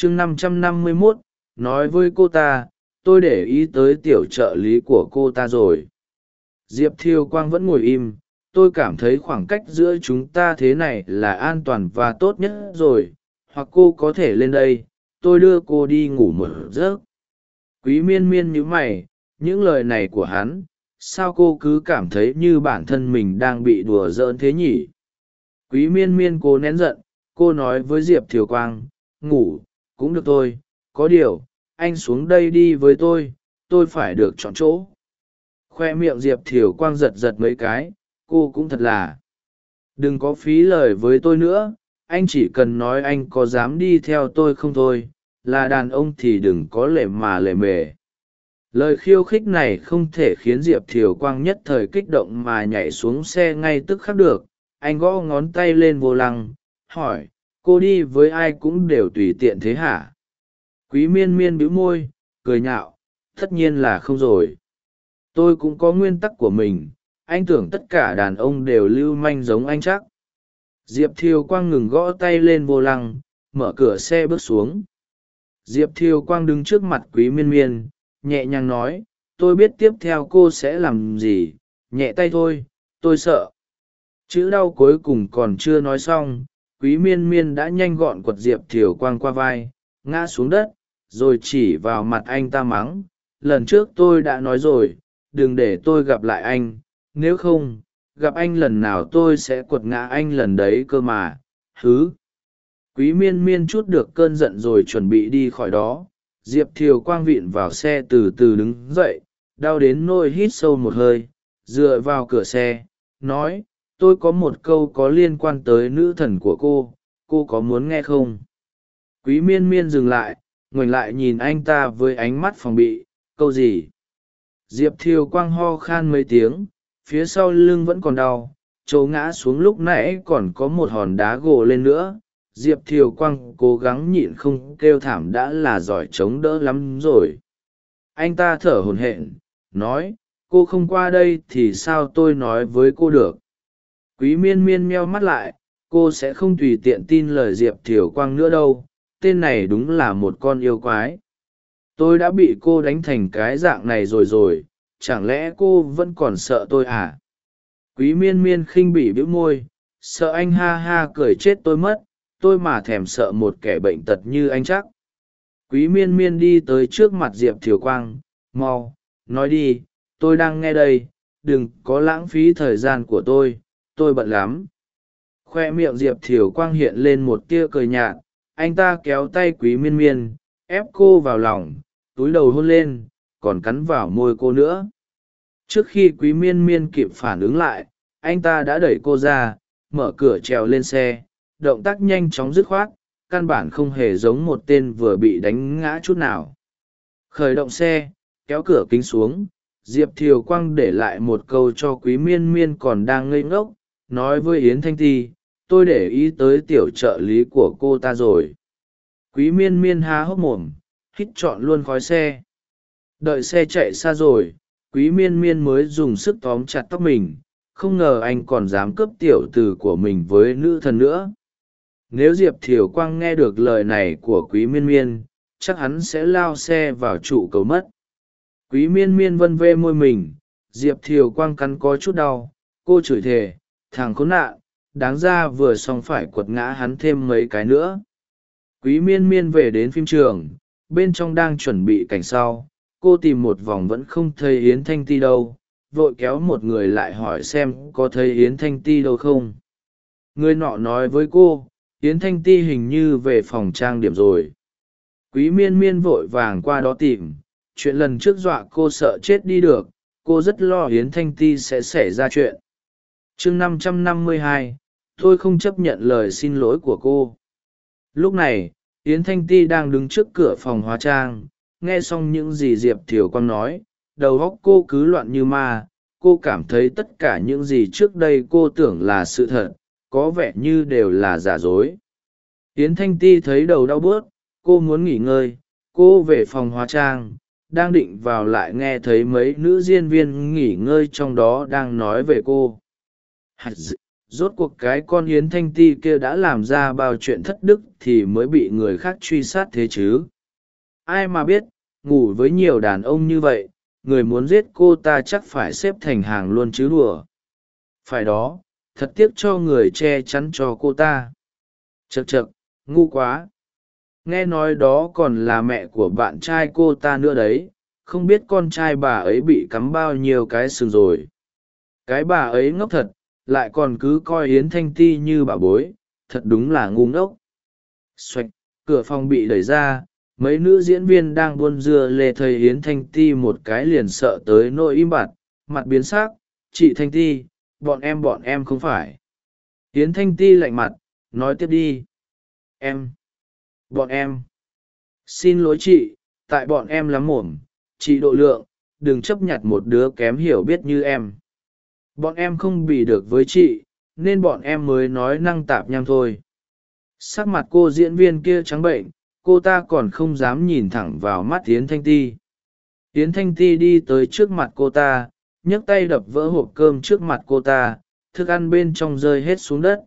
chương năm trăm năm mươi mốt, nói với cô ta, tôi để ý tới tiểu trợ lý của cô ta rồi. Diệp thiêu quang vẫn ngồi im, tôi cảm thấy khoảng cách giữa chúng ta thế này là an toàn và tốt nhất rồi, hoặc cô có thể lên đây, tôi đưa cô đi ngủ một giấc. Quý miên miên nhíu mày, những lời này của hắn, sao cô cứ cảm thấy như bản thân mình đang bị đùa giỡn thế nhỉ? Quý miên miên cô nén giận, cô nói với diệp thiều quang, ngủ cũng được thôi, có điều, anh xuống đây đi với tôi tôi phải được chọn chỗ. Khoe miệng diệp thiều quang giật giật mấy cái, cô cũng thật là. Đừng có phí lời với tôi nữa, anh chỉ cần nói anh có dám đi theo tôi không thôi, là đàn ông thì đừng có lệ mà lệ mề. Lời khiêu khích này không thể khiến diệp thiều quang nhất thời kích động mà nhảy xuống xe ngay tức khắc được, anh gõ ngón tay lên vô lăng, hỏi cô đi với ai cũng đều tùy tiện thế hả? Quý miên miên bĩu môi, cười nhạo, tất nhiên là không rồi. Tôi cũng có nguyên tắc của mình, anh tưởng tất cả đàn ông đều lưu manh giống anh chắc. Diệp thiều quang ngừng gõ tay lên vô lăng, mở cửa xe bước xuống. Diệp thiều quang đứng trước mặt quý miên miên, nhẹ nhàng nói, tôi biết tiếp theo cô sẽ làm gì, nhẹ tay thôi, tôi sợ. Chữ đau cuối cùng còn chưa nói xong quý miên miên đã nhanh gọn quật diệp thiều quang qua vai, ngã xuống đất, rồi chỉ vào mặt anh ta mắng, lần trước tôi đã nói rồi, đừng để tôi gặp lại anh, nếu không, gặp anh lần nào tôi sẽ quật ngã anh lần đấy cơ mà. Hứ. Quý miên miên chút được cơn giận rồi chuẩn bị đi khỏi đó, diệp thiều quang vịn vào xe từ từ đứng dậy, đau đến nôi hít sâu một hơi, dựa vào cửa xe, nói tôi có một câu có liên quan tới nữ thần của cô cô có muốn nghe không? Quý miên miên dừng lại, ngoảnh lại nhìn anh ta với ánh mắt phòng bị, câu gì? Diệp thiều quang ho khan mấy tiếng, phía sau lưng vẫn còn đau, chỗ ngã xuống lúc nãy còn có một hòn đá gồ lên nữa. Diệp thiều quang cố gắng nhịn không kêu thảm đã là giỏi chống đỡ lắm rồi. Anh ta thở hổn hển, nói, cô không qua đây thì sao tôi nói với cô được? Quý miên miên meo mắt lại, cô sẽ không tùy tiện tin lời diệp thiều quang nữa đâu, tên này đúng là một con yêu quái. Tôi đã bị cô đánh thành cái dạng này rồi rồi, chẳng lẽ cô vẫn còn sợ tôi à? Quý miên miên khinh bỉ bĩu môi, sợ anh ha ha cười chết tôi mất, tôi mà thèm sợ một kẻ bệnh tật như anh chắc. Quý miên miên đi tới trước mặt diệp thiều quang, mau, nói đi, tôi đang nghe đây, đừng có lãng phí thời gian của tôi tôi bận lắm. Khoe miệng diệp thiều quang hiện lên một tia cười nhạt, anh ta kéo tay quý miên miên, ép cô vào lòng, túi đầu hôn lên, còn cắn vào môi cô nữa. Trước khi quý miên miên kịp phản ứng lại, anh ta đã đẩy cô ra, mở cửa trèo lên xe, động tác nhanh chóng dứt khoát, căn bản không hề giống một tên vừa bị đánh ngã chút nào. Khởi động xe, kéo cửa kính xuống, diệp thiều quang để lại một câu cho quý miên miên còn đang ngây ngốc nói với yến thanh ti, tôi để ý tới tiểu trợ lý của cô ta rồi. Quý miên miên há hốc mồm, hít chọn luôn khói xe. Đợi xe chạy xa rồi, quý miên miên mới dùng sức tóm chặt tóc mình, không ngờ anh còn dám cướp tiểu t ử của mình với nữ thần nữa. Nếu diệp thiều quang nghe được lời này của quý miên miên, chắc hắn sẽ lao xe vào trụ cầu mất. Quý miên miên vân vê môi mình, diệp thiều quang cắn có chút đau, cô chửi thề thằng khốn nạn, đáng ra vừa xong phải quật ngã hắn thêm mấy cái nữa. Quý miên miên về đến phim trường, bên trong đang chuẩn bị cảnh sau, cô tìm một vòng vẫn không thấy yến thanh ti đâu, vội kéo một người lại hỏi xem có thấy yến thanh ti đâu không. Người nọ nói với cô, yến thanh ti hình như về phòng trang điểm rồi. Quý miên miên vội vàng qua đó tìm, chuyện lần trước dọa cô sợ chết đi được, cô rất lo yến thanh ti sẽ xảy ra chuyện chương năm trăm năm mươi hai, tôi không chấp nhận lời xin lỗi của cô. Lúc này, yến thanh ti đang đứng trước cửa phòng hóa trang, nghe xong những gì diệp thiều quang nói, đầu óc cô cứ loạn như ma, cô cảm thấy tất cả những gì trước đây cô tưởng là sự thật, có vẻ như đều là giả dối. Yến thanh ti thấy đầu đau bớt, cô muốn nghỉ ngơi, cô về phòng hóa trang, đang định vào lại nghe thấy mấy nữ diễn viên nghỉ ngơi trong đó đang nói về cô rốt cuộc cái con yến thanh ti kia đã làm ra bao chuyện thất đức thì mới bị người khác truy sát thế chứ? Ai mà biết, ngủ với nhiều đàn ông như vậy, người muốn giết cô ta chắc phải xếp thành hàng luôn chứ đùa. Phải đó, thật tiếc cho người che chắn cho cô ta. Chật chật ngu quá. Nghe nói đó còn là mẹ của bạn trai cô ta nữa đấy, không biết con trai bà ấy bị cắm bao nhiêu cái sừng rồi. Cái bà ấy ngốc thật lại còn cứ coi yến thanh ti như bà bối, thật đúng là ngu ngốc. Xoạch, cửa phòng bị đẩy ra, mấy nữ diễn viên đang buôn dưa lê thầy yến thanh ti một cái liền sợ tới nỗi im bặt, mặt biến s ác chị thanh ti, bọn em bọn em không phải. Yến thanh ti lạnh mặt, nói tiếp đi. Em, bọn em. Xin lỗi chị, tại bọn em lắm mồm, chị độ lượng, đừng chấp nhận một đứa kém hiểu biết như em bọn em không bị được với chị, nên bọn em mới nói năng tạp nham thôi. Sắc mặt cô diễn viên kia trắng bệnh, cô ta còn không dám nhìn thẳng vào mắt tiến thanh ti. Tiến thanh ti đi tới trước mặt cô ta, nhấc tay đập vỡ hộp cơm trước mặt cô ta, thức ăn bên trong rơi hết xuống đất.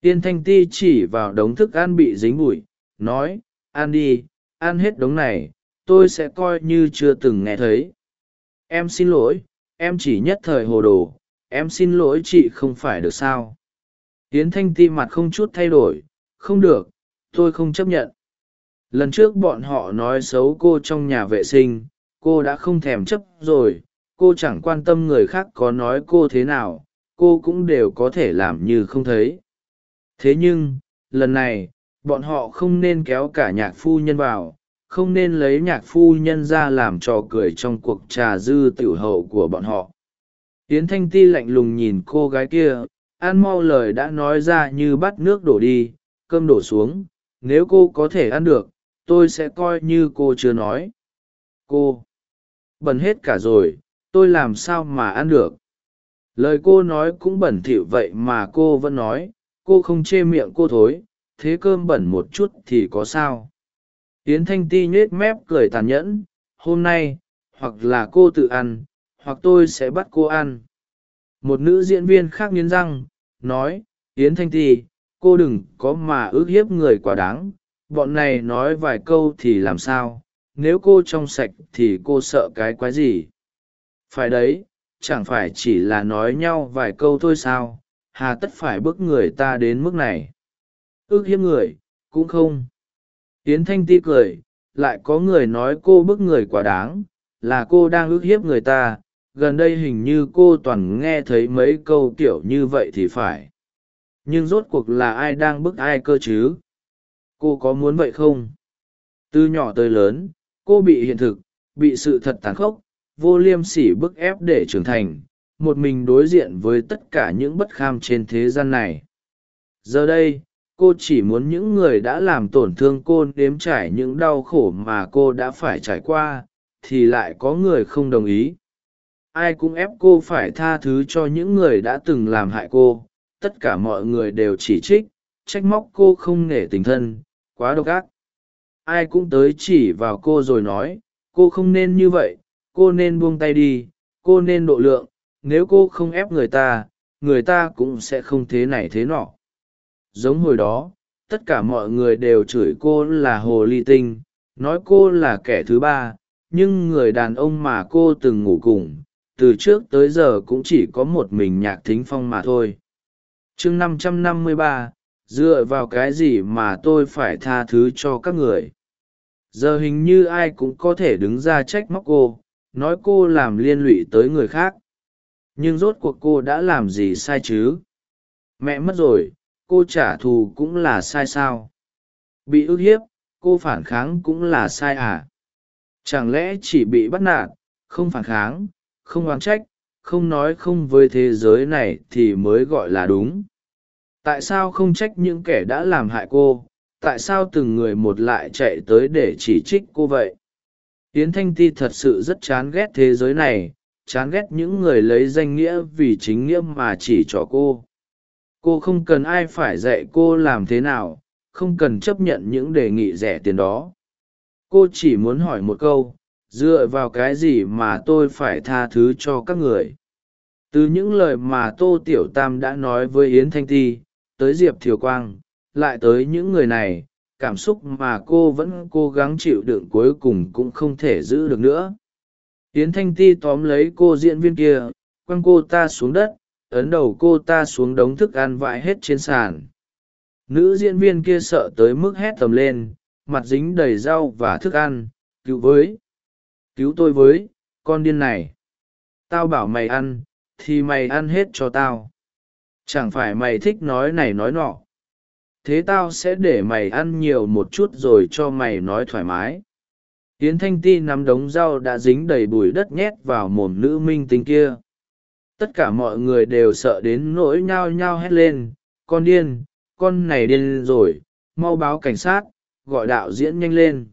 Tiên thanh ti chỉ vào đống thức ăn bị dính bụi, nói, ăn đi, ăn hết đống này, tôi sẽ coi như chưa từng nghe thấy. Em xin lỗi, em chỉ nhất thời hồ đồ em xin lỗi chị không phải được sao? Yến thanh ti mặt không chút thay đổi, không được, tôi không chấp nhận. Lần trước bọn họ nói xấu cô trong nhà vệ sinh, cô đã không thèm chấp rồi, cô chẳng quan tâm người khác có nói cô thế nào, cô cũng đều có thể làm như không thấy. Thế nhưng, lần này, bọn họ không nên kéo cả nhạc phu nhân vào, không nên lấy nhạc phu nhân ra làm trò cười trong cuộc trà dư tiểu hậu của bọn họ yến thanh ti lạnh lùng nhìn cô gái kia, ăn mau lời đã nói ra như bắt nước đổ đi, cơm đổ xuống, nếu cô có thể ăn được, tôi sẽ coi như cô chưa nói. Cô, bẩn hết cả rồi, tôi làm sao mà ăn được? Lời cô nói cũng bẩn thỉu vậy mà cô vẫn nói, cô không chê miệng cô thối, thế cơm bẩn một chút thì có sao? Yến thanh ti nhết mép cười tàn nhẫn, hôm nay, hoặc là cô tự ăn hoặc tôi sẽ bắt cô ăn. Một nữ diễn viên khác nghiến răng, nói, yến thanh ti cô đừng có mà ước hiếp người quá đáng. Bọn này nói vài câu thì làm sao? Nếu cô trong sạch thì cô sợ cái quái gì? Phải đấy, chẳng phải chỉ là nói nhau vài câu thôi sao? Hà tất phải bức người ta đến mức này. Ước hiếp người, cũng không. Tiến thanh ti cười, lại có người nói cô bức người quá đáng, là cô đang ước hiếp người ta gần đây hình như cô toàn nghe thấy mấy câu kiểu như vậy thì phải. Nhưng rốt cuộc là ai đang bức ai cơ chứ? Cô có muốn vậy không? Từ nhỏ tới lớn, cô bị hiện thực, bị sự thật tàn khốc, vô liêm sỉ bức ép để trưởng thành, một mình đối diện với tất cả những bất kham trên thế gian này. Giờ đây, cô chỉ muốn những người đã làm tổn thương cô nếm trải những đau khổ mà cô đã phải trải qua, thì lại có người không đồng ý ai cũng ép cô phải tha thứ cho những người đã từng làm hại cô. Tất cả mọi người đều chỉ trích, trách móc cô không nể tình thân, quá độc ác. Ai cũng tới chỉ vào cô rồi nói, cô không nên như vậy, cô nên buông tay đi, cô nên độ lượng, nếu cô không ép người ta người ta cũng sẽ không thế này thế nọ. Giống hồi đó, tất cả mọi người đều chửi cô là hồ ly tinh, nói cô là kẻ thứ ba, nhưng người đàn ông mà cô từng ngủ cùng từ trước tới giờ cũng chỉ có một mình nhạc thính phong mà thôi. Chương năm trăm năm mươi ba, dựa vào cái gì mà tôi phải tha thứ cho các người? Giờ hình như ai cũng có thể đứng ra trách móc cô, nói cô làm liên lụy tới người khác. Nhưng rốt cuộc cô đã làm gì sai chứ? Mẹ mất rồi, cô trả thù cũng là sai sao? Bị ức hiếp, cô phản kháng cũng là sai à? Chẳng lẽ chỉ bị bắt nạt, không phản kháng không oán trách, không nói không với thế giới này thì mới gọi là đúng. Tại sao không trách những kẻ đã làm hại cô? Tại sao từng người một lại chạy tới để chỉ trích cô vậy? Yến thanh ti thật sự rất chán ghét thế giới này, chán ghét những người lấy danh nghĩa vì chính nghĩa mà chỉ trỏ cô. Cô không cần ai phải dạy cô làm thế nào, không cần chấp nhận những đề nghị rẻ tiền đó. Cô chỉ muốn hỏi một câu dựa vào cái gì mà tôi phải tha thứ cho các người? Từ những lời mà tô tiểu tam đã nói với yến thanh ti tới diệp thiều quang, lại tới những người này, cảm xúc mà cô vẫn cố gắng chịu đựng cuối cùng cũng không thể giữ được nữa. Yến thanh ti tóm lấy cô diễn viên kia, quăng cô ta xuống đất, ấn đầu cô ta xuống đống thức ăn vãi hết trên sàn. Nữ diễn viên kia sợ tới mức hét tầm lên, mặt dính đầy rau và thức ăn, cứu với cứu tôi với, con điên này. Tao bảo mày ăn, thì mày ăn hết cho tao. Chẳng phải mày thích nói này nói nọ. Thế tao sẽ để mày ăn nhiều một chút rồi cho mày nói thoải mái. Yến thanh ti nắm đống rau đã dính đầy bùi đất nhét vào mồm nữ minh tinh kia. Tất cả mọi người đều sợ đến nỗi nhao nhao hét lên, con điên, con này điên rồi, mau báo cảnh sát, gọi đạo diễn nhanh lên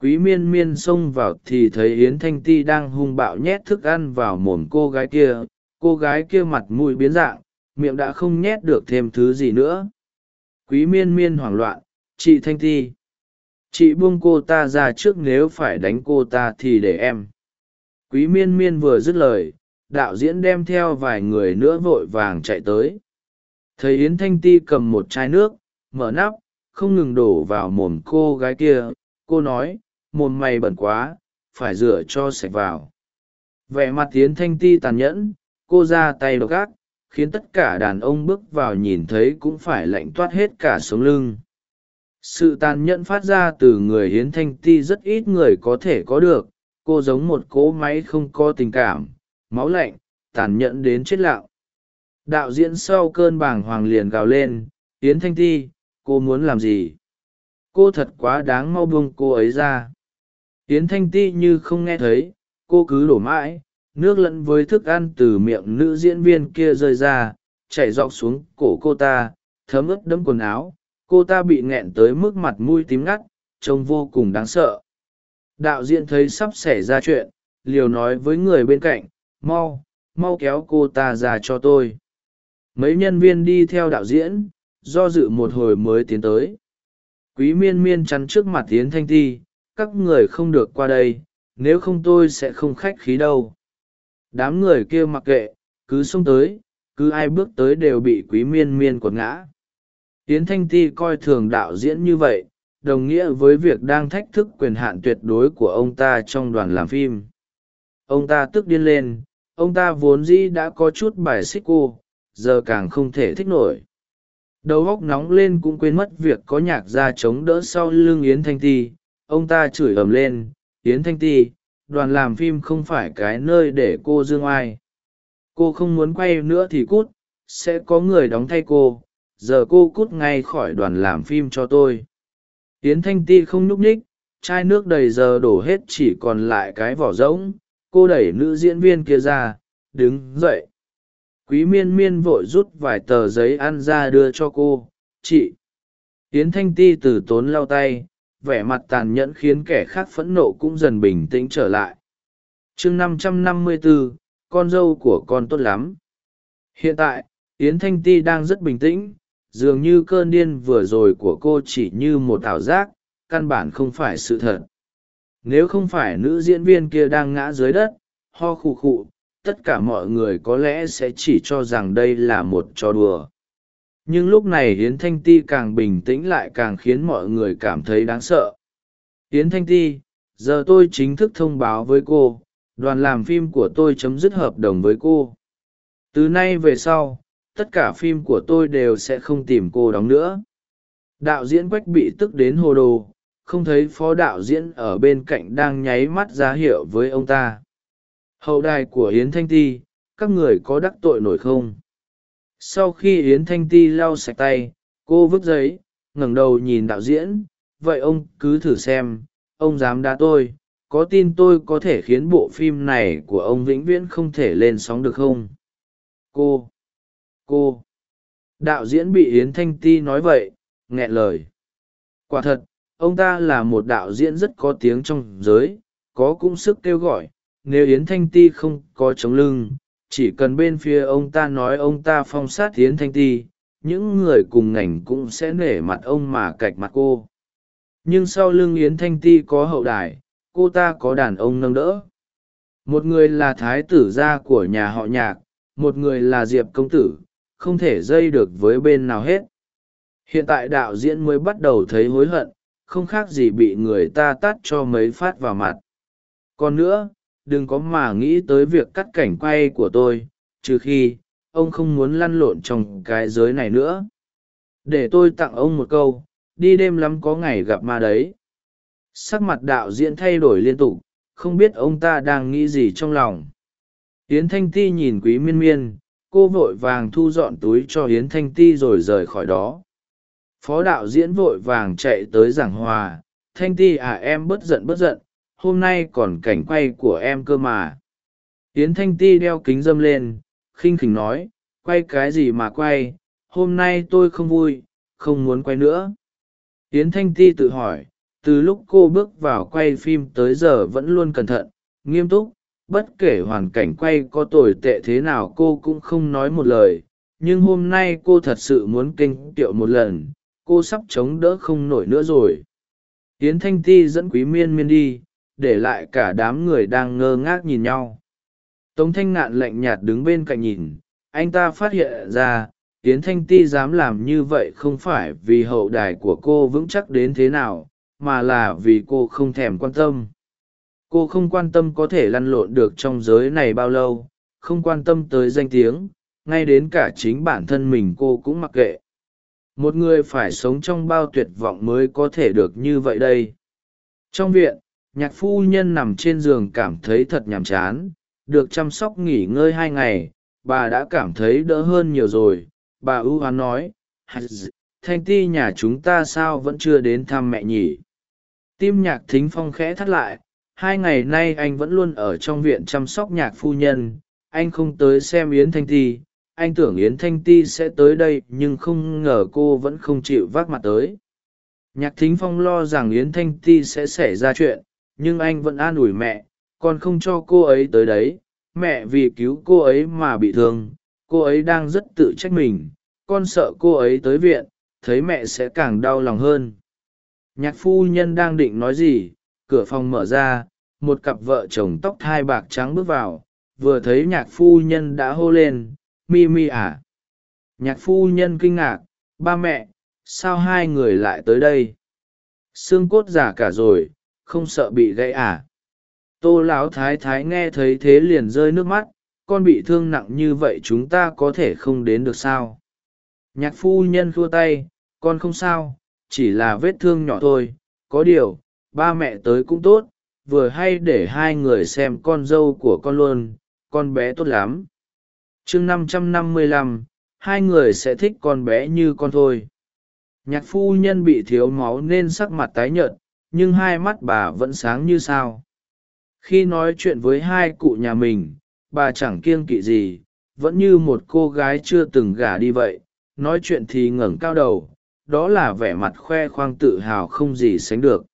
quý miên miên xông vào thì thấy yến thanh ti đang hung bạo nhét thức ăn vào mồm cô gái kia. Cô gái kia mặt mũi biến dạng, miệng đã không nhét được thêm thứ gì nữa. Quý miên miên hoảng loạn, chị thanh ti, chị buông cô ta ra trước nếu phải đánh cô ta thì để em. Quý miên miên vừa dứt lời, đạo diễn đem theo vài người nữa vội vàng chạy tới. Thấy yến thanh ti cầm một chai nước, mở nắp, không ngừng đổ vào mồm cô gái kia. Cô nói mồm mày bẩn quá, phải rửa cho sạch vào. Vẻ mặt tiến thanh ti tàn nhẫn, cô ra tay độc ác, khiến tất cả đàn ông bước vào nhìn thấy cũng phải lạnh toát hết cả sống lưng. Sự tàn nhẫn phát ra từ người hiến thanh ti rất ít người có thể có được, cô giống một cỗ máy không có tình cảm, máu lạnh, tàn nhẫn đến chết lặng. Đạo diễn sau cơn bàng hoàng liền gào lên hiến thanh ti, cô muốn làm gì? Cô thật quá đáng mau buông cô ấy ra yến thanh ti như không nghe thấy, cô cứ đổ mãi, nước lẫn với thức ăn từ miệng nữ diễn viên kia rơi ra, chảy dọc xuống cổ cô ta, thấm ướt đẫm quần áo. Cô ta bị nghẹn tới mức mặt mũi tím ngắt, trông vô cùng đáng sợ. Đạo diễn thấy sắp xảy ra chuyện, liều nói với người bên cạnh, mau mau kéo cô ta ra cho tôi. Mấy nhân viên đi theo đạo diễn, do dự một hồi mới tiến tới. Quý miên miên chắn trước mặt tiến thanh Ti các người không được qua đây, nếu không tôi sẽ không khách khí đâu. Đám người kia mặc kệ, cứ xông tới, cứ ai bước tới đều bị quý miên miên quật ngã. Yến thanh ti coi thường đạo diễn như vậy, đồng nghĩa với việc đang thách thức quyền hạn tuyệt đối của ông ta trong đoàn làm phim. Ông ta tức điên lên, ông ta vốn dĩ đã có chút bài xích cô, giờ càng không thể thích nổi. Đầu óc nóng lên cũng quên mất việc có nhạc gia chống đỡ sau lưng yến thanh ti ông ta chửi ầm lên, yến thanh ti, đoàn làm phim không phải cái nơi để cô dương ai cô không muốn quay nữa thì cút, sẽ có người đóng thay cô. Giờ cô cút ngay khỏi đoàn làm phim cho tôi. Tiến thanh ti không nhúc nhích, chai nước đầy giờ đổ hết chỉ còn lại cái vỏ rỗng. Cô đẩy nữ diễn viên kia ra, đứng dậy. Quý miên miên vội rút vài tờ giấy ăn ra đưa cho cô. Chị. Yến thanh ti từ tốn lau tay vẻ mặt tàn nhẫn khiến kẻ khác phẫn nộ cũng dần bình tĩnh trở lại. Chương năm trăm năm mươi bốn con dâu của con tốt lắm. Hiện tại, yến thanh ti đang rất bình tĩnh, dường như cơn điên vừa rồi của cô chỉ như một ảo giác, căn bản không phải sự thật. Nếu không phải nữ diễn viên kia đang ngã dưới đất, ho khụ khụ, tất cả mọi người có lẽ sẽ chỉ cho rằng đây là một trò đùa nhưng lúc này hiến thanh ti càng bình tĩnh lại càng khiến mọi người cảm thấy đáng sợ. Hiến thanh ti, giờ tôi chính thức thông báo với cô, đoàn làm phim của tôi chấm dứt hợp đồng với cô. Từ nay về sau, tất cả phim của tôi đều sẽ không tìm cô đóng nữa. Đạo diễn quách bị tức đến hồ đồ, không thấy phó đạo diễn ở bên cạnh đang nháy mắt ra hiệu với ông ta. Hậu đài của hiến thanh ti, các người có đắc tội nổi không? Sau khi yến thanh ti lau sạch tay, cô vứt giấy, ngẩng đầu nhìn đạo diễn. Vậy ông cứ thử xem, ông dám đá tôi, có tin tôi có thể khiến bộ phim này của ông vĩnh viễn không thể lên sóng được không? Cô cô. Đạo diễn bị yến thanh ti nói vậy, nghẹn lời. Quả thật, ông ta là một đạo diễn rất có tiếng trong giới, có cũng sức kêu gọi. Nếu yến thanh ti không có chống lưng chỉ cần bên phía ông ta nói ông ta phong sát tiến thanh ti, những người cùng ngành cũng sẽ nể mặt ông mà cạch mặt cô. Nhưng sau lưng yến thanh ti có hậu đài, cô ta có đàn ông nâng đỡ. Một người là thái tử gia của nhà họ nhạc, một người là diệp công tử, không thể dây được với bên nào hết. Hiện tại đạo diễn mới bắt đầu thấy hối hận, không khác gì bị người ta tắt cho mấy phát vào mặt. Còn nữa đừng có mà nghĩ tới việc cắt cảnh quay của tôi, trừ khi, ông không muốn lăn lộn trong cái giới này nữa. Để tôi tặng ông một câu, đi đêm lắm có ngày gặp ma đấy. Sắc mặt đạo diễn thay đổi liên tục, không biết ông ta đang nghĩ gì trong lòng. Yến thanh ti nhìn quý miên miên, cô vội vàng thu dọn túi cho yến thanh ti rồi rời khỏi đó. Phó đạo diễn vội vàng chạy tới giảng hòa, thanh ti à em bớt giận bớt giận hôm nay còn cảnh quay của em cơ mà. Yến thanh ti đeo kính dâm lên, khinh khỉnh nói, quay cái gì mà quay, hôm nay tôi không vui, không muốn quay nữa. Yến thanh ti tự hỏi, từ lúc cô bước vào quay phim tới giờ vẫn luôn cẩn thận, nghiêm túc, bất kể hoàn cảnh quay có tồi tệ thế nào cô cũng không nói một lời, nhưng hôm nay cô thật sự muốn kinh tiệu một lần, cô sắp chống đỡ không nổi nữa rồi. Yến thanh ti dẫn quý miên miên đi để lại cả đám người đang ngơ ngác nhìn nhau. Tống thanh ngạn lạnh nhạt đứng bên cạnh nhìn, anh ta phát hiện ra tiến thanh ti dám làm như vậy không phải vì hậu đài của cô vững chắc đến thế nào, mà là vì cô không thèm quan tâm. Cô không quan tâm có thể lăn lộn được trong giới này bao lâu, không quan tâm tới danh tiếng, ngay đến cả chính bản thân mình cô cũng mặc kệ. Một người phải sống trong bao tuyệt vọng mới có thể được như vậy đây. Trong viện nhạc phu nhân nằm trên giường cảm thấy thật nhàm chán, được chăm sóc nghỉ ngơi hai ngày, bà đã cảm thấy đỡ hơn nhiều rồi. Bà ưu hoán nói thanh ti nhà chúng ta sao vẫn chưa đến thăm mẹ nhỉ? Tim nhạc thính phong khẽ thắt lại, hai ngày nay anh vẫn luôn ở trong viện chăm sóc nhạc phu nhân, anh không tới xem yến thanh ti, anh tưởng yến thanh ti sẽ tới đây nhưng không ngờ cô vẫn không chịu vác mặt tới. Nhạc thính phong lo rằng yến thanh ti sẽ xảy ra chuyện nhưng anh vẫn an ủi mẹ, còn không cho cô ấy tới đấy. Mẹ vì cứu cô ấy mà bị thương, cô ấy đang rất tự trách mình, con sợ cô ấy tới viện, thấy mẹ sẽ càng đau lòng hơn. Nhạc phu nhân đang định nói gì, cửa phòng mở ra, một cặp vợ chồng tóc thai bạc trắng bước vào, vừa thấy nhạc phu nhân đã hô lên, mi mi à. Nhạc phu nhân kinh ngạc, ba mẹ, sao hai người lại tới đây? Xương cốt giả cả rồi không sợ bị gãy à. Tô lão thái thái nghe thấy thế liền rơi nước mắt, con bị thương nặng như vậy chúng ta có thể không đến được sao? Nhạc phu nhân khua tay, con không sao, chỉ là vết thương nhỏ thôi, có điều, ba mẹ tới cũng tốt, vừa hay để hai người xem con dâu của con luôn, con bé tốt lắm. Chương năm trăm năm mươi lăm, hai người sẽ thích con bé như con thôi. Nhạc phu nhân bị thiếu máu nên sắc mặt tái nhợt nhưng hai mắt bà vẫn sáng như sao. Khi nói chuyện với hai cụ nhà mình, bà chẳng kiêng kỵ gì, vẫn như một cô gái chưa từng gả đi vậy, nói chuyện thì ngẩng cao đầu, đó là vẻ mặt khoe khoang tự hào không gì sánh được.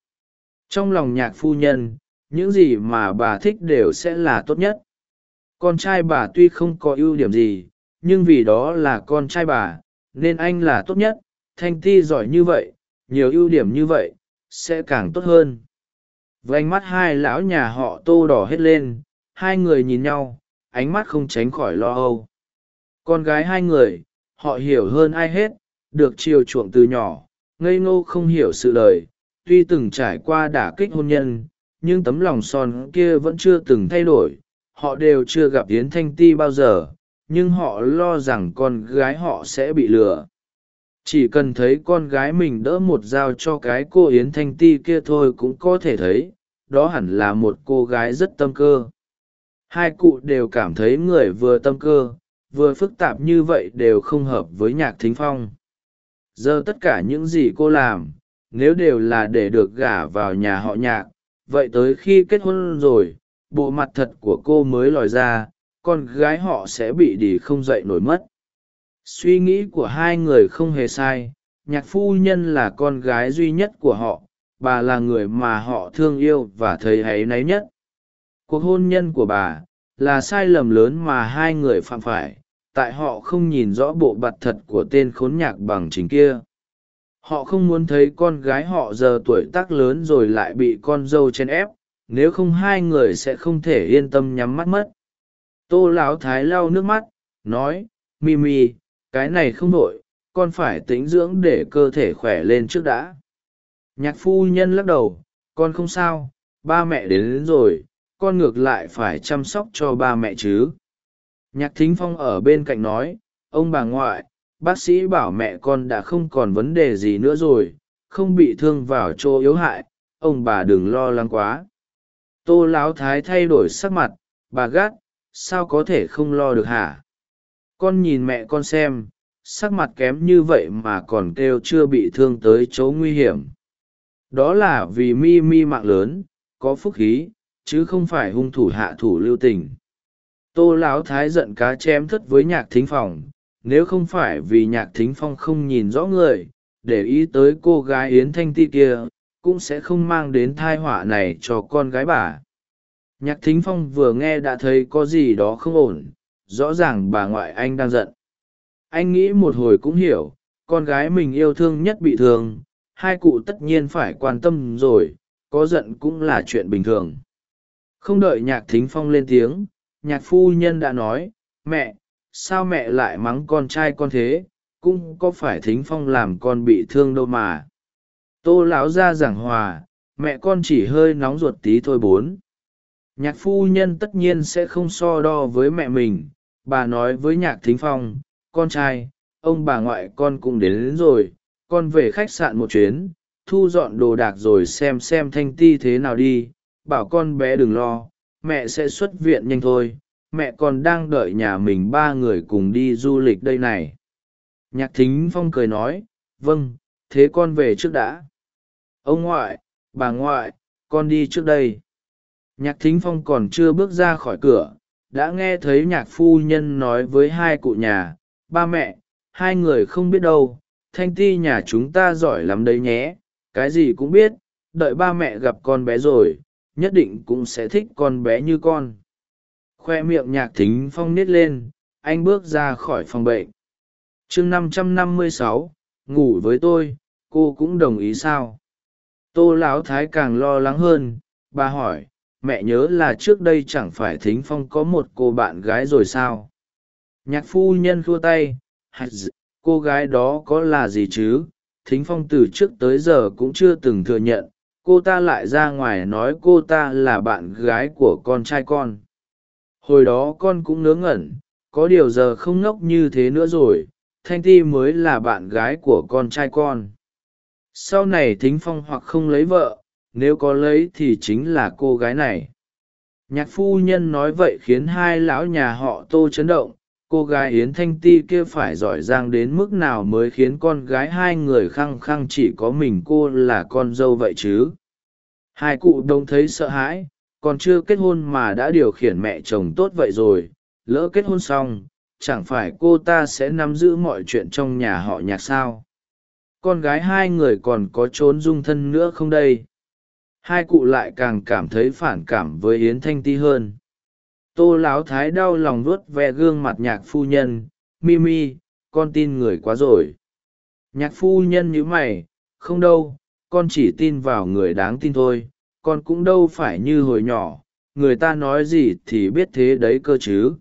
Trong lòng nhạc phu nhân, những gì mà bà thích đều sẽ là tốt nhất. Con trai bà tuy không có ưu điểm gì, nhưng vì đó là con trai bà, nên anh là tốt nhất. Thanh ti giỏi như vậy, nhiều ưu điểm như vậy sẽ càng tốt hơn. Vánh mắt hai lão nhà họ tô đỏ hết lên hai người nhìn nhau ánh mắt không tránh khỏi lo âu. Con gái hai người họ hiểu hơn ai hết được chiều chuộng từ nhỏ ngây ngô không hiểu sự lời, tuy từng trải qua đả kích hôn nhân nhưng tấm lòng son kia vẫn chưa từng thay đổi. Họ đều chưa gặp yến thanh ti bao giờ nhưng họ lo rằng con gái họ sẽ bị lừa chỉ cần thấy con gái mình đỡ một dao cho cái cô yến thanh ti kia thôi cũng có thể thấy, đó hẳn là một cô gái rất tâm cơ. Hai cụ đều cảm thấy người vừa tâm cơ, vừa phức tạp như vậy đều không hợp với nhạc thính phong. Giờ tất cả những gì cô làm, nếu đều là để được gả vào nhà họ nhạc, vậy tới khi kết hôn rồi, bộ mặt thật của cô mới lòi ra, con gái họ sẽ bị đỉ không dậy nổi mất suy nghĩ của hai người không hề sai, nhạc phu nhân là con gái duy nhất của họ, bà là người mà họ thương yêu và thấy áy náy nhất. Cuộc hôn nhân của bà là sai lầm lớn mà hai người phạm phải, tại họ không nhìn rõ bộ mặt thật của tên khốn nhạc bằng chính kia. Họ không muốn thấy con gái họ giờ tuổi tác lớn rồi lại bị con dâu chen ép, nếu không hai người sẽ không thể yên tâm nhắm mắt mất. Tô lão thái lau nước mắt, nói mimi cái này không đội con phải tĩnh dưỡng để cơ thể khỏe lên trước đã. Nhạc phu nhân lắc đầu con không sao ba mẹ đến, đến rồi con ngược lại phải chăm sóc cho ba mẹ chứ. Nhạc thính phong ở bên cạnh nói ông bà ngoại bác sĩ bảo mẹ con đã không còn vấn đề gì nữa rồi không bị thương vào chỗ yếu hại ông bà đừng lo lắng quá. Tô láo thái thay đổi sắc mặt bà gắt sao có thể không lo được hả? Con nhìn mẹ con xem, sắc mặt kém như vậy mà còn kêu chưa bị thương tới chỗ nguy hiểm. Đó là vì mi mi mạng lớn, có phúc khí, chứ không phải hung thủ hạ thủ lưu tình. Tô lão thái giận cá chém thất với nhạc thính phòng nếu không phải vì nhạc thính phong không nhìn rõ người, để ý tới cô gái yến thanh ti kia, cũng sẽ không mang đến thai họa này cho con gái bà. Nhạc thính phong vừa nghe đã thấy có gì đó không ổn rõ ràng bà ngoại anh đang giận. Anh nghĩ một hồi cũng hiểu, con gái mình yêu thương nhất bị thương, hai cụ tất nhiên phải quan tâm rồi, có giận cũng là chuyện bình thường. Không đợi nhạc thính phong lên tiếng, nhạc phu nhân đã nói, mẹ, sao mẹ lại mắng con trai con thế? Cũng có phải thính phong làm con bị thương đâu mà. Tô lão ra giảng hòa, mẹ con chỉ hơi nóng ruột tí thôi bốn. Nhạc phu nhân tất nhiên sẽ không so đo với mẹ mình bà nói với nhạc thính phong con trai ông bà ngoại con cũng đến, đến rồi con về khách sạn một chuyến thu dọn đồ đạc rồi xem xem thanh ti thế nào đi bảo con bé đừng lo mẹ sẽ xuất viện nhanh thôi mẹ còn đang đợi nhà mình ba người cùng đi du lịch đây này. Nhạc thính phong cười nói vâng thế con về trước đã. Ông ngoại bà ngoại con đi trước đây. Nhạc thính phong còn chưa bước ra khỏi cửa đã nghe thấy nhạc phu nhân nói với hai cụ nhà, ba mẹ, hai người không biết đâu, thanh ti nhà chúng ta giỏi lắm đấy nhé, cái gì cũng biết, đợi ba mẹ gặp con bé rồi, nhất định cũng sẽ thích con bé như con. Khoe miệng nhạc thính phong nít lên, anh bước ra khỏi phòng bệnh. Chương năm trăm năm mươi sáu, ngủ với tôi, cô cũng đồng ý sao? Tô lão thái càng lo lắng hơn, bà hỏi mẹ nhớ là trước đây chẳng phải thính phong có một cô bạn gái rồi sao? Nhạc phu nhân khua tay cô gái đó có là gì chứ? Thính phong từ trước tới giờ cũng chưa từng thừa nhận, cô ta lại ra ngoài nói cô ta là bạn gái của con trai con. Hồi đó con cũng ngớ ngẩn, có điều giờ không ngốc như thế nữa rồi, thanh ti mới là bạn gái của con trai con. Sau này thính phong hoặc không lấy vợ nếu có lấy thì chính là cô gái này. Nhạc phu nhân nói vậy khiến hai lão nhà họ tô chấn động, cô gái yến thanh ti kia phải giỏi giang đến mức nào mới khiến con gái hai người khăng khăng chỉ có mình cô là con dâu vậy chứ? Hai cụ đông thấy sợ hãi, còn chưa kết hôn mà đã điều khiển mẹ chồng tốt vậy rồi, lỡ kết hôn xong, chẳng phải cô ta sẽ nắm giữ mọi chuyện trong nhà họ nhạc sao? Con gái hai người còn có trốn dung thân nữa không đây? Hai cụ lại càng cảm thấy phản cảm với yến thanh ti hơn. Tô láo thái đau lòng vuốt ve gương mặt nhạc phu nhân mimi con tin người quá rồi. Nhạc phu nhân nhíu mày, không đâu, con chỉ tin vào người đáng tin thôi, con cũng đâu phải như hồi nhỏ, người ta nói gì thì biết thế đấy cơ chứ.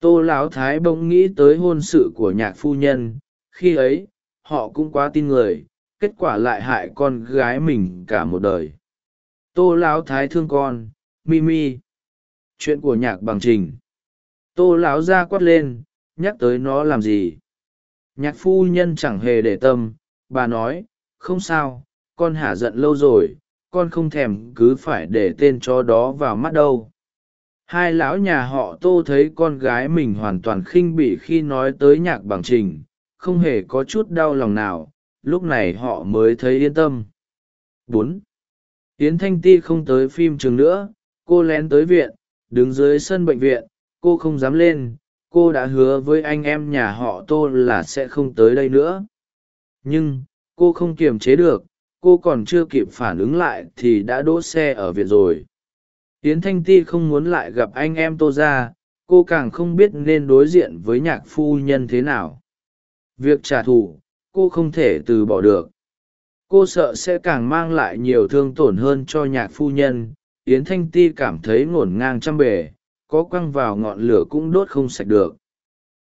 Tô lão thái bỗng nghĩ tới hôn sự của nhạc phu nhân, khi ấy, họ cũng quá tin người, kết quả lại hại con gái mình cả một đời tô lão thái thương con mi mi. chuyện của nhạc bằng trình. Tô lão ra quát lên, nhắc tới nó làm gì? Nhạc phu nhân chẳng hề để tâm, bà nói, không sao, con hả giận lâu rồi, con không thèm cứ phải để tên chó đó vào mắt đâu. Hai lão nhà họ tô thấy con gái mình hoàn toàn khinh bỉ khi nói tới nhạc bằng trình, không hề có chút đau lòng nào, lúc này họ mới thấy yên tâm. Bốn yến thanh ti không tới phim trường nữa, cô lén tới viện, đứng dưới sân bệnh viện, cô không dám lên, cô đã hứa với anh em nhà họ tô là sẽ không tới đây nữa. Nhưng, cô không kiềm chế được, cô còn chưa kịp phản ứng lại thì đã đỗ xe ở viện rồi. Yến thanh ti không muốn lại gặp anh em tô ra, cô càng không biết nên đối diện với nhạc phu nhân thế nào. Việc trả thù, cô không thể từ bỏ được cô sợ sẽ càng mang lại nhiều thương tổn hơn cho nhạc phu nhân, yến thanh ti cảm thấy ngổn ngang trăm bề, có quăng vào ngọn lửa cũng đốt không sạch được.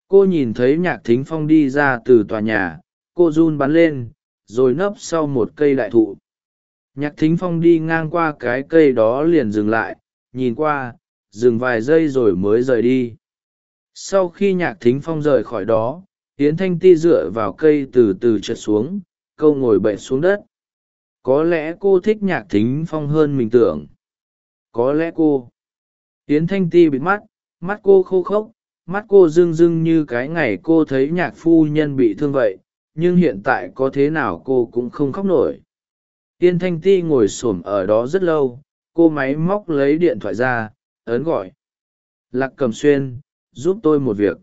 Cô nhìn thấy nhạc thính phong đi ra từ tòa nhà, cô run bắn lên, rồi nấp sau một cây đại thụ. Nhạc thính phong đi ngang qua cái cây đó liền dừng lại, nhìn qua, dừng vài giây rồi mới rời đi. Sau khi nhạc thính phong rời khỏi đó, yến thanh ti dựa vào cây từ từ trượt xuống câu ngồi bệnh xuống đất. Có lẽ cô thích nhạc thính phong hơn mình tưởng. Có lẽ cô. Yến thanh ti bịt mắt mắt cô khô khốc, mắt cô rưng rưng như cái ngày cô thấy nhạc phu nhân bị thương vậy, nhưng hiện tại có thế nào cô cũng không khóc nổi. Tiên thanh ti ngồi s ổ m ở đó rất lâu, cô máy móc lấy điện thoại ra, ấn gọi. Lạc cầm xuyên, giúp tôi một việc.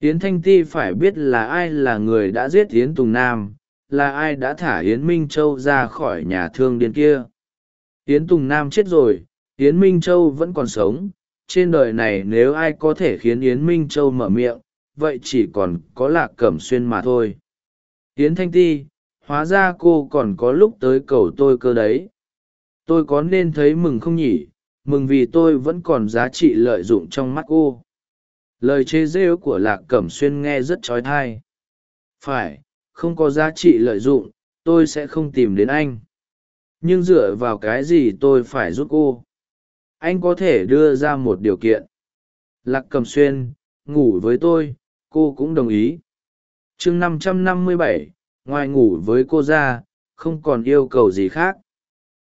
Yến thanh ti phải biết là ai là người đã giết yến tùng nam là ai đã thả yến minh châu ra khỏi nhà thương điên kia? Yến tùng nam chết rồi, yến minh châu vẫn còn sống. Trên đời này nếu ai có thể khiến yến minh châu mở miệng, vậy chỉ còn có lạc cẩm xuyên mà thôi. Yến thanh ti, hóa ra cô còn có lúc tới cầu tôi cơ đấy. Tôi có nên thấy mừng không nhỉ? Mừng vì tôi vẫn còn giá trị lợi dụng trong mắt cô. Lời chế rêu của lạc cẩm xuyên nghe rất trói thai. Phải không có giá trị lợi dụng, tôi sẽ không tìm đến anh. Nhưng dựa vào cái gì tôi phải giúp cô? Anh có thể đưa ra một điều kiện. Lạc cầm xuyên, ngủ với tôi, cô cũng đồng ý. Chương năm trăm năm mươi bảy, ngoài ngủ với cô ra, không còn yêu cầu gì khác.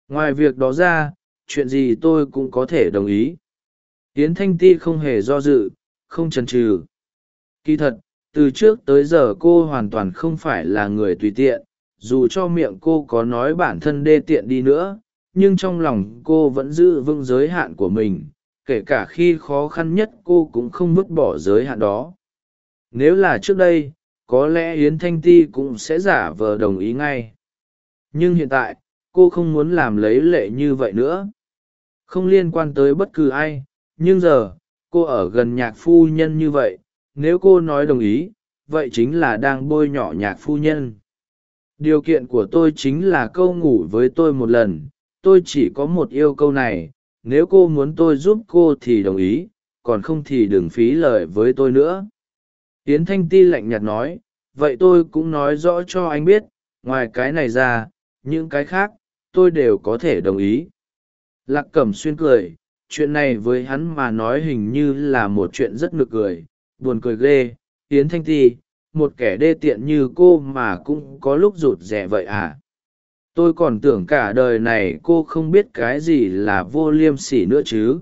Ngoài việc đó ra, chuyện gì tôi cũng có thể đồng ý. Tiến thanh ti không hề do dự, không chần chừ. Kỳ thật từ trước tới giờ cô hoàn toàn không phải là người tùy tiện, dù cho miệng cô có nói bản thân đê tiện đi nữa, nhưng trong lòng cô vẫn giữ vững giới hạn của mình, kể cả khi khó khăn nhất cô cũng không vứt bỏ giới hạn đó. Nếu là trước đây, có lẽ yến thanh ti cũng sẽ giả vờ đồng ý ngay. Nhưng hiện tại, cô không muốn làm lấy lệ như vậy nữa. Không liên quan tới bất cứ ai, nhưng giờ, cô ở gần nhạc phu nhân như vậy nếu cô nói đồng ý, vậy chính là đang bôi nhọ nhạc phu nhân. Điều kiện của tôi chính là câu ngủ với tôi một lần, tôi chỉ có một yêu câu này, nếu cô muốn tôi giúp cô thì đồng ý, còn không thì đừng phí lời với tôi nữa. Tiến thanh ti lạnh nhạt nói, vậy tôi cũng nói rõ cho anh biết, ngoài cái này ra, những cái khác, tôi đều có thể đồng ý. Lạc cẩm xuyên cười, chuyện này với hắn mà nói hình như là một chuyện rất nực cười buồn cười ghê, Yến thanh ti, một kẻ đê tiện như cô mà cũng có lúc rụt rè vậy à? Tôi còn tưởng cả đời này cô không biết cái gì là vô liêm sỉ nữa chứ.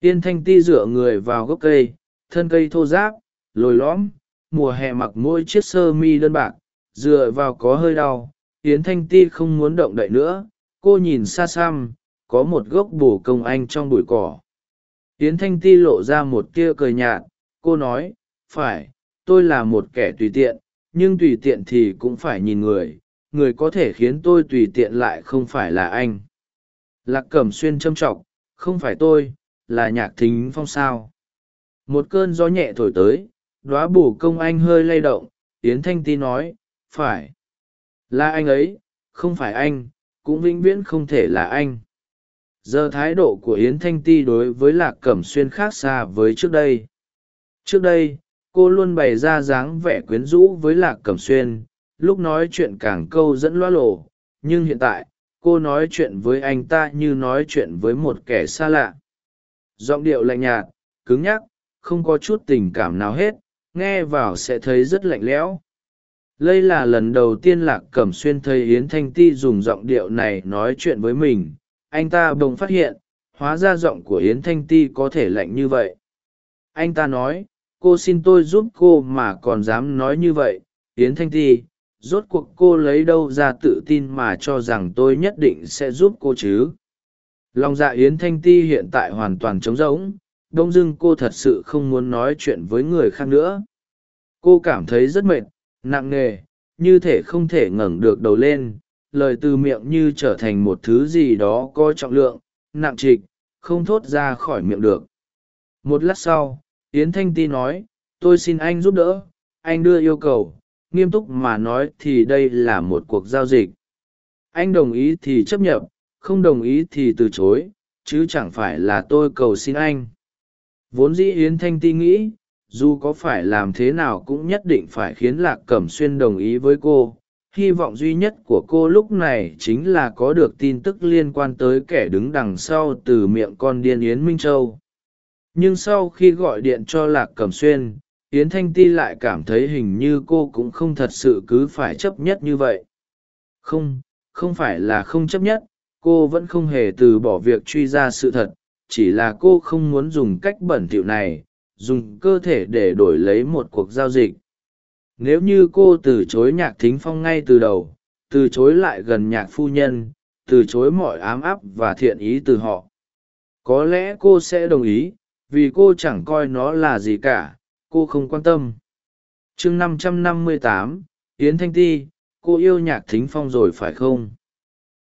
Yên thanh ti dựa người vào gốc cây, thân cây thô giáp lồi lõm, mùa hè mặc mỗi chiếc sơ mi đơn bạc, dựa vào có hơi đau, yến thanh ti không muốn động đậy nữa, cô nhìn xa xăm, có một gốc bồ công anh trong bụi cỏ. Yến thanh ti lộ ra một tia cười nhạt cô nói, phải, tôi là một kẻ tùy tiện, nhưng tùy tiện thì cũng phải nhìn người. Người có thể khiến tôi tùy tiện lại không phải là anh. Lạc cẩm xuyên châm t r ọ c không phải tôi, là nhạc thính phong sao? Một cơn gió nhẹ thổi tới đoá bù công anh hơi lay động, yến thanh ti nói, phải. Là anh ấy, không phải anh, cũng vĩnh viễn không thể là anh. Giờ thái độ của yến thanh ti đối với lạc cẩm xuyên khác xa với trước đây trước đây, cô luôn bày ra dáng vẻ quyến rũ với lạc cẩm xuyên, lúc nói chuyện càng câu dẫn loa lộ. Nhưng hiện tại, cô nói chuyện với anh ta như nói chuyện với một kẻ xa lạ. Giọng điệu lạnh nhạt, cứng nhắc, không có chút tình cảm nào hết, nghe vào sẽ thấy rất lạnh lẽo. Đây là lần đầu tiên lạc cẩm xuyên thấy yến thanh ti dùng giọng điệu này nói chuyện với mình. Anh ta bỗng phát hiện, hóa ra giọng của yến thanh ti có thể lạnh như vậy. Anh ta nói cô xin tôi giúp cô mà còn dám nói như vậy, yến thanh ti, rốt cuộc cô lấy đâu ra tự tin mà cho rằng tôi nhất định sẽ giúp cô chứ? Lòng dạ yến thanh ti hiện tại hoàn toàn trống rỗng, đông dưng cô thật sự không muốn nói chuyện với người khác nữa. Cô cảm thấy rất mệt, nặng nề, như thể không thể ngẩng được đầu lên, lời từ miệng như trở thành một thứ gì đó có trọng lượng, nặng trịch, không thốt ra khỏi miệng được. Một lát sau yến thanh ti nói, tôi xin anh giúp đỡ, anh đưa yêu cầu, nghiêm túc mà nói thì đây là một cuộc giao dịch. Anh đồng ý thì chấp nhận, không đồng ý thì từ chối, chứ chẳng phải là tôi cầu xin anh. Vốn dĩ yến thanh ti nghĩ, dù có phải làm thế nào cũng nhất định phải khiến lạc cẩm xuyên đồng ý với cô. Hy vọng duy nhất của cô lúc này chính là có được tin tức liên quan tới kẻ đứng đằng sau từ miệng con điên yến minh châu nhưng sau khi gọi điện cho lạc cẩm xuyên, yến thanh ti lại cảm thấy hình như cô cũng không thật sự cứ phải chấp nhất như vậy. Không không phải là không chấp nhất, cô vẫn không hề từ bỏ việc truy ra sự thật, chỉ là cô không muốn dùng cách bẩn thỉu này, dùng cơ thể để đổi lấy một cuộc giao dịch. Nếu như cô từ chối nhạc thính phong ngay từ đầu, từ chối lại gần nhạc phu nhân, từ chối mọi ám áp và thiện ý từ họ, có lẽ cô sẽ đồng ý vì cô chẳng coi nó là gì cả, cô không quan tâm. Chương năm trăm năm mươi tám, yến thanh ti, cô yêu nhạc thính phong rồi phải không?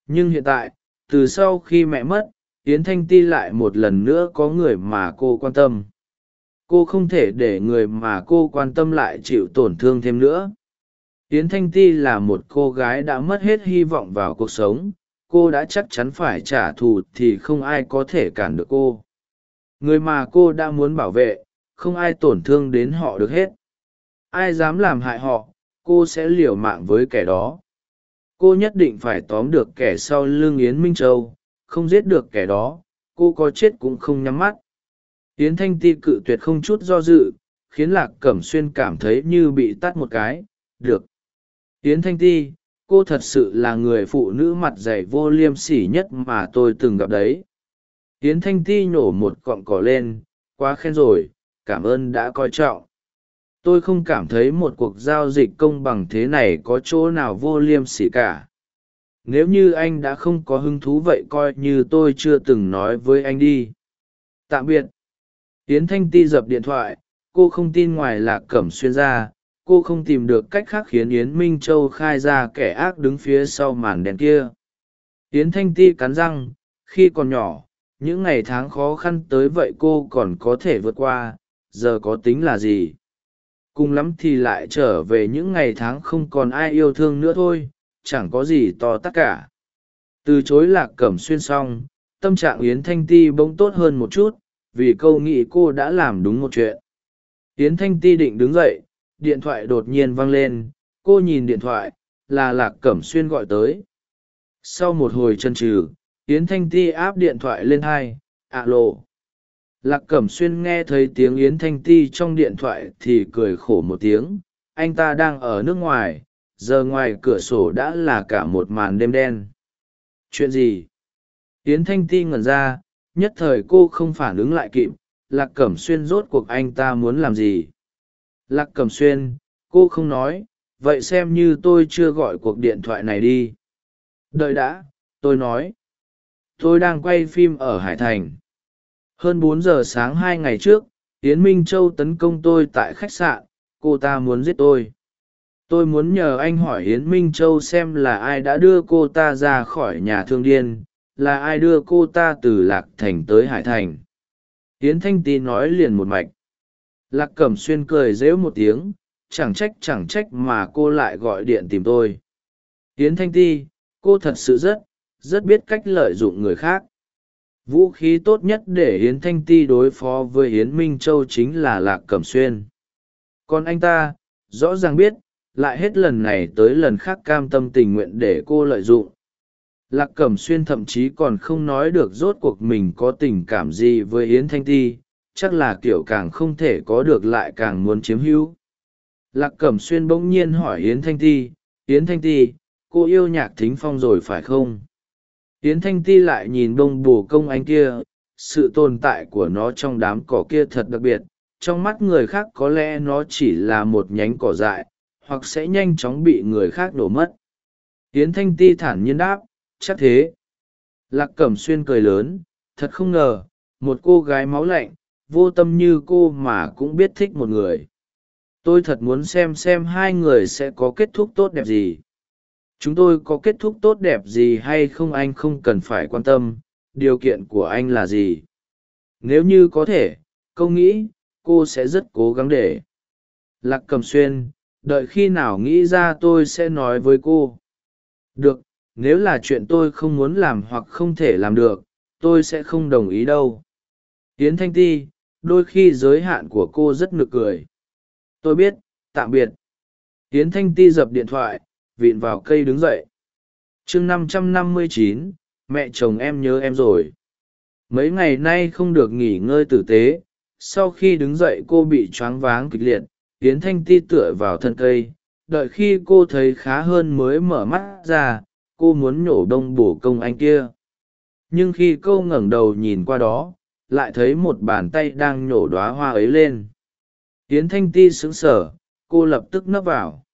Nhưng hiện tại, từ sau khi mẹ mất, yến thanh ti lại một lần nữa có người mà cô quan tâm. Cô không thể để người mà cô quan tâm lại chịu tổn thương thêm nữa. Yến thanh ti là một cô gái đã mất hết hy vọng vào cuộc sống. Cô đã chắc chắn phải trả thù thì không ai có thể cản được cô người mà cô đã muốn bảo vệ, không ai tổn thương đến họ được hết. Ai dám làm hại họ, cô sẽ liều mạng với kẻ đó. Cô nhất định phải tóm được kẻ sau lưng yến minh châu, không giết được kẻ đó, cô có chết cũng không nhắm mắt. Yến thanh ti cự tuyệt không chút do dự, khiến lạc cẩm xuyên cảm thấy như bị tắt một cái, được. Yến thanh ti, cô thật sự là người phụ nữ mặt dày vô liêm sỉ nhất mà tôi từng gặp đấy yến thanh ti nhổ một cọng cỏ lên, quá khen rồi, cảm ơn đã coi trọng. Tôi không cảm thấy một cuộc giao dịch công bằng thế này có chỗ nào vô liêm sỉ cả. Nếu như anh đã không có hứng thú vậy coi như tôi chưa từng nói với anh đi. Tạm biệt. Yến thanh ti dập điện thoại, cô không tin ngoài lạc cẩm xuyên ra, cô không tìm được cách khác khiến yến minh châu khai ra kẻ ác đứng phía sau màn đèn kia. Yến thanh ti cắn răng, khi còn nhỏ những ngày tháng khó khăn tới vậy cô còn có thể vượt qua, giờ có tính là gì? Cùng lắm thì lại trở về những ngày tháng không còn ai yêu thương nữa thôi, chẳng có gì to tất cả. Từ chối lạc cẩm xuyên xong, tâm trạng yến thanh ti bỗng tốt hơn một chút, vì câu nghĩ cô đã làm đúng một chuyện. Yến thanh ti định đứng dậy, điện thoại đột nhiên vang lên, cô nhìn điện thoại, là lạc cẩm xuyên gọi tới. Sau một hồi chân trừ yến thanh ti áp điện thoại lên hai ạ lộ lạc cẩm xuyên nghe thấy tiếng yến thanh ti trong điện thoại thì cười khổ một tiếng, anh ta đang ở nước ngoài, giờ ngoài cửa sổ đã là cả một màn đêm đen. Chuyện gì? Yến thanh ti ngẩn ra, nhất thời cô không phản ứng lại kịp, lạc cẩm xuyên rốt cuộc anh ta muốn làm gì? Lạc cẩm xuyên, cô không nói, vậy xem như tôi chưa gọi cuộc điện thoại này đi. Đợi đã, tôi nói tôi đang quay phim ở hải thành. Hơn bốn giờ sáng hai ngày trước tiến minh châu tấn công tôi tại khách sạn. Cô ta muốn giết tôi. Tôi muốn nhờ anh hỏi Hiến minh châu xem là ai đã đưa cô ta ra khỏi nhà thương điên, là ai đưa cô ta từ lạc thành tới hải thành. Hiến thanh tý nói liền một mạch. Lạc cẩm xuyên cười dễu một tiếng, chẳng trách chẳng trách mà cô lại gọi điện tìm tôi. Hiến thanh ti cô thật sự rất rất biết cách lợi dụng người khác. Vũ khí tốt nhất để yến thanh ti đối phó với yến minh châu chính là lạc cẩm xuyên. Còn anh ta, rõ ràng biết, lại hết lần này tới lần khác cam tâm tình nguyện để cô lợi dụng. Lạc cẩm xuyên thậm chí còn không nói được rốt cuộc mình có tình cảm gì với yến thanh ti, chắc là kiểu càng không thể có được lại càng muốn chiếm hữu. Lạc cẩm xuyên bỗng nhiên hỏi yến thanh ti yến thanh ti, cô yêu nhạc thính phong rồi phải không? Yến thanh ti lại nhìn bông bồ công anh kia, sự tồn tại của nó trong đám cỏ kia thật đặc biệt. Trong mắt người khác có lẽ nó chỉ là một nhánh cỏ dại, hoặc sẽ nhanh chóng bị người khác đổ mất. Yến thanh ti thản nhiên đáp, chắc thế. Lạc cẩm xuyên cười lớn, thật không ngờ, một cô gái máu lạnh, vô tâm như cô mà cũng biết thích một người. Tôi thật muốn xem xem hai người sẽ có kết thúc tốt đẹp gì chúng tôi có kết thúc tốt đẹp gì hay không anh không cần phải quan tâm, điều kiện của anh là gì? Nếu như có thể câu nghĩ cô sẽ rất cố gắng để. Lạc cầm xuyên, đợi khi nào nghĩ ra tôi sẽ nói với cô. Được, nếu là chuyện tôi không muốn làm hoặc không thể làm được, tôi sẽ không đồng ý đâu. Tiến thanh ti, đôi khi giới hạn của cô rất nực cười. Tôi biết, tạm biệt. Tiến thanh ti dập điện thoại vịn vào cây đứng dậy. Chương năm trăm năm mươi chín, mẹ chồng em nhớ em rồi. Mấy ngày nay không được nghỉ ngơi tử tế, sau khi đứng dậy cô bị choáng váng kịch liệt tiến thanh ti tựa vào thân cây. Đợi khi cô thấy khá hơn mới mở mắt ra, cô muốn nhổ đông bổ công anh kia. Nhưng khi cô ngẩng đầu nhìn qua đó, lại thấy một bàn tay đang nhổ đoá hoa ấy lên. Tiến thanh ti sững sờ, cô lập tức nấp vào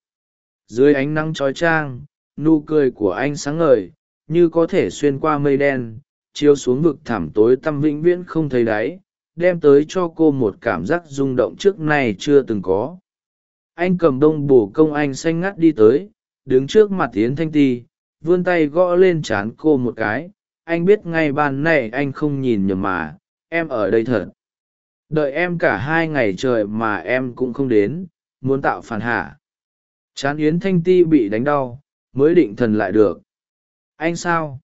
dưới ánh nắng trói trang, nụ cười của anh sáng ngời, như có thể xuyên qua mây đen, chiếu xuống vực thẳm tối tăm vĩnh viễn không thấy đáy, đem tới cho cô một cảm giác rung động trước nay chưa từng có. Anh cầm đông bổ công anh xanh ngắt đi tới, đứng trước mặt tiến thanh ti, vươn tay gõ lên c h á n cô một cái. Anh biết ngay ban này anh không nhìn nhầm mà, em ở đây thật. Đợi em cả hai ngày trời mà em cũng không đến, muốn tạo phản hả? Chán yến thanh ti bị đánh đau, mới định thần lại được. Anh sao?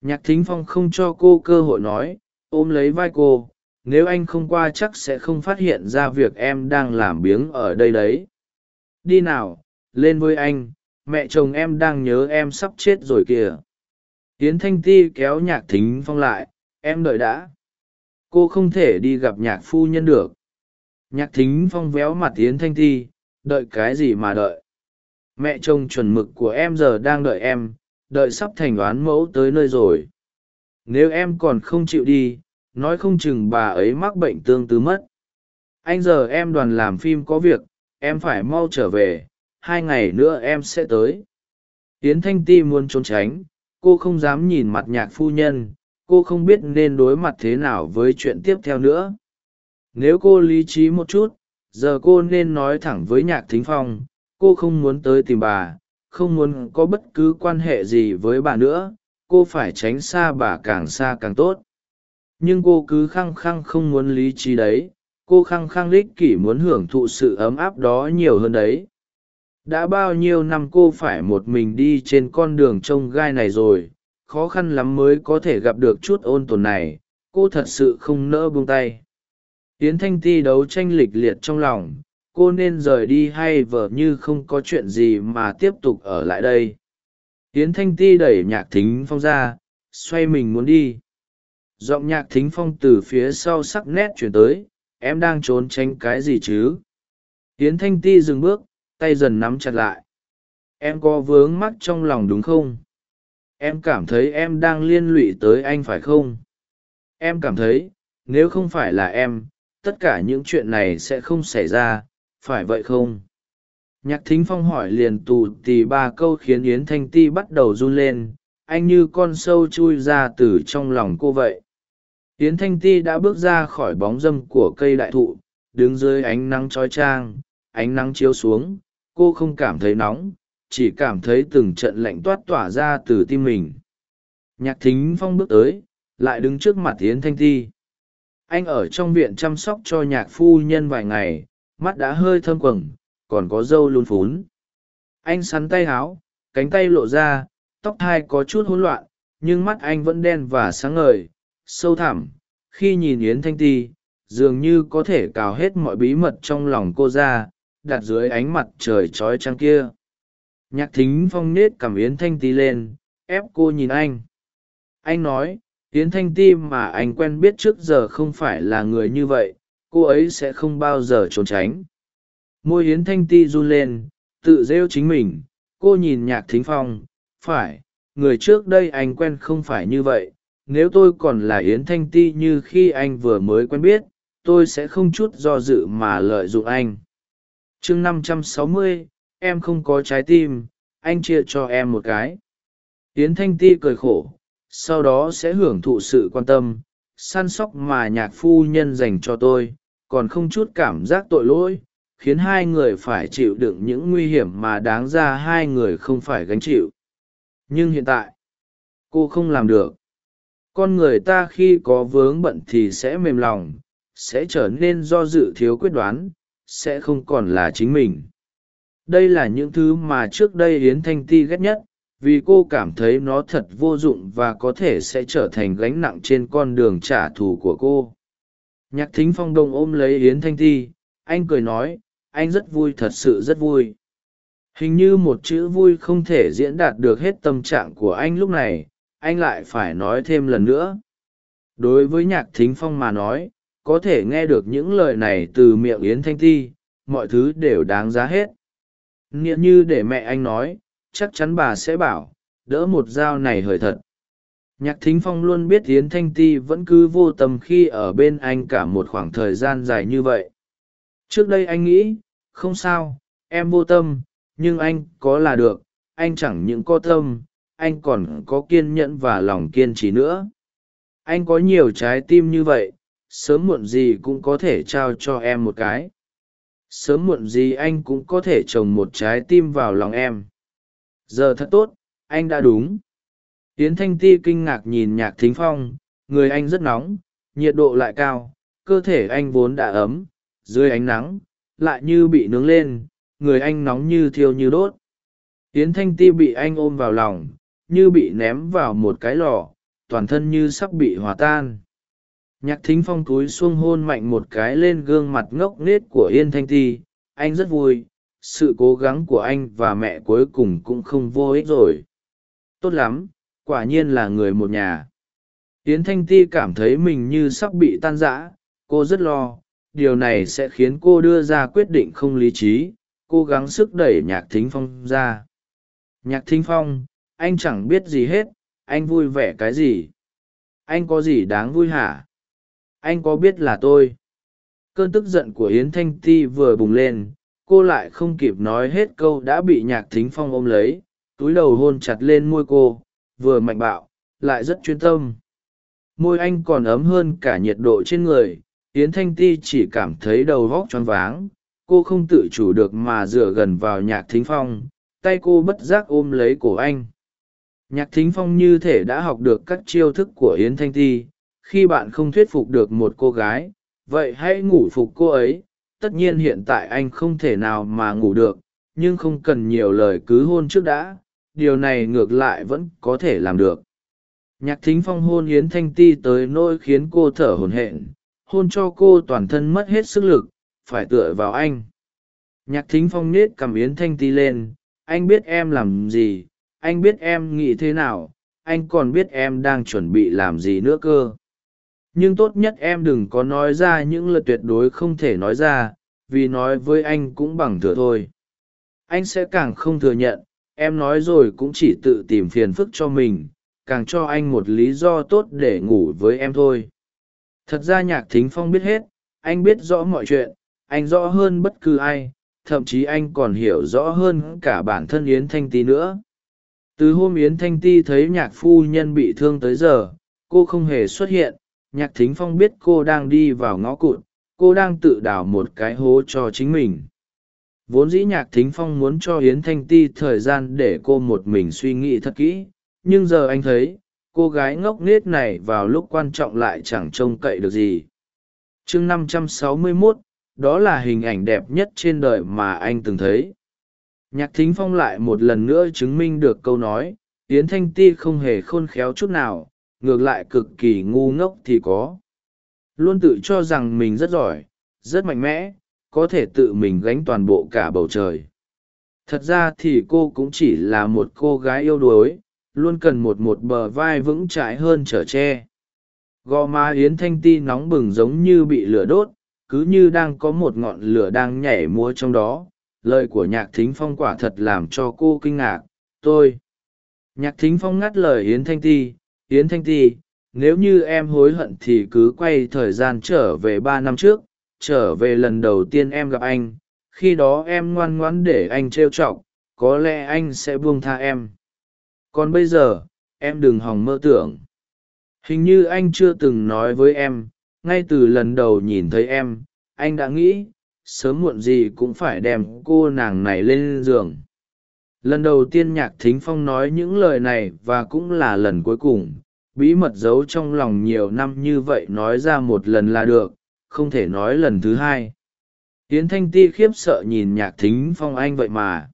Nhạc thính phong không cho cô cơ hội nói, ôm lấy vai cô, nếu anh không qua chắc sẽ không phát hiện ra việc em đang làm biếng ở đây đấy. Đi nào, lên với anh, mẹ chồng em đang nhớ em sắp chết rồi kìa. Yến thanh ti kéo nhạc thính phong lại, em đợi đã. Cô không thể đi gặp nhạc phu nhân được. Nhạc thính phong véo mặt yến thanh ti, đợi cái gì mà đợi mẹ chồng chuẩn mực của em giờ đang đợi em, đợi sắp thành đoán mẫu tới nơi rồi. Nếu em còn không chịu đi, nói không chừng bà ấy mắc bệnh tương tư mất. Anh giờ em đoàn làm phim có việc, em phải mau trở về, hai ngày nữa em sẽ tới. Yến thanh ti muốn trốn tránh, cô không dám nhìn mặt nhạc phu nhân, cô không biết nên đối mặt thế nào với chuyện tiếp theo nữa. Nếu cô lý trí một chút, giờ cô nên nói thẳng với nhạc thính phong cô không muốn tới tìm bà, không muốn có bất cứ quan hệ gì với bà nữa. Cô phải tránh xa bà càng xa càng tốt. Nhưng cô cứ khăng khăng không muốn lý trí đấy. Cô khăng khăng đích kỷ muốn hưởng thụ sự ấm áp đó nhiều hơn đấy. Đã bao nhiêu năm cô phải một mình đi trên con đường trông gai này rồi. Khó khăn lắm mới có thể gặp được chút ôn tồn này. Cô thật sự không nỡ buông tay. Yến thanh ti đấu tranh lịch liệt trong lòng cô nên rời đi hay vờ như không có chuyện gì mà tiếp tục ở lại đây? Yến thanh ti đẩy nhạc thính phong ra, xoay mình muốn đi. Giọng nhạc thính phong từ phía sau sắc nét chuyển tới, em đang trốn tránh cái gì chứ? Yến thanh ti dừng bước, tay dần nắm chặt lại. Em có vướng mắc trong lòng đúng không? Em cảm thấy em đang liên lụy tới anh phải không? Em cảm thấy, nếu không phải là em, tất cả những chuyện này sẽ không xảy ra phải vậy không? Nhạc thính phong hỏi liền tù tì ba câu khiến yến thanh ti bắt đầu run lên, anh như con sâu chui ra từ trong lòng cô vậy. Yến thanh ti đã bước ra khỏi bóng dâm của cây đại thụ, đứng dưới ánh nắng trói trang ánh nắng chiếu xuống, cô không cảm thấy nóng, chỉ cảm thấy từng trận lạnh toát tỏa ra từ tim mình. Nhạc thính phong bước tới, lại đứng trước mặt yến thanh ti. Anh ở trong viện chăm sóc cho nhạc phu nhân vài ngày mắt đã hơi thâm quầng, còn có râu luôn phún. Anh sắn tay háo, cánh tay lộ ra, tóc thai có chút hỗn loạn, nhưng mắt anh vẫn đen và sáng ngời, sâu thẳm. Khi nhìn yến thanh ti, dường như có thể cào hết mọi bí mật trong lòng cô ra, đặt dưới ánh mặt trời trói trăng kia. Nhạc thính phong nết cảm yến thanh ti lên, ép cô nhìn anh. Anh nói, yến thanh ti mà anh quen biết trước giờ không phải là người như vậy cô ấy sẽ không bao giờ trốn tránh. Môi yến thanh ti run lên, tự rêu chính mình, cô nhìn nhạc thính phong, phải, người trước đây anh quen không phải như vậy, nếu tôi còn là yến thanh ti như khi anh vừa mới quen biết, tôi sẽ không chút do dự mà lợi dụng anh. Chương năm trăm sáu mươi, em không có trái tim, anh chia cho em một cái. Yến thanh ti cười khổ, sau đó sẽ hưởng thụ sự quan tâm, săn sóc mà nhạc phu nhân dành cho tôi còn không chút cảm giác tội lỗi, khiến hai người phải chịu đựng những nguy hiểm mà đáng ra hai người không phải gánh chịu. Nhưng hiện tại, cô không làm được. Con người ta khi có vướng bận thì sẽ mềm lòng, sẽ trở nên do dự thiếu quyết đoán, sẽ không còn là chính mình. Đây là những thứ mà trước đây yến thanh ti ghét nhất, vì cô cảm thấy nó thật vô dụng và có thể sẽ trở thành gánh nặng trên con đường trả thù của cô nhạc thính phong đông ôm lấy yến thanh ti anh cười nói, anh rất vui, thật sự rất vui. Hình như một chữ vui không thể diễn đạt được hết tâm trạng của anh lúc này, anh lại phải nói thêm lần nữa. Đối với nhạc thính phong mà nói, có thể nghe được những lời này từ miệng yến thanh ti mọi thứ đều đáng giá hết. Nghĩa như để mẹ anh nói, chắc chắn bà sẽ bảo, đỡ một dao này hời thật nhạc thính phong luôn biết yến thanh ti vẫn cứ vô tâm khi ở bên anh cả một khoảng thời gian dài như vậy. Trước đây anh nghĩ, không sao, em vô tâm, nhưng anh có là được, anh chẳng những có tâm, anh còn có kiên nhẫn và lòng kiên trì nữa. Anh có nhiều trái tim như vậy, sớm muộn gì cũng có thể trao cho em một cái. Sớm muộn gì anh cũng có thể trồng một trái tim vào lòng em. Giờ thật tốt, anh đã đúng yến thanh ti kinh ngạc nhìn nhạc thính phong, người anh rất nóng, nhiệt độ lại cao, cơ thể anh vốn đã ấm, dưới ánh nắng, lại như bị nướng lên, người anh nóng như thiêu như đốt. Yến thanh ti bị anh ôm vào lòng, như bị ném vào một cái lò, toàn thân như sắp bị hòa tan. Nhạc thính phong túi xuông hôn mạnh một cái lên gương mặt ngốc nghếch của yên thanh ti, anh rất vui, sự cố gắng của anh và mẹ cuối cùng cũng không vô ích rồi. Tốt lắm quả nhiên là người một nhà. Yến thanh ti cảm thấy mình như sắp bị tan rã, cô rất lo, điều này sẽ khiến cô đưa ra quyết định không lý trí, cố gắng sức đẩy nhạc thính phong ra. Nhạc thính phong, anh chẳng biết gì hết, anh vui vẻ cái gì? Anh có gì đáng vui hả? Anh có biết là tôi? Cơn tức giận của yến thanh ti vừa bùng lên, cô lại không kịp nói hết câu đã bị nhạc thính phong ôm lấy, túi đầu hôn chặt lên môi cô vừa mạnh bạo, lại rất chuyên tâm. Môi anh còn ấm hơn cả nhiệt độ trên người, yến thanh ti chỉ cảm thấy đầu vóc choáng váng. Cô không tự chủ được mà dựa gần vào nhạc thính phong, tay cô bất giác ôm lấy cổ anh. Nhạc thính phong như thể đã học được các chiêu thức của yến thanh ti. Khi bạn không thuyết phục được một cô gái, vậy hãy ngủ phục cô ấy. Tất nhiên hiện tại anh không thể nào mà ngủ được, nhưng không cần nhiều lời cứ hôn trước đã điều này ngược lại vẫn có thể làm được. Nhạc thính phong hôn yến thanh ti tới nỗi khiến cô thở hổn hển, hôn cho cô toàn thân mất hết sức lực, phải tựa vào anh. Nhạc thính phong nết cầm yến thanh ti lên, anh biết em làm gì? Anh biết em nghĩ thế nào? Anh còn biết em đang chuẩn bị làm gì nữa cơ? Nhưng tốt nhất em đừng có nói ra những lời tuyệt đối không thể nói ra, vì nói với anh cũng bằng thừa thôi. Anh sẽ càng không thừa nhận em nói rồi cũng chỉ tự tìm phiền phức cho mình, càng cho anh một lý do tốt để ngủ với em thôi. Thật ra nhạc thính phong biết hết, anh biết rõ mọi chuyện, anh rõ hơn bất cứ ai, thậm chí anh còn hiểu rõ hơn cả bản thân yến thanh ti nữa. Từ hôm yến thanh ti thấy nhạc phu nhân bị thương tới giờ, cô không hề xuất hiện, nhạc thính phong biết cô đang đi vào ngõ cụt, cô đang tự đào một cái hố cho chính mình vốn dĩ nhạc thính phong muốn cho yến thanh ti thời gian để cô một mình suy nghĩ thật kỹ nhưng giờ anh thấy cô gái ngốc nghếch này vào lúc quan trọng lại chẳng trông cậy được gì. Chương 561, đó là hình ảnh đẹp nhất trên đời mà anh từng thấy. Nhạc thính phong lại một lần nữa chứng minh được câu nói yến thanh ti không hề khôn khéo chút nào ngược lại cực kỳ ngu ngốc thì có. Luôn tự cho rằng mình rất giỏi rất mạnh mẽ có thể tự mình gánh toàn bộ cả bầu trời. Thật ra thì cô cũng chỉ là một cô gái yêu đuối, luôn cần một một bờ vai vững chãi hơn trở tre. Gò má yến thanh ti nóng bừng giống như bị lửa đốt, cứ như đang có một ngọn lửa đang nhảy múa trong đó. Lời của nhạc thính phong quả thật làm cho cô kinh ngạc. Tôi. Nhạc thính phong ngắt lời yến thanh ti, yến thanh ti, nếu như em hối hận thì cứ quay thời gian trở về ba năm trước trở về lần đầu tiên em gặp anh, khi đó em ngoan ngoãn để anh trêu chọc, có lẽ anh sẽ buông tha em. Còn bây giờ, em đừng hòng mơ tưởng. Hình như anh chưa từng nói với em, ngay từ lần đầu nhìn thấy em, anh đã nghĩ, sớm muộn gì cũng phải đem cô nàng này lên giường. Lần đầu tiên nhạc thính phong nói những lời này và cũng là lần cuối cùng, bí mật giấu trong lòng nhiều năm như vậy nói ra một lần là được không thể nói lần thứ hai. Yến thanh ti khiếp sợ nhìn nhạc thính phong anh vậy mà.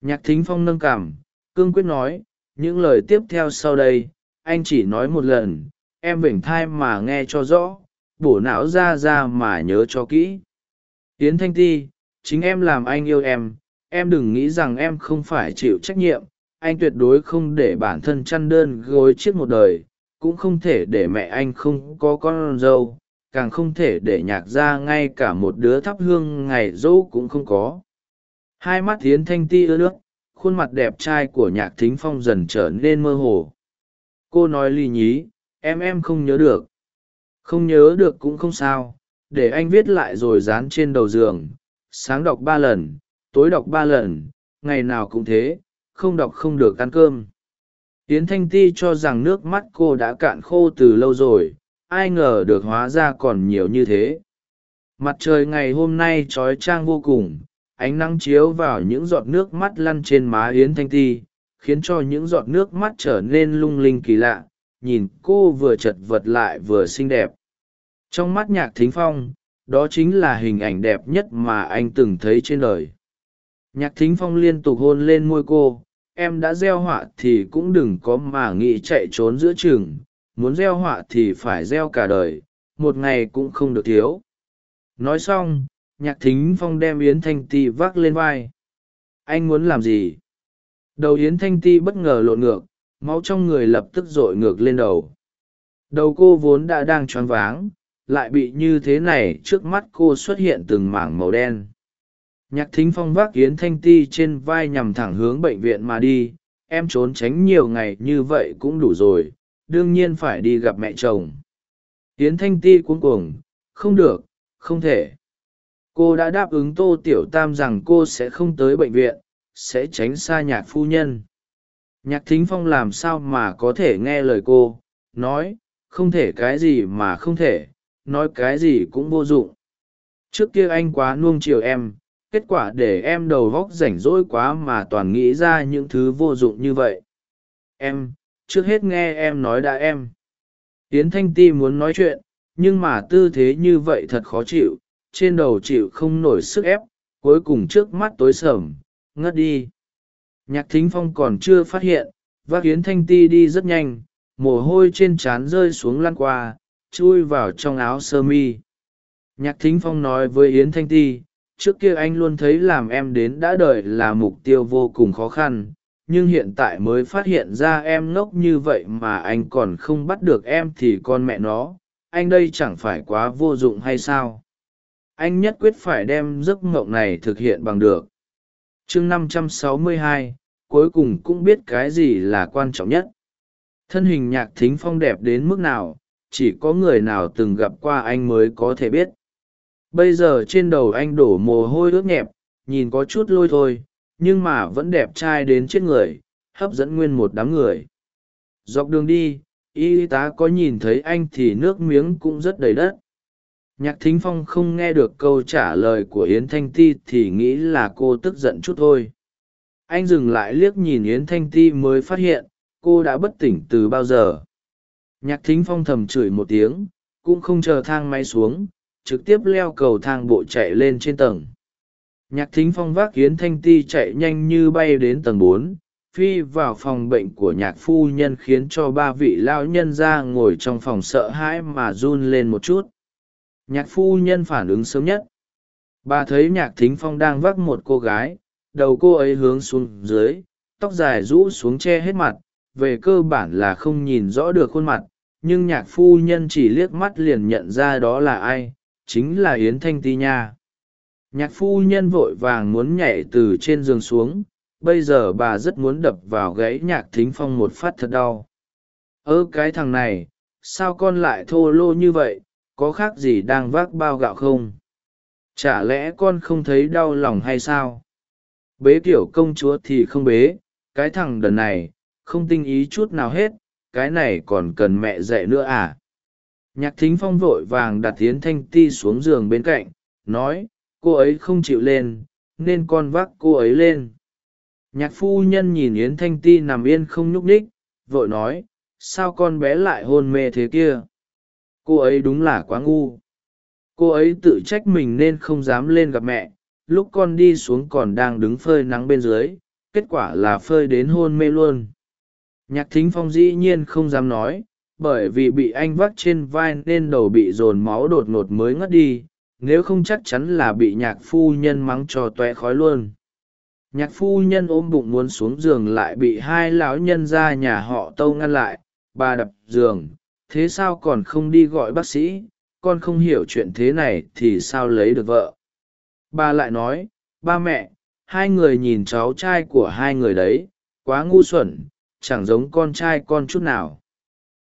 Nhạc thính phong nâng cảm cương quyết nói, những lời tiếp theo sau đây, anh chỉ nói một lần, em vểnh thai mà nghe cho rõ, bổ não ra ra mà nhớ cho kỹ. Yến thanh ti, chính em làm anh yêu em em đừng nghĩ rằng em không phải chịu trách nhiệm, anh tuyệt đối không để bản thân chăn đơn gối chiếc một đời, cũng không thể để mẹ anh không có con dâu càng không thể để nhạc ra ngay cả một đứa thắp hương ngày dỗ cũng không có. Hai mắt tiến thanh ti ưa nước, khuôn mặt đẹp trai của nhạc thính phong dần trở nên mơ hồ. Cô nói ly nhí, em em không nhớ được. Không nhớ được cũng không sao, để anh viết lại rồi dán trên đầu giường. Sáng đọc ba lần, tối đọc ba lần, ngày nào cũng thế, không đọc không được ăn cơm. Tiến thanh ti cho rằng nước mắt cô đã cạn khô từ lâu rồi ai ngờ được hóa ra còn nhiều như thế. Mặt trời ngày hôm nay trói trang vô cùng, ánh nắng chiếu vào những giọt nước mắt lăn trên má yến thanh ti, khiến cho những giọt nước mắt trở nên lung linh kỳ lạ, nhìn cô vừa chật vật lại vừa xinh đẹp. Trong mắt nhạc thính phong, đó chính là hình ảnh đẹp nhất mà anh từng thấy trên đời. Nhạc thính phong liên tục hôn lên môi cô, em đã gieo họa thì cũng đừng có mà nghĩ chạy trốn giữa chừng muốn gieo họa thì phải gieo cả đời, một ngày cũng không được thiếu. Nói xong, nhạc thính phong đem yến thanh ti vác lên vai. Anh muốn làm gì? Đầu yến thanh ti bất ngờ lộn ngược, máu trong người lập tức r ộ i ngược lên đầu. Đầu cô vốn đã đang choáng váng, lại bị như thế này trước mắt cô xuất hiện từng mảng màu đen. Nhạc thính phong vác yến thanh ti trên vai nhằm thẳng hướng bệnh viện mà đi, em trốn tránh nhiều ngày như vậy cũng đủ rồi đương nhiên phải đi gặp mẹ chồng. Tiến thanh ti cuống cuồng, không được, không thể. Cô đã đáp ứng tô tiểu tam rằng cô sẽ không tới bệnh viện, sẽ tránh xa nhạc phu nhân. Nhạc thính phong làm sao mà có thể nghe lời cô, nói, không thể cái gì mà không thể, nói cái gì cũng vô dụng. Trước kia anh quá nuông chiều em, kết quả để em đầu vóc rảnh rỗi quá mà toàn nghĩ ra những thứ vô dụng như vậy. Em trước hết nghe em nói đã em. Tiến thanh ti muốn nói chuyện, nhưng mà tư thế như vậy thật khó chịu, trên đầu chịu không nổi sức ép, cuối cùng trước mắt tối sầm, ngất đi. Nhạc thính phong còn chưa phát hiện, vác yến thanh ti đi rất nhanh, mồ hôi trên trán rơi xuống lăn qua, chui vào trong áo sơ mi. Nhạc thính phong nói với yến thanh ti, trước kia anh luôn thấy làm em đến đã đợi là mục tiêu vô cùng khó khăn nhưng hiện tại mới phát hiện ra em ngốc như vậy mà anh còn không bắt được em thì con mẹ nó anh đây chẳng phải quá vô dụng hay sao? Anh nhất quyết phải đem giấc mộng này thực hiện bằng được. Chương 562, cuối cùng cũng biết cái gì là quan trọng nhất. Thân hình nhạc thính phong đẹp đến mức nào chỉ có người nào từng gặp qua anh mới có thể biết. Bây giờ trên đầu anh đổ mồ hôi ướt nhẹp nhìn có chút lôi thôi nhưng mà vẫn đẹp trai đến chết người, hấp dẫn nguyên một đám người. Dọc đường đi, y tá có nhìn thấy anh thì nước miếng cũng rất đầy đất. Nhạc thính phong không nghe được câu trả lời của yến thanh ti thì nghĩ là cô tức giận chút thôi. Anh dừng lại liếc nhìn yến thanh ti mới phát hiện, cô đã bất tỉnh từ bao giờ. Nhạc thính phong thầm chửi một tiếng, cũng không chờ thang máy xuống, trực tiếp leo cầu thang bộ chạy lên trên tầng nhạc thính phong vác yến thanh ti chạy nhanh như bay đến tầng bốn, phi vào phòng bệnh của nhạc phu nhân khiến cho ba vị lao nhân ra ngồi trong phòng sợ hãi mà run lên một chút. Nhạc phu nhân phản ứng sớm nhất. Bà thấy nhạc thính phong đang vác một cô gái, đầu cô ấy hướng xuống dưới, tóc dài rũ xuống che hết mặt, về cơ bản là không nhìn rõ được khuôn mặt, nhưng nhạc phu nhân chỉ liếc mắt liền nhận ra đó là ai, chính là yến thanh ti nha nhạc phu nhân vội vàng muốn nhảy từ trên giường xuống, bây giờ bà rất muốn đập vào gãy nhạc thính phong một phát thật đau. Ơ, cái thằng này, sao con lại thô lô như vậy, có khác gì đang vác bao gạo không? Chả lẽ con không thấy đau lòng hay sao? Bế kiểu công chúa thì không bế, cái thằng đần này, không tinh ý chút nào hết, cái này còn cần mẹ dạy nữa à? Nhạc thính phong vội vàng đặt tiến thanh ti xuống giường bên cạnh, nói cô ấy không chịu lên, nên con vác cô ấy lên. Nhạc phu nhân nhìn yến thanh ti nằm yên không nhúc ních vội nói, sao con bé lại hôn mê thế kia? Cô ấy đúng là quá ngu. Cô ấy tự trách mình nên không dám lên gặp mẹ, lúc con đi xuống còn đang đứng phơi nắng bên dưới, kết quả là phơi đến hôn mê luôn. Nhạc thính phong dĩ nhiên không dám nói, bởi vì bị anh vắt trên vai nên đầu bị dồn máu đột ngột mới ngất đi nếu không chắc chắn là bị nhạc phu nhân mắng cho toe khói luôn. Nhạc phu nhân ôm bụng muốn xuống giường lại bị hai lão nhân ra nhà họ tâu ngăn lại. Bà đập giường, thế sao còn không đi gọi bác sĩ? Con không hiểu chuyện thế này thì sao lấy được vợ? Bà lại nói, ba mẹ, hai người nhìn cháu trai của hai người đấy, quá ngu xuẩn, chẳng giống con trai con chút nào.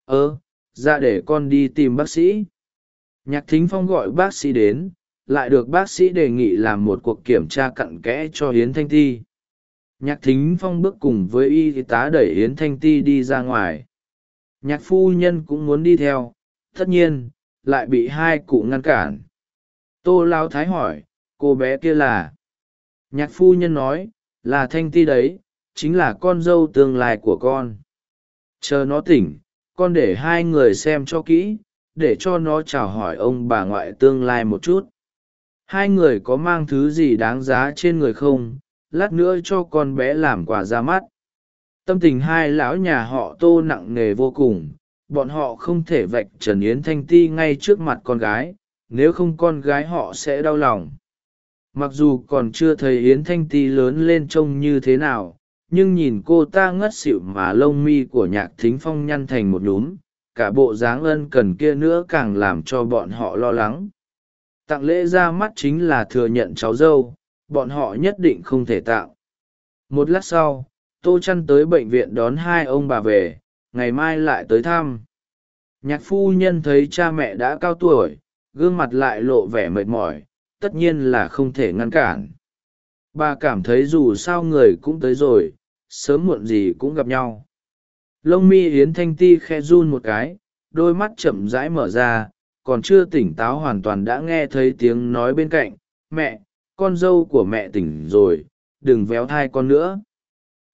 Ơ ra dạ để con đi tìm bác sĩ nhạc thính phong gọi bác sĩ đến, lại được bác sĩ đề nghị làm một cuộc kiểm tra cặn kẽ cho hiến thanh ti. Nhạc thính phong bước cùng với y tá đẩy hiến thanh ti đi ra ngoài. Nhạc phu nhân cũng muốn đi theo, tất nhiên, lại bị hai cụ ngăn cản. Tô lao thái hỏi, cô bé kia là? Nhạc phu nhân nói, là thanh ti đấy, chính là con dâu tương lai của con. Chờ nó tỉnh, con để hai người xem cho kỹ để cho nó chào hỏi ông bà ngoại tương lai một chút. Hai người có mang thứ gì đáng giá trên người không? Lát nữa cho con bé làm quà ra mắt. Tâm tình hai lão nhà họ tô nặng nề vô cùng. Bọn họ không thể vạch trần yến thanh ti ngay trước mặt con gái. Nếu không con gái họ sẽ đau lòng. Mặc dù còn chưa thấy yến thanh ti lớn lên trông như thế nào, nhưng nhìn cô ta ngất xỉu mà lông mi của nhạc thính phong nhăn thành một nhúm cả bộ dáng ân cần kia nữa càng làm cho bọn họ lo lắng. Tặng lễ ra mắt chính là thừa nhận cháu dâu, bọn họ nhất định không thể tạo một lát sau, tô chăn tới bệnh viện đón hai ông bà về, ngày mai lại tới thăm. Nhạc phu nhân thấy cha mẹ đã cao tuổi, gương mặt lại lộ vẻ mệt mỏi, tất nhiên là không thể ngăn cản. Bà cảm thấy dù sao người cũng tới rồi, sớm muộn gì cũng gặp nhau lông mi yến thanh ti khe run một cái, đôi mắt chậm rãi mở ra, còn chưa tỉnh táo hoàn toàn đã nghe thấy tiếng nói bên cạnh, mẹ, con dâu của mẹ tỉnh rồi, đừng véo thai con nữa.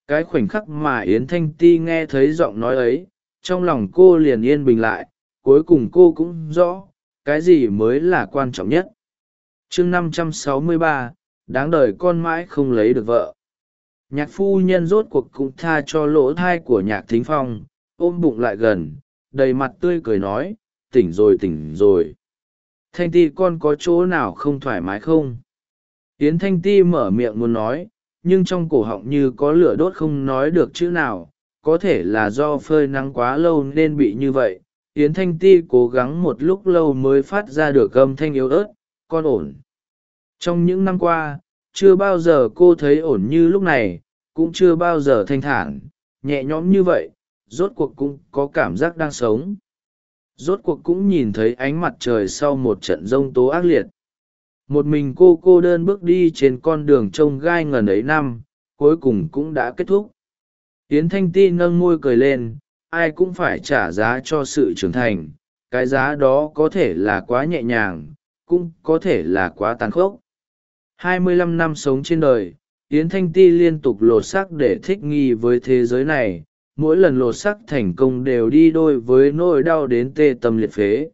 Cái khoảnh khắc mà yến thanh ti nghe thấy giọng nói ấy, trong lòng cô liền yên bình lại, cuối cùng cô cũng rõ, cái gì mới là quan trọng nhất. Chương năm trăm sáu mươi ba, đáng đời con mãi không lấy được vợ nhạc phu nhân rốt cuộc cũng tha cho lỗ thai của nhạc thính phong, ôm bụng lại gần, đầy mặt tươi cười nói, tỉnh rồi tỉnh rồi. Thanh ti con có chỗ nào không thoải mái không? Yến thanh ti mở miệng muốn nói, nhưng trong cổ họng như có lửa đốt không nói được chữ nào, có thể là do phơi nắng quá lâu nên bị như vậy. Yến thanh ti cố gắng một lúc lâu mới phát ra được âm thanh yếu ớt, con ổn. Trong những năm qua, chưa bao giờ cô thấy ổn như lúc này cũng chưa bao giờ thanh thản, nhẹ nhõm như vậy, rốt cuộc cũng có cảm giác đang sống. Rốt cuộc cũng nhìn thấy ánh mặt trời sau một trận rông tố ác liệt. Một mình cô cô đơn bước đi trên con đường trông gai ngần ấy năm, cuối cùng cũng đã kết thúc. Tiến thanh ti nâng môi cười lên, ai cũng phải trả giá cho sự trưởng thành, cái giá đó có thể là quá nhẹ nhàng, cũng có thể là quá tàn khốc. Hai mươi lăm năm sống trên đời yến thanh ti liên tục lột xác để thích nghi với thế giới này, mỗi lần lột xác thành công đều đi đôi với nỗi đau đến tê tâm liệt phế.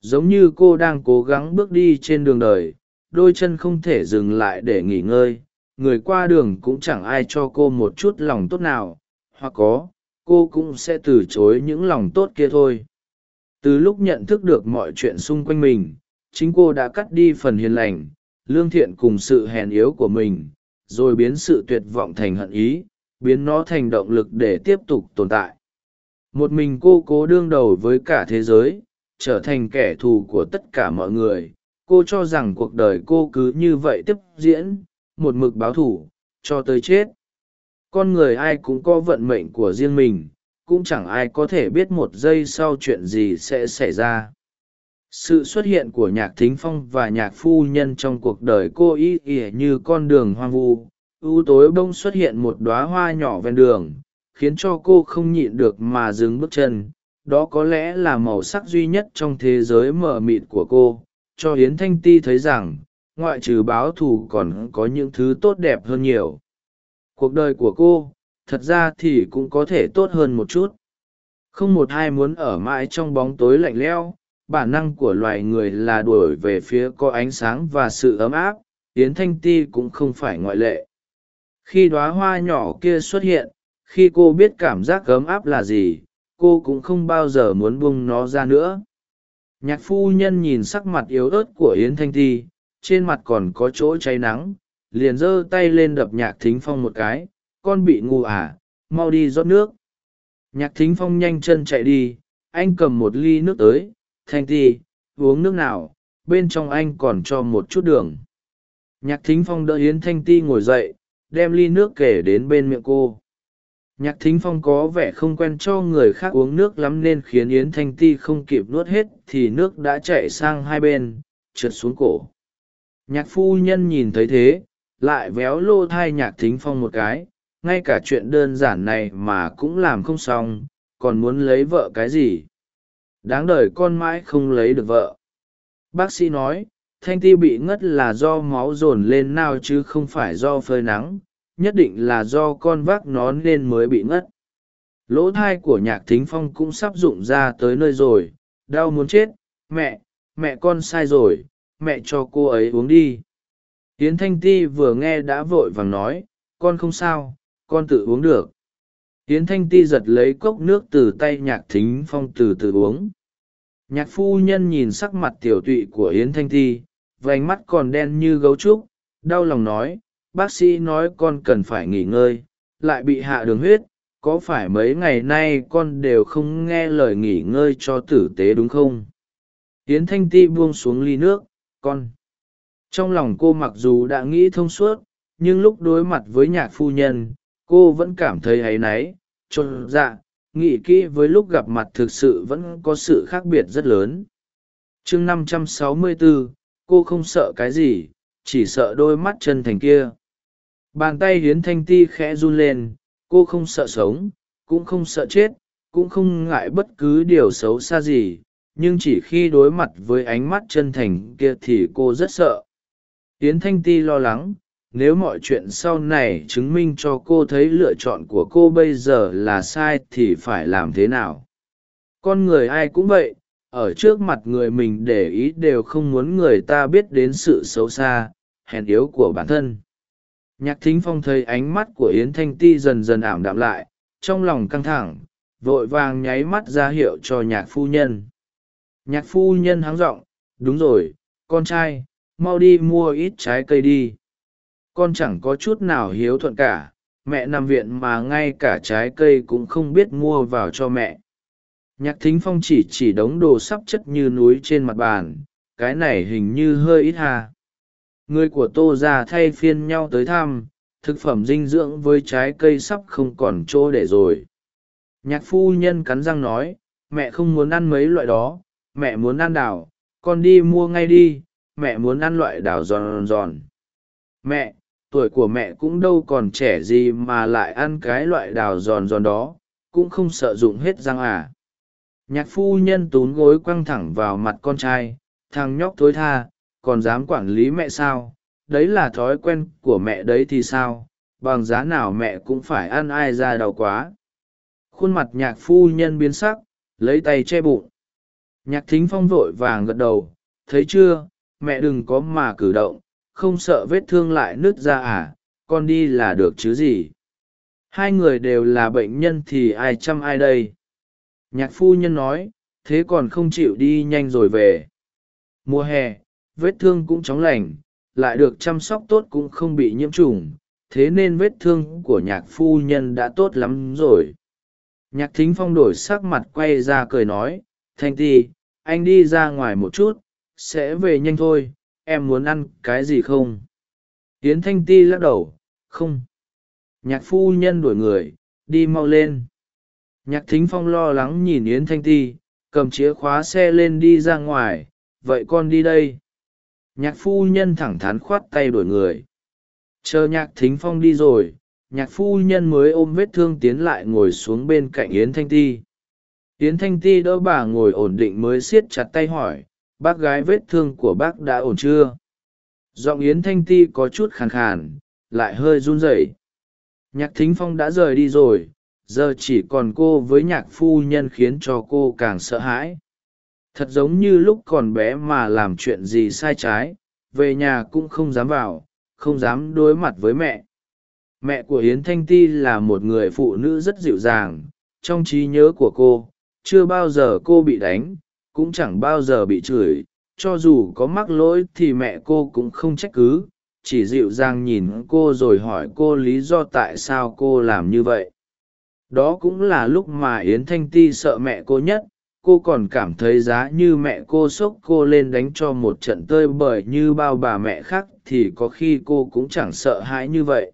Giống như cô đang cố gắng bước đi trên đường đời, đôi chân không thể dừng lại để nghỉ ngơi, người qua đường cũng chẳng ai cho cô một chút lòng tốt nào, hoặc có, cô cũng sẽ từ chối những lòng tốt kia thôi. Từ lúc nhận thức được mọi chuyện xung quanh mình, chính cô đã cắt đi phần hiền lành, lương thiện cùng sự hèn yếu của mình rồi biến sự tuyệt vọng thành hận ý, biến nó thành động lực để tiếp tục tồn tại. Một mình cô cố đương đầu với cả thế giới, trở thành kẻ thù của tất cả mọi người. Cô cho rằng cuộc đời cô cứ như vậy tiếp diễn, một mực báo thù, cho tới chết. Con người ai cũng có vận mệnh của riêng mình, cũng chẳng ai có thể biết một giây sau chuyện gì sẽ xảy ra sự xuất hiện của nhạc thính phong và nhạc phu nhân trong cuộc đời cô ý ỉa như con đường hoang vu. Ưu tối bông xuất hiện một đoá hoa nhỏ ven đường, khiến cho cô không nhịn được mà dừng bước chân. Đó có lẽ là màu sắc duy nhất trong thế giới mờ mịt của cô. Cho hiến thanh ti thấy rằng, ngoại trừ báo thù còn có những thứ tốt đẹp hơn nhiều. Cuộc đời của cô, thật ra thì cũng có thể tốt hơn một chút. Không một ai muốn ở mãi trong bóng tối lạnh lẽo bản năng của loài người là đuổi về phía có ánh sáng và sự ấm áp, yến thanh ti cũng không phải ngoại lệ. Khi đoá hoa nhỏ kia xuất hiện, khi cô biết cảm giác ấm áp là gì, cô cũng không bao giờ muốn buông nó ra nữa. Nhạc phu nhân nhìn sắc mặt yếu ớt của yến thanh ti, trên mặt còn có chỗ cháy nắng, liền giơ tay lên đập nhạc thính phong một cái, con bị ngu à mau đi rót nước. Nhạc thính phong nhanh chân chạy đi, anh cầm một ly nước tới thanh ti, uống nước nào, bên trong anh còn cho một chút đường. Nhạc thính phong đỡ yến thanh ti ngồi dậy, đem ly nước kể đến bên miệng cô. Nhạc thính phong có vẻ không quen cho người khác uống nước lắm nên khiến yến thanh ti không kịp nuốt hết thì nước đã chạy sang hai bên, trượt xuống cổ. Nhạc phu nhân nhìn thấy thế, lại véo lô thai nhạc thính phong một cái. Ngay cả chuyện đơn giản này mà cũng làm không xong, còn muốn lấy vợ cái gì? Đáng đời con mãi không lấy được vợ. Bác sĩ nói, thanh ti bị ngất là do máu dồn lên nao chứ không phải do phơi nắng, nhất định là do con vác nó nên mới bị ngất. Lỗ thai của nhạc thính phong cũng sắp rụng ra tới nơi rồi, đau muốn chết, mẹ mẹ con sai rồi, mẹ cho cô ấy uống đi. Tiến thanh ti vừa nghe đã vội vàng nói, con không sao, con tự uống được. Yến thanh ti giật lấy cốc nước từ tay nhạc thính phong từ từ uống. Nhạc phu nhân nhìn sắc mặt tiểu tụy của yến thanh ti, vành mắt còn đen như gấu trúc, đau lòng nói, bác sĩ nói con cần phải nghỉ ngơi, lại bị hạ đường huyết, có phải mấy ngày nay con đều không nghe lời nghỉ ngơi cho tử tế đúng không? Yến thanh ti buông xuống ly nước, con. Trong lòng cô mặc dù đã nghĩ thông suốt, nhưng lúc đối mặt với nhạc phu nhân cô vẫn cảm thấy áy náy, chột dạ nghĩ kỹ với lúc gặp mặt thực sự vẫn có sự khác biệt rất lớn. Chương năm trăm sáu mươi bốn cô không sợ cái gì, chỉ sợ đôi mắt chân thành kia. Bàn tay hiến thanh ti khẽ run lên, cô không sợ sống, cũng không sợ chết, cũng không ngại bất cứ điều xấu xa gì, nhưng chỉ khi đối mặt với ánh mắt chân thành kia thì cô rất sợ. Hiến thanh ti lo lắng nếu mọi chuyện sau này chứng minh cho cô thấy lựa chọn của cô bây giờ là sai thì phải làm thế nào? Con người ai cũng vậy, ở trước mặt người mình để ý đều không muốn người ta biết đến sự xấu xa, hèn yếu của bản thân. Nhạc thính phong thấy ánh mắt của yến thanh ti dần dần ảm đạm lại, trong lòng căng thẳng, vội vàng nháy mắt ra hiệu cho nhạc phu nhân. Nhạc phu nhân háng r ộ n g đúng rồi, con trai, mau đi mua ít trái cây đi con chẳng có chút nào hiếu thuận cả, mẹ nằm viện mà ngay cả trái cây cũng không biết mua vào cho mẹ. Nhạc thính phong chỉ chỉ đống đồ sắp chất như núi trên mặt bàn, cái này hình như hơi ít hà người của tô già thay phiên nhau tới thăm, thực phẩm dinh dưỡng với trái cây sắp không còn chỗ để rồi. Nhạc phu nhân cắn răng nói, mẹ không muốn ăn mấy loại đó, mẹ muốn ăn đào con đi mua ngay đi, mẹ muốn ăn loại đào giòn giòn. Mẹ tuổi của mẹ cũng đâu còn trẻ gì mà lại ăn cái loại đào giòn giòn đó, cũng không sợ dụng hết răng à. Nhạc phu nhân tún gối quăng thẳng vào mặt con trai, thằng nhóc thối tha, còn dám quản lý mẹ sao? Đấy là thói quen của mẹ đấy thì sao? Bằng giá nào mẹ cũng phải ăn ai ra đau quá? Khuôn mặt nhạc phu nhân biến sắc, lấy tay che bụng. Nhạc thính phong vội vàng gật đầu, thấy chưa? Mẹ đừng có mà cử động không sợ vết thương lại nứt ra à con đi là được chứ gì. Hai người đều là bệnh nhân thì ai chăm ai đây? Nhạc phu nhân nói, thế còn không chịu đi nhanh rồi về. Mùa hè, vết thương cũng chóng lành, lại được chăm sóc tốt cũng không bị nhiễm trùng, thế nên vết thương của nhạc phu nhân đã tốt lắm rồi. Nhạc thính phong đổi sắc mặt quay ra cười nói, thanh ti, anh đi ra ngoài một chút, sẽ về nhanh thôi em muốn ăn cái gì không? Yến thanh ti lắc đầu, không. Nhạc phu nhân đuổi người, đi mau lên. Nhạc thính phong lo lắng nhìn yến thanh ti, cầm chìa khóa xe lên đi ra ngoài. Vậy con đi đây. Nhạc phu nhân thẳng thắn khoát tay đuổi người. Chờ nhạc thính phong đi rồi, nhạc phu nhân mới ôm vết thương tiến lại ngồi xuống bên cạnh yến thanh ti. Yến thanh ti đỡ bà ngồi ổn định mới siết chặt tay hỏi bác gái vết thương của bác đã ổn chưa? Giọng yến thanh ti có chút khàn khàn, lại hơi run rẩy. Nhạc thính phong đã rời đi rồi, giờ chỉ còn cô với nhạc phu nhân khiến cho cô càng sợ hãi. Thật giống như lúc còn bé mà làm chuyện gì sai trái, về nhà cũng không dám vào, không dám đối mặt với mẹ. Mẹ của yến thanh ti là một người phụ nữ rất dịu dàng, trong trí nhớ của cô, chưa bao giờ cô bị đánh cũng chẳng bao giờ bị chửi, cho dù có mắc lỗi thì mẹ cô cũng không trách cứ, chỉ dịu dàng nhìn cô rồi hỏi cô lý do tại sao cô làm như vậy. Đó cũng là lúc mà yến thanh ti sợ mẹ cô nhất, cô còn cảm thấy giá như mẹ cô xốc cô lên đánh cho một trận tơi bời như bao bà mẹ khác thì có khi cô cũng chẳng sợ hãi như vậy.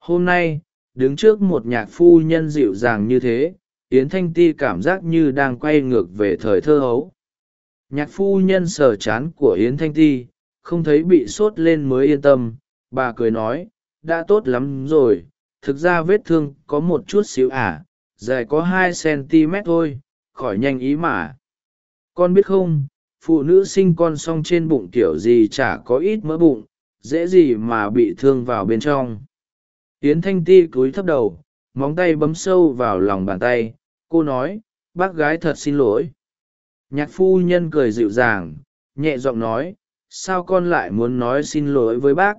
Hôm nay, đứng trước một nhạc phu nhân dịu dàng như thế yến thanh ti cảm giác như đang quay ngược về thời thơ hấu. Nhạc phu nhân sờ chán của yến thanh ti không thấy bị sốt lên mới yên tâm. Bà cười nói đã tốt lắm rồi thực ra vết thương có một chút xíu ả à, dài có hai cm thôi khỏi nhanh ý mà. Con biết không phụ nữ sinh con xong trên bụng kiểu gì chả có ít mỡ bụng dễ gì mà bị thương vào bên trong. Yến thanh ti cúi thấp đầu móng tay bấm sâu vào lòng bàn tay cô nói, bác gái thật xin lỗi. Nhạc phu nhân cười dịu dàng, nhẹ giọng nói, sao con lại muốn nói xin lỗi với bác?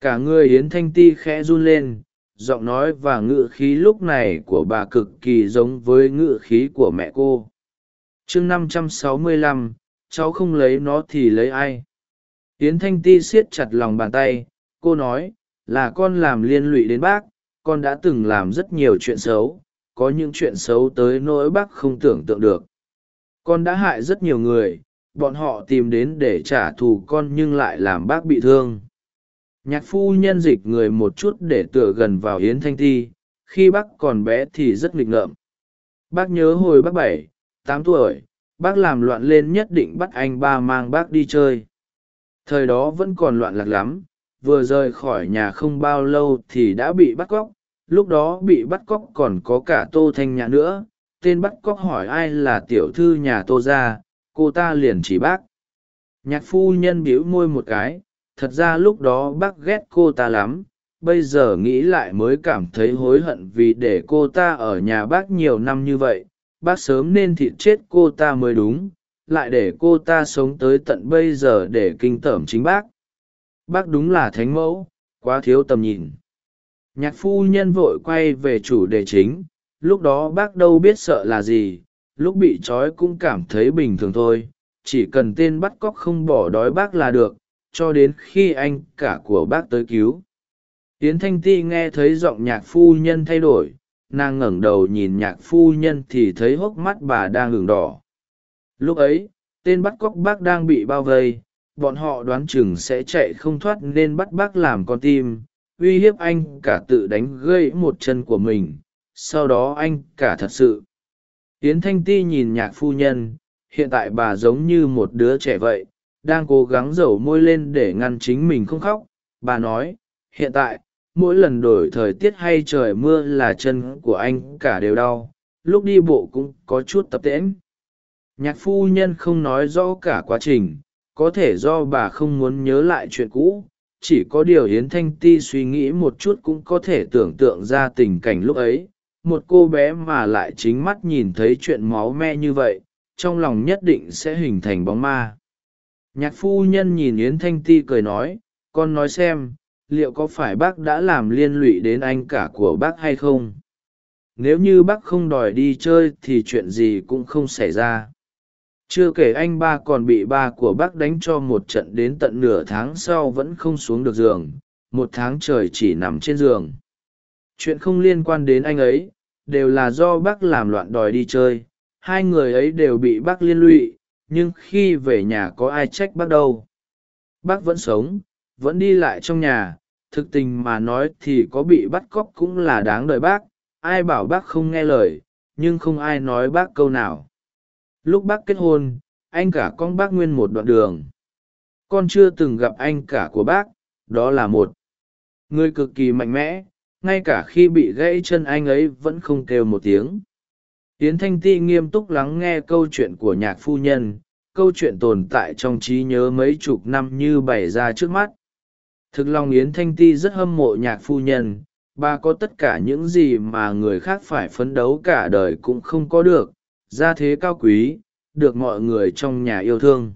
Cả người yến thanh ti khẽ run lên, giọng nói và ngự khí lúc này của bà cực kỳ giống với ngự khí của mẹ cô. Chương năm trăm sáu mươi lăm, cháu không lấy nó thì lấy ai? Yến thanh ti siết chặt lòng bàn tay, cô nói, là con làm liên lụy đến bác, con đã từng làm rất nhiều chuyện xấu có những chuyện xấu tới nỗi bác không tưởng tượng được. Con đã hại rất nhiều người, bọn họ tìm đến để trả thù con nhưng lại làm bác bị thương. Nhạc phu nhân dịch người một chút để tựa gần vào yến thanh ti, khi bác còn bé thì rất nghịch ngợm. Bác nhớ hồi bác bảy, tám tuổi, bác làm loạn lên nhất định bắt anh ba mang bác đi chơi. Thời đó vẫn còn loạn lạc lắm, vừa rời khỏi nhà không bao lâu thì đã bị bắt cóc lúc đó bị bắt cóc còn có cả tô thanh nhã nữa. Tên bắt cóc hỏi ai là tiểu thư nhà tô ra cô ta liền chỉ bác. Nhạc phu nhân bĩu môi một cái, thật ra lúc đó bác ghét cô ta lắm, bây giờ nghĩ lại mới cảm thấy hối hận vì để cô ta ở nhà bác nhiều năm như vậy, bác sớm nên thịt chết cô ta mới đúng, lại để cô ta sống tới tận bây giờ để kinh tởm chính bác. Bác đúng là thánh mẫu, quá thiếu tầm nhìn nhạc phu nhân vội quay về chủ đề chính, lúc đó bác đâu biết sợ là gì, lúc bị trói cũng cảm thấy bình thường thôi, chỉ cần tên bắt cóc không bỏ đói bác là được, cho đến khi anh cả của bác tới cứu. Tiến thanh ti nghe thấy giọng nhạc phu nhân thay đổi, nàng ngẩng đầu nhìn nhạc phu nhân thì thấy hốc mắt bà đang ngừng đỏ. Lúc ấy, tên bắt cóc bác đang bị bao vây, bọn họ đoán chừng sẽ chạy không thoát nên bắt bác làm con tim uy hiếp anh cả tự đánh gây một chân của mình, sau đó anh cả thật sự. Yến thanh ti nhìn nhạc phu nhân, hiện tại bà giống như một đứa trẻ vậy, đang cố gắng dẩu môi lên để ngăn chính mình không khóc. Bà nói, hiện tại, mỗi lần đổi thời tiết hay trời mưa là chân của anh cả đều đau, lúc đi bộ cũng có chút tập tễm nhạc phu nhân không nói rõ cả quá trình, có thể do bà không muốn nhớ lại chuyện cũ chỉ có điều yến thanh ti suy nghĩ một chút cũng có thể tưởng tượng ra tình cảnh lúc ấy. Một cô bé mà lại chính mắt nhìn thấy chuyện máu me như vậy, trong lòng nhất định sẽ hình thành bóng ma. Nhạc phu nhân nhìn yến thanh ti cười nói, con nói xem, liệu có phải bác đã làm liên lụy đến anh cả của bác hay không? Nếu như bác không đòi đi chơi thì chuyện gì cũng không xảy ra chưa kể anh ba còn bị ba của bác đánh cho một trận đến tận nửa tháng sau vẫn không xuống được giường, một tháng trời chỉ nằm trên giường. Chuyện không liên quan đến anh ấy, đều là do bác làm loạn đòi đi chơi, hai người ấy đều bị bác liên lụy, nhưng khi về nhà có ai trách bác đâu. Bác vẫn sống, vẫn đi lại trong nhà, thực tình mà nói thì có bị bắt cóc cũng là đáng đợi bác, ai bảo bác không nghe lời, nhưng không ai nói bác câu nào lúc bác kết hôn, anh cả con bác nguyên một đoạn đường. Con chưa từng gặp anh cả của bác, đó là một. Người cực kỳ mạnh mẽ, ngay cả khi bị gãy chân anh ấy vẫn không kêu một tiếng. Tiến thanh ti nghiêm túc lắng nghe câu chuyện của nhạc phu nhân, câu chuyện tồn tại trong trí nhớ mấy chục năm như bày ra trước mắt. Thực lòng yến thanh ti rất hâm mộ nhạc phu nhân, bà có tất cả những gì mà người khác phải phấn đấu cả đời cũng không có được gia thế cao quý, được mọi người trong nhà yêu thương.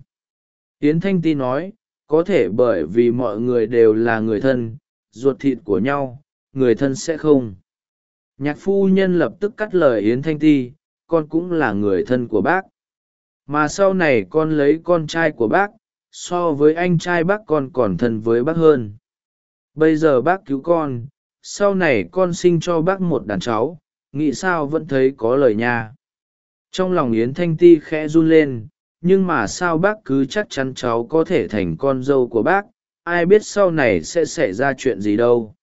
Yến thanh ti nói, có thể bởi vì mọi người đều là người thân, ruột thịt của nhau, người thân sẽ không. Nhạc phu nhân lập tức cắt lời yến thanh ti, con cũng là người thân của bác. Mà sau này con lấy con trai của bác, so với anh trai bác con còn thân với bác hơn. Bây giờ bác cứu con, sau này con sinh cho bác một đàn cháu, nghĩ sao vẫn thấy có lời nha trong lòng yến thanh ti khẽ run lên, nhưng mà sao bác cứ chắc chắn cháu có thể thành con dâu của bác, ai biết sau này sẽ xảy ra chuyện gì đâu.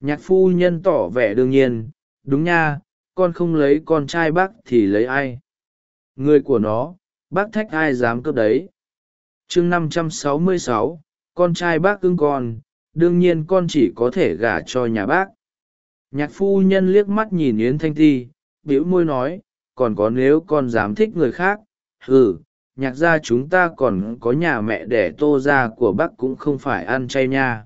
Nhạc phu nhân tỏ vẻ đương nhiên, đúng nha, con không lấy con trai bác thì lấy ai? Người của nó, bác thách ai dám cướp đấy? Chương năm trăm sáu mươi sáu, con trai bác cưng con, đương nhiên con chỉ có thể gả cho nhà bác. Nhạc phu nhân liếc mắt nhìn yến thanh ti, bĩu môi nói còn có nếu con dám thích người khác ừ nhạc gia chúng ta còn có nhà mẹ đẻ tô ra của bác cũng không phải ăn chay nha.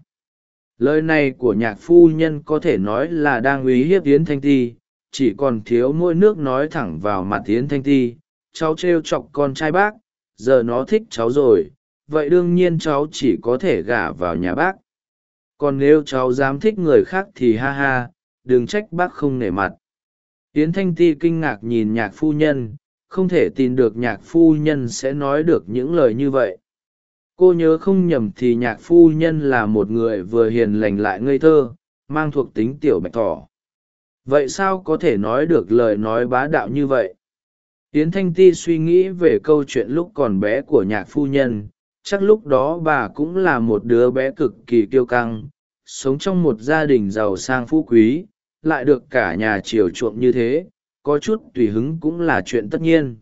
Lời này của nhạc phu nhân có thể nói là đang uy hiếp yến thanh ti, chỉ còn thiếu mỗi nước nói thẳng vào mặt yến thanh ti, cháu t r e o chọc con trai bác, giờ nó thích cháu rồi, vậy đương nhiên cháu chỉ có thể gả vào nhà bác. Còn nếu cháu dám thích người khác thì ha ha, đừng trách bác không nể mặt yến thanh ti kinh ngạc nhìn nhạc phu nhân, không thể tin được nhạc phu nhân sẽ nói được những lời như vậy. Cô nhớ không nhầm thì nhạc phu nhân là một người vừa hiền lành lại ngây thơ, mang thuộc tính tiểu bạch thỏ. Vậy sao có thể nói được lời nói bá đạo như vậy? Yến thanh ti suy nghĩ về câu chuyện lúc còn bé của nhạc phu nhân, chắc lúc đó bà cũng là một đứa bé cực kỳ kiêu căng, sống trong một gia đình giàu sang phú quý lại được cả nhà chiều chuộng như thế, có chút tùy hứng cũng là chuyện tất nhiên.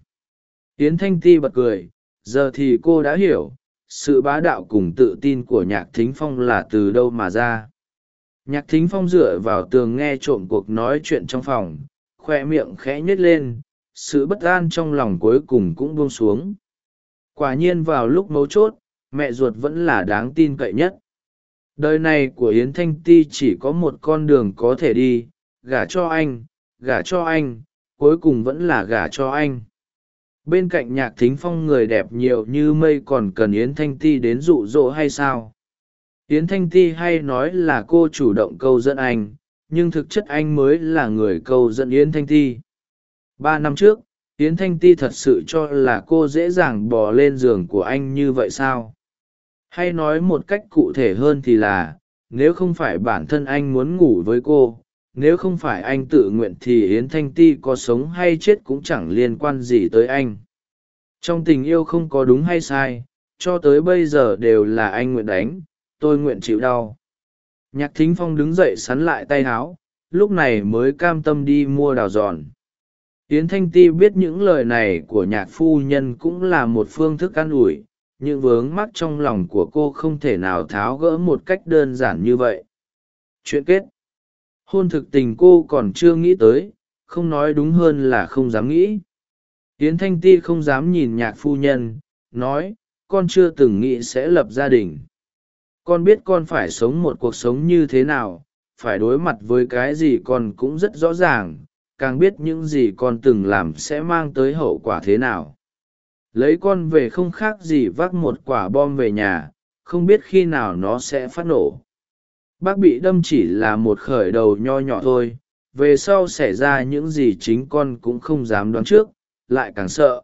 Yến thanh ti bật cười, giờ thì cô đã hiểu, sự bá đạo cùng tự tin của nhạc thính phong là từ đâu mà ra. Nhạc thính phong dựa vào tường nghe trộm cuộc nói chuyện trong phòng, khoe miệng khẽ nhếch lên, sự bất an trong lòng cuối cùng cũng buông xuống. Quả nhiên vào lúc mấu chốt, mẹ ruột vẫn là đáng tin cậy nhất đời này của yến thanh ti chỉ có một con đường có thể đi, gả cho anh, gả cho anh, cuối cùng vẫn là gả cho anh. Bên cạnh nhạc thính phong người đẹp nhiều như mây còn cần yến thanh ti đến rụ rỗ hay sao? Yến thanh ti hay nói là cô chủ động câu dẫn anh, nhưng thực chất anh mới là người câu dẫn yến thanh ti. Ba năm trước, yến thanh ti thật sự cho là cô dễ dàng bò lên giường của anh như vậy sao? Hay nói một cách cụ thể hơn thì là, nếu không phải bản thân anh muốn ngủ với cô, nếu không phải anh tự nguyện thì yến thanh ti có sống hay chết cũng chẳng liên quan gì tới anh. Trong tình yêu không có đúng hay sai, cho tới bây giờ đều là anh nguyện đánh, tôi nguyện chịu đau. Nhạc thính phong đứng dậy sắn lại tay háo lúc này mới cam tâm đi mua đào giòn. Yến thanh ti biết những lời này của nhạc phu nhân cũng là một phương thức an ủi những vướng mắc trong lòng của cô không thể nào tháo gỡ một cách đơn giản như vậy. Chuyện kết. Hôn thực tình cô còn chưa nghĩ tới, không nói đúng hơn là không dám nghĩ. Yến thanh ti không dám nhìn nhạc phu nhân, nói, con chưa từng nghĩ sẽ lập gia đình. Con biết con phải sống một cuộc sống như thế nào, phải đối mặt với cái gì con cũng rất rõ ràng, càng biết những gì con từng làm sẽ mang tới hậu quả thế nào lấy con về không khác gì vác một quả bom về nhà, không biết khi nào nó sẽ phát nổ. Bác bị đâm chỉ là một khởi đầu nho nhỏ thôi, về sau xảy ra những gì chính con cũng không dám đoán trước, lại càng sợ.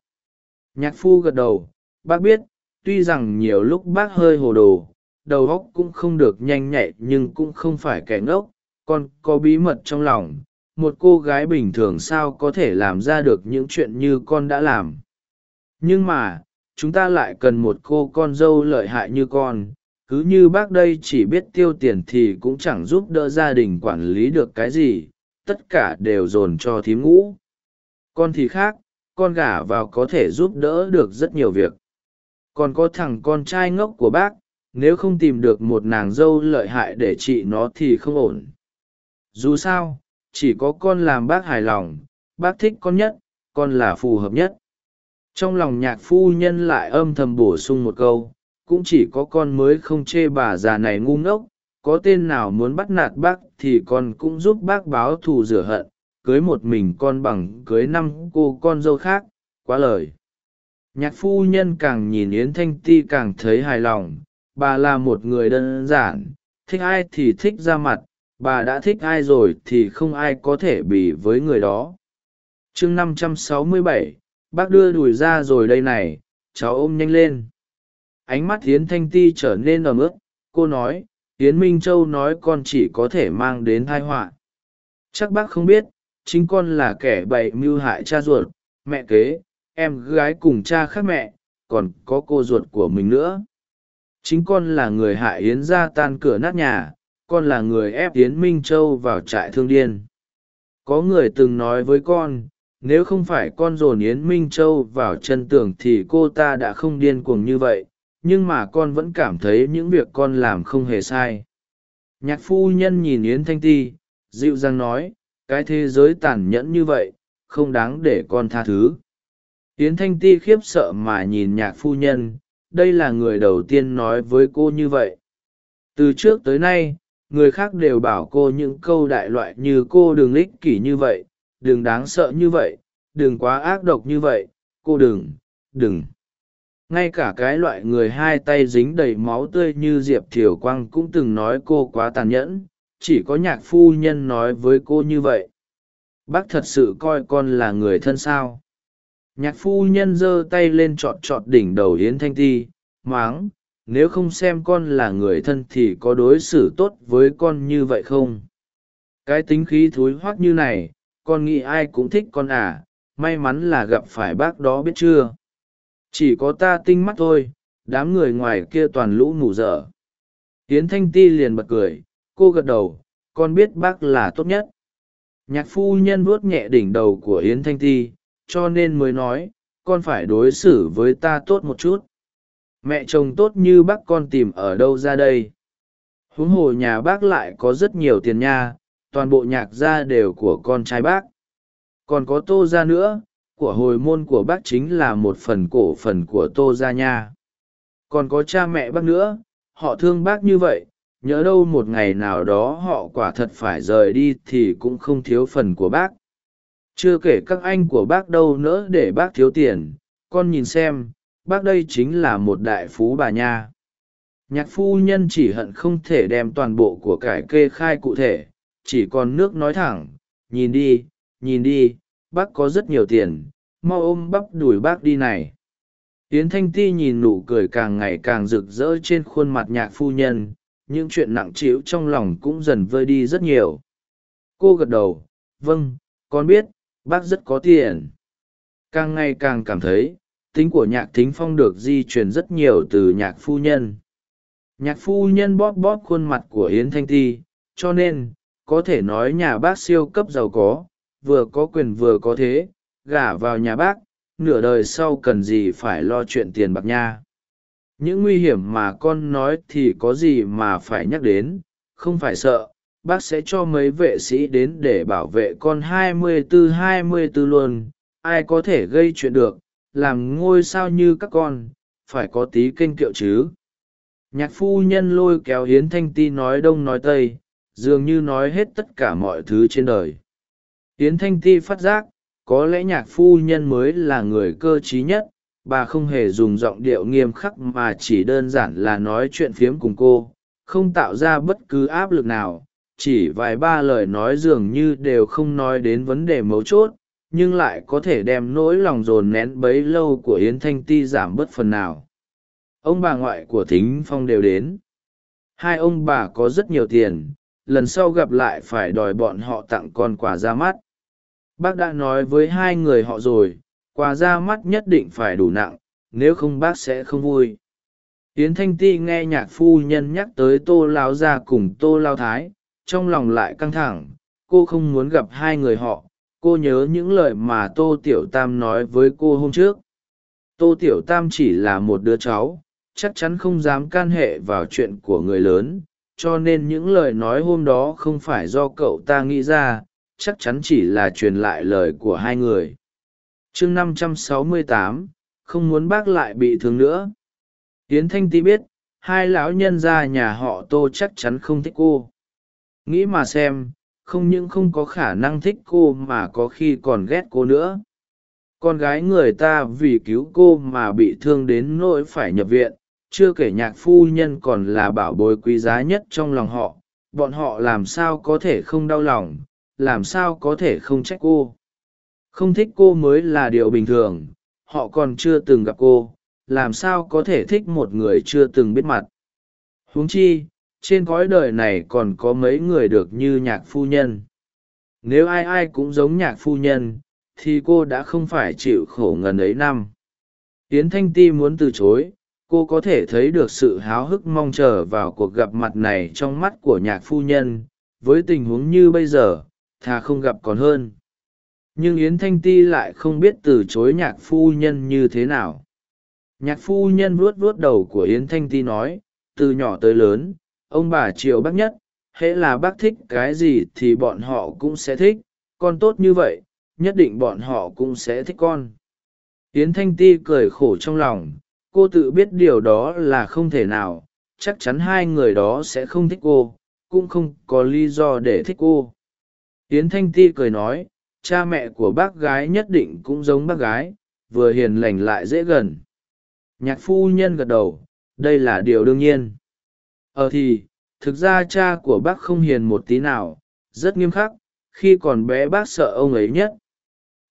Nhạc phu gật đầu, bác biết, tuy rằng nhiều lúc bác hơi hồ đồ, đầu óc cũng không được nhanh nhạy nhưng cũng không phải kẻ ngốc, con có bí mật trong lòng, một cô gái bình thường sao có thể làm ra được những chuyện như con đã làm nhưng mà, chúng ta lại cần một cô con dâu lợi hại như con, cứ như bác đây chỉ biết tiêu tiền thì cũng chẳng giúp đỡ gia đình quản lý được cái gì, tất cả đều dồn cho thím ngũ. Con thì khác, con gả vào có thể giúp đỡ được rất nhiều việc. Còn có thằng con trai ngốc của bác, nếu không tìm được một nàng dâu lợi hại để trị nó thì không ổn. Dù sao, chỉ có con làm bác hài lòng, bác thích con nhất, con là phù hợp nhất trong lòng nhạc phu nhân lại âm thầm bổ sung một câu cũng chỉ có con mới không chê bà già này ngu ngốc có tên nào muốn bắt nạt bác thì con cũng giúp bác báo thù rửa hận cưới một mình con bằng cưới năm cô con dâu khác quá lời. Nhạc phu nhân càng nhìn yến thanh ti càng thấy hài lòng bà là một người đơn giản thích ai thì thích ra mặt bà đã thích ai rồi thì không ai có thể bì với người đó. Chương 567, bác đưa đùi ra rồi đây này, cháu ôm nhanh lên. Ánh mắt hiến thanh ti trở nên ầm ướt cô nói, hiến minh châu nói con chỉ có thể mang đến thai họa. Chắc bác không biết, chính con là kẻ bậy mưu hại cha ruột, mẹ kế, em gái cùng cha khác mẹ, còn có cô ruột của mình nữa. Chính con là người hại yến ra tan cửa nát nhà, con là người ép yến minh châu vào trại thương điên. Có người từng nói với con nếu không phải con dồn yến minh châu vào chân tường thì cô ta đã không điên cuồng như vậy, nhưng mà con vẫn cảm thấy những việc con làm không hề sai. Nhạc phu nhân nhìn yến thanh ti, dịu dàng nói, cái thế giới tàn nhẫn như vậy, không đáng để con tha thứ. Yến thanh ti khiếp sợ mà nhìn nhạc phu nhân, đây là người đầu tiên nói với cô như vậy. Từ trước tới nay, người khác đều bảo cô những câu đại loại như cô đừng ích kỷ như vậy đừng đáng sợ như vậy, đừng quá ác độc như vậy, cô đừng đừng. Ngay cả cái loại người hai tay dính đầy máu tươi như diệp thiều quang cũng từng nói cô quá tàn nhẫn, chỉ có nhạc phu nhân nói với cô như vậy. Bác thật sự coi con là người thân sao? Nhạc phu nhân giơ tay lên trọt trọt đỉnh đầu yến thanh ti, máng, nếu không xem con là người thân thì có đối xử tốt với con như vậy không? Cái tính khí thối hoác như này con nghĩ ai cũng thích con à may mắn là gặp phải bác đó biết chưa. Chỉ có ta tinh mắt thôi, đám người ngoài kia toàn lũ mù dở. Tiến thanh ti liền bật cười, cô gật đầu, con biết bác là tốt nhất. Nhạc phu nhân vuốt nhẹ đỉnh đầu của yến thanh ti, cho nên mới nói, con phải đối xử với ta tốt một chút. Mẹ chồng tốt như bác con tìm ở đâu ra đây? Huống hồ nhà bác lại có rất nhiều tiền nha toàn bộ nhạc gia đều của con trai bác. Còn có tô gia nữa, của hồi môn của bác chính là một phần cổ phần của tô gia nha. Còn có cha mẹ bác nữa, họ thương bác như vậy, nhớ đâu một ngày nào đó họ quả thật phải rời đi thì cũng không thiếu phần của bác. Chưa kể các anh của bác đâu nữa để bác thiếu tiền, con nhìn xem, bác đây chính là một đại phú bà nha. Nhạc phu nhân chỉ hận không thể đem toàn bộ của cải kê khai cụ thể chỉ còn nước nói thẳng, nhìn đi nhìn đi, bác có rất nhiều tiền, mau ôm bắp đùi bác đi này. Yến thanh ti nhìn nụ cười càng ngày càng rực rỡ trên khuôn mặt nhạc phu nhân, những chuyện nặng trĩu trong lòng cũng dần vơi đi rất nhiều. Cô gật đầu vâng con biết, bác rất có tiền. Càng ngày càng cảm thấy, tính của nhạc thính phong được di truyền rất nhiều từ nhạc phu nhân. Nhạc phu nhân bóp bóp khuôn mặt của yến thanh ti, cho nên có thể nói nhà bác siêu cấp giàu có, vừa có quyền vừa có thế, gả vào nhà bác, nửa đời sau cần gì phải lo chuyện tiền bạc nha. Những nguy hiểm mà con nói thì có gì mà phải nhắc đến, không phải sợ, bác sẽ cho mấy vệ sĩ đến để bảo vệ con hai mươi tư hai mươi tư luôn, ai có thể gây chuyện được, làm ngôi sao như các con, phải có tí kênh kiệu chứ. Nhạc phu nhân lôi kéo hiến thanh ti nói đông nói tây dường như nói hết tất cả mọi thứ trên đời. Yến thanh ti phát giác, có lẽ nhạc phu nhân mới là người cơ t r í nhất, bà không hề dùng giọng điệu nghiêm khắc mà chỉ đơn giản là nói chuyện phiếm cùng cô, không tạo ra bất cứ áp lực nào, chỉ vài ba lời nói dường như đều không nói đến vấn đề mấu chốt, nhưng lại có thể đem nỗi lòng dồn nén bấy lâu của yến thanh ti giảm bớt phần nào. Ông bà ngoại của thính phong đều đến. Hai ông bà có rất nhiều tiền lần sau gặp lại phải đòi bọn họ tặng con quà ra mắt. Bác đã nói với hai người họ rồi, quà ra mắt nhất định phải đủ nặng, nếu không bác sẽ không vui. Yến thanh ti nghe nhạc phu nhân nhắc tới tô lao gia cùng tô lao thái, trong lòng lại căng thẳng, cô không muốn gặp hai người họ, cô nhớ những lời mà tô tiểu tam nói với cô hôm trước. Tô tiểu tam chỉ là một đứa cháu, chắc chắn không dám can hệ vào chuyện của người lớn cho nên những lời nói hôm đó không phải do cậu ta nghĩ ra, chắc chắn chỉ là truyền lại lời của hai người. Chương năm trăm sáu mươi tám, không muốn bác lại bị thương nữa. Tiến thanh ti biết, hai lão nhân ra nhà họ tô chắc chắn không thích cô. Nghĩ mà xem, không những không có khả năng thích cô mà có khi còn ghét cô nữa. Con gái người ta vì cứu cô mà bị thương đến nỗi phải nhập viện chưa kể nhạc phu nhân còn là bảo bối quý giá nhất trong lòng họ, bọn họ làm sao có thể không đau lòng, làm sao có thể không trách cô. Không thích cô mới là điều bình thường, họ còn chưa từng gặp cô, làm sao có thể thích một người chưa từng biết mặt. Huống chi, trên cõi đời này còn có mấy người được như nhạc phu nhân. Nếu ai ai cũng giống nhạc phu nhân, thì cô đã không phải chịu khổ ngần ấy năm. Yến thanh ti muốn từ chối cô có thể thấy được sự háo hức mong chờ vào cuộc gặp mặt này trong mắt của nhạc phu nhân, với tình huống như bây giờ, thà không gặp còn hơn. Nhưng yến thanh ti lại không biết từ chối nhạc phu nhân như thế nào. Nhạc phu nhân vuốt vuốt đầu của yến thanh ti nói, từ nhỏ tới lớn, ông bà triệu bác nhất, hễ là bác thích cái gì thì bọn họ cũng sẽ thích, con tốt như vậy, nhất định bọn họ cũng sẽ thích con. Yến thanh ti cười khổ trong lòng cô tự biết điều đó là không thể nào, chắc chắn hai người đó sẽ không thích cô, cũng không có lý do để thích cô. Yến thanh ti cười nói, cha mẹ của bác gái nhất định cũng giống bác gái, vừa hiền lành lại dễ gần. Nhạc phu nhân gật đầu, đây là điều đương nhiên. Ờ thì, thực ra cha của bác không hiền một tí nào, rất nghiêm khắc, khi còn bé bác sợ ông ấy nhất.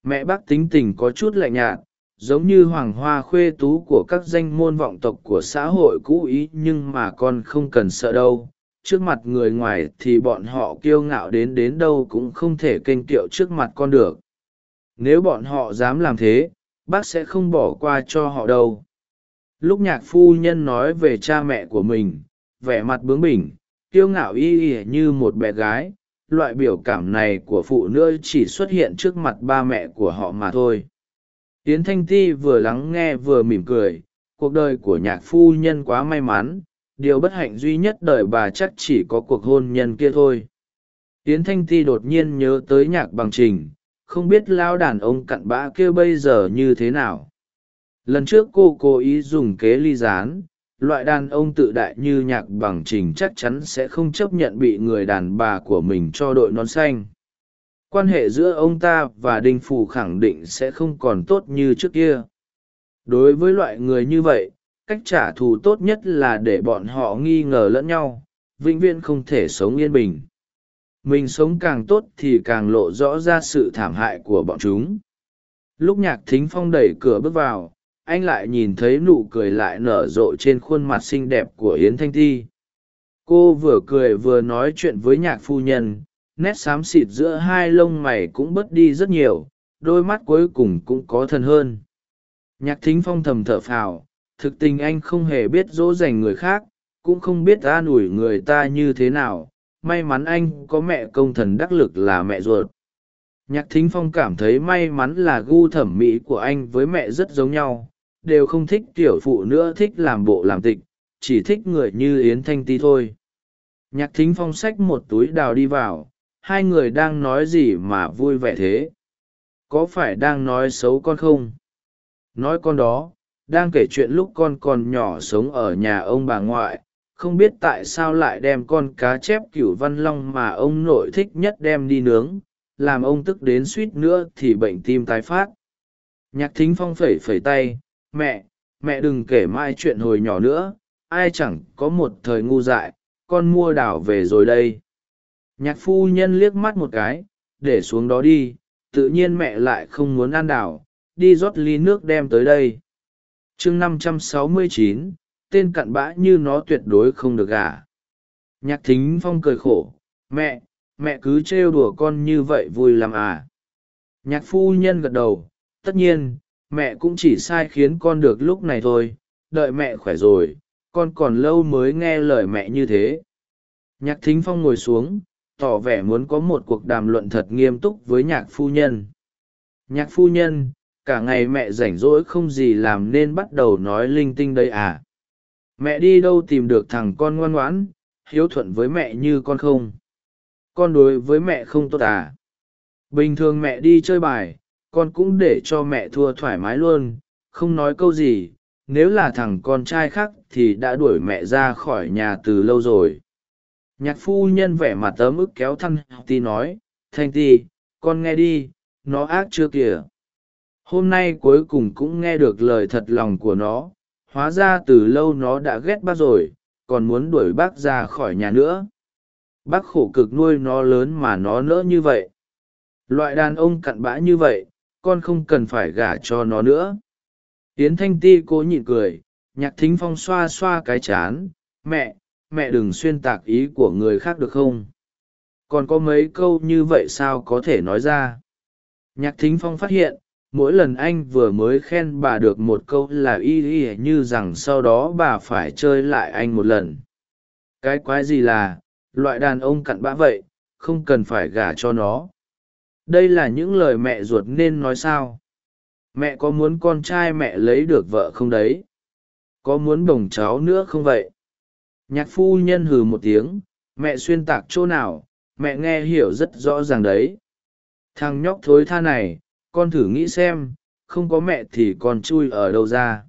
Mẹ bác tính tình có chút lạnh nhạt giống như hoàng hoa khuê tú của các danh môn vọng tộc của xã hội cũ ý nhưng mà con không cần sợ đâu. Trước mặt người ngoài thì bọn họ kiêu ngạo đến đến đâu cũng không thể kênh kiệu trước mặt con được. Nếu bọn họ dám làm thế, bác sẽ không bỏ qua cho họ đâu. Lúc nhạc phu nhân nói về cha mẹ của mình, vẻ mặt bướng bỉnh, kiêu ngạo y ỉa như một bé gái. Loại biểu cảm này của phụ nữ chỉ xuất hiện trước mặt ba mẹ của họ mà thôi yến thanh ti vừa lắng nghe vừa mỉm cười, cuộc đời của nhạc phu nhân quá may mắn, điều bất hạnh duy nhất đời bà chắc chỉ có cuộc hôn nhân kia thôi. Yến thanh ti đột nhiên nhớ tới nhạc bằng trình, không biết lao đàn ông cặn bã kia bây giờ như thế nào. Lần trước cô cố ý dùng kế ly gián, loại đàn ông tự đại như nhạc bằng trình chắc chắn sẽ không chấp nhận bị người đàn bà của mình cho đội nón xanh quan hệ giữa ông ta và đinh phủ khẳng định sẽ không còn tốt như trước kia. Đối với loại người như vậy, cách trả thù tốt nhất là để bọn họ nghi ngờ lẫn nhau, vĩnh viễn không thể sống yên bình. Mình sống càng tốt thì càng lộ rõ ra sự thảm hại của bọn chúng. Lúc nhạc thính phong đẩy cửa bước vào, anh lại nhìn thấy nụ cười lại nở rộ trên khuôn mặt xinh đẹp của yến thanh ti cô vừa cười vừa nói chuyện với nhạc phu nhân nét xám xịt giữa hai lông mày cũng bớt đi rất nhiều, đôi mắt cuối cùng cũng có thân hơn. Nhạc thính phong thầm thở phào, thực tình anh không hề biết dỗ dành người khác, cũng không biết an ủi người ta như thế nào, may mắn anh có mẹ công thần đắc lực là mẹ ruột. Nhạc thính phong cảm thấy may mắn là gu thẩm mỹ của anh với mẹ rất giống nhau, đều không thích tiểu phụ nữa thích làm bộ làm tịch, chỉ thích người như yến thanh ti thôi. Nhạc thính phong xách một túi đào đi vào hai người đang nói gì mà vui vẻ thế? Có phải đang nói xấu con không? Nói con đó, đang kể chuyện lúc con còn nhỏ sống ở nhà ông bà ngoại, không biết tại sao lại đem con cá chép cửu văn long mà ông nội thích nhất đem đi nướng, làm ông tức đến suýt nữa thì bệnh tim tái phát. Nhạc thính phong phẩy phẩy tay, mẹ mẹ đừng kể mai chuyện hồi nhỏ nữa, ai chẳng có một thời ngu dại, con mua đảo về rồi đây nhạc phu nhân liếc mắt một cái, để xuống đó đi, tự nhiên mẹ lại không muốn ăn đảo, đi rót ly nước đem tới đây. Chương năm trăm sáu mươi chín, tên cặn bã như nó tuyệt đối không được gả. Nhạc thính phong cười khổ, mẹ mẹ cứ trêu đùa con như vậy vui làm à. Nhạc phu nhân gật đầu, tất nhiên, mẹ cũng chỉ sai khiến con được lúc này thôi, đợi mẹ khỏe rồi, con còn lâu mới nghe lời mẹ như thế. Nhạc thính phong ngồi xuống tỏ vẻ muốn có một cuộc đàm luận thật nghiêm túc với nhạc phu nhân. Nhạc phu nhân, cả ngày mẹ rảnh rỗi không gì làm nên bắt đầu nói linh tinh đây à? Mẹ đi đâu tìm được thằng con ngoan ngoãn, hiếu thuận với mẹ như con không? Con đối với mẹ không tốt à? Bình thường mẹ đi chơi bài, con cũng để cho mẹ thua thoải mái luôn, không nói câu gì. Nếu là thằng con trai khác thì đã đuổi mẹ ra khỏi nhà từ lâu rồi nhạc phu nhân vẻ mặt tớ ức kéo thăn, ti nói, thanh ti, con nghe đi, nó ác chưa kìa. Hôm nay cuối cùng cũng nghe được lời thật lòng của nó, hóa ra từ lâu nó đã ghét bác rồi, còn muốn đuổi bác ra khỏi nhà nữa. Bác khổ cực nuôi nó lớn mà nó nỡ như vậy. Loại đàn ông cặn bã như vậy, con không cần phải gả cho nó nữa. Yến thanh ti cố nhịn cười, nhạc thính phong xoa xoa cái chán, mẹ mẹ đừng xuyên tạc ý của người khác được không? Còn có mấy câu như vậy sao có thể nói ra? Nhạc thính phong phát hiện, mỗi lần anh vừa mới khen bà được một câu là y y như rằng sau đó bà phải chơi lại anh một lần. Cái quái gì là, loại đàn ông cặn bã vậy, không cần phải gả cho nó. Đây là những lời mẹ ruột nên nói sao? Mẹ có muốn con trai mẹ lấy được vợ không đấy? Có muốn bồng cháu nữa không vậy? Nhạc phu nhân hừ một tiếng, mẹ xuyên tạc chỗ nào, mẹ nghe hiểu rất rõ ràng đấy. Thằng nhóc thối tha này, con thử nghĩ xem, không có mẹ thì con chui ở đâu ra.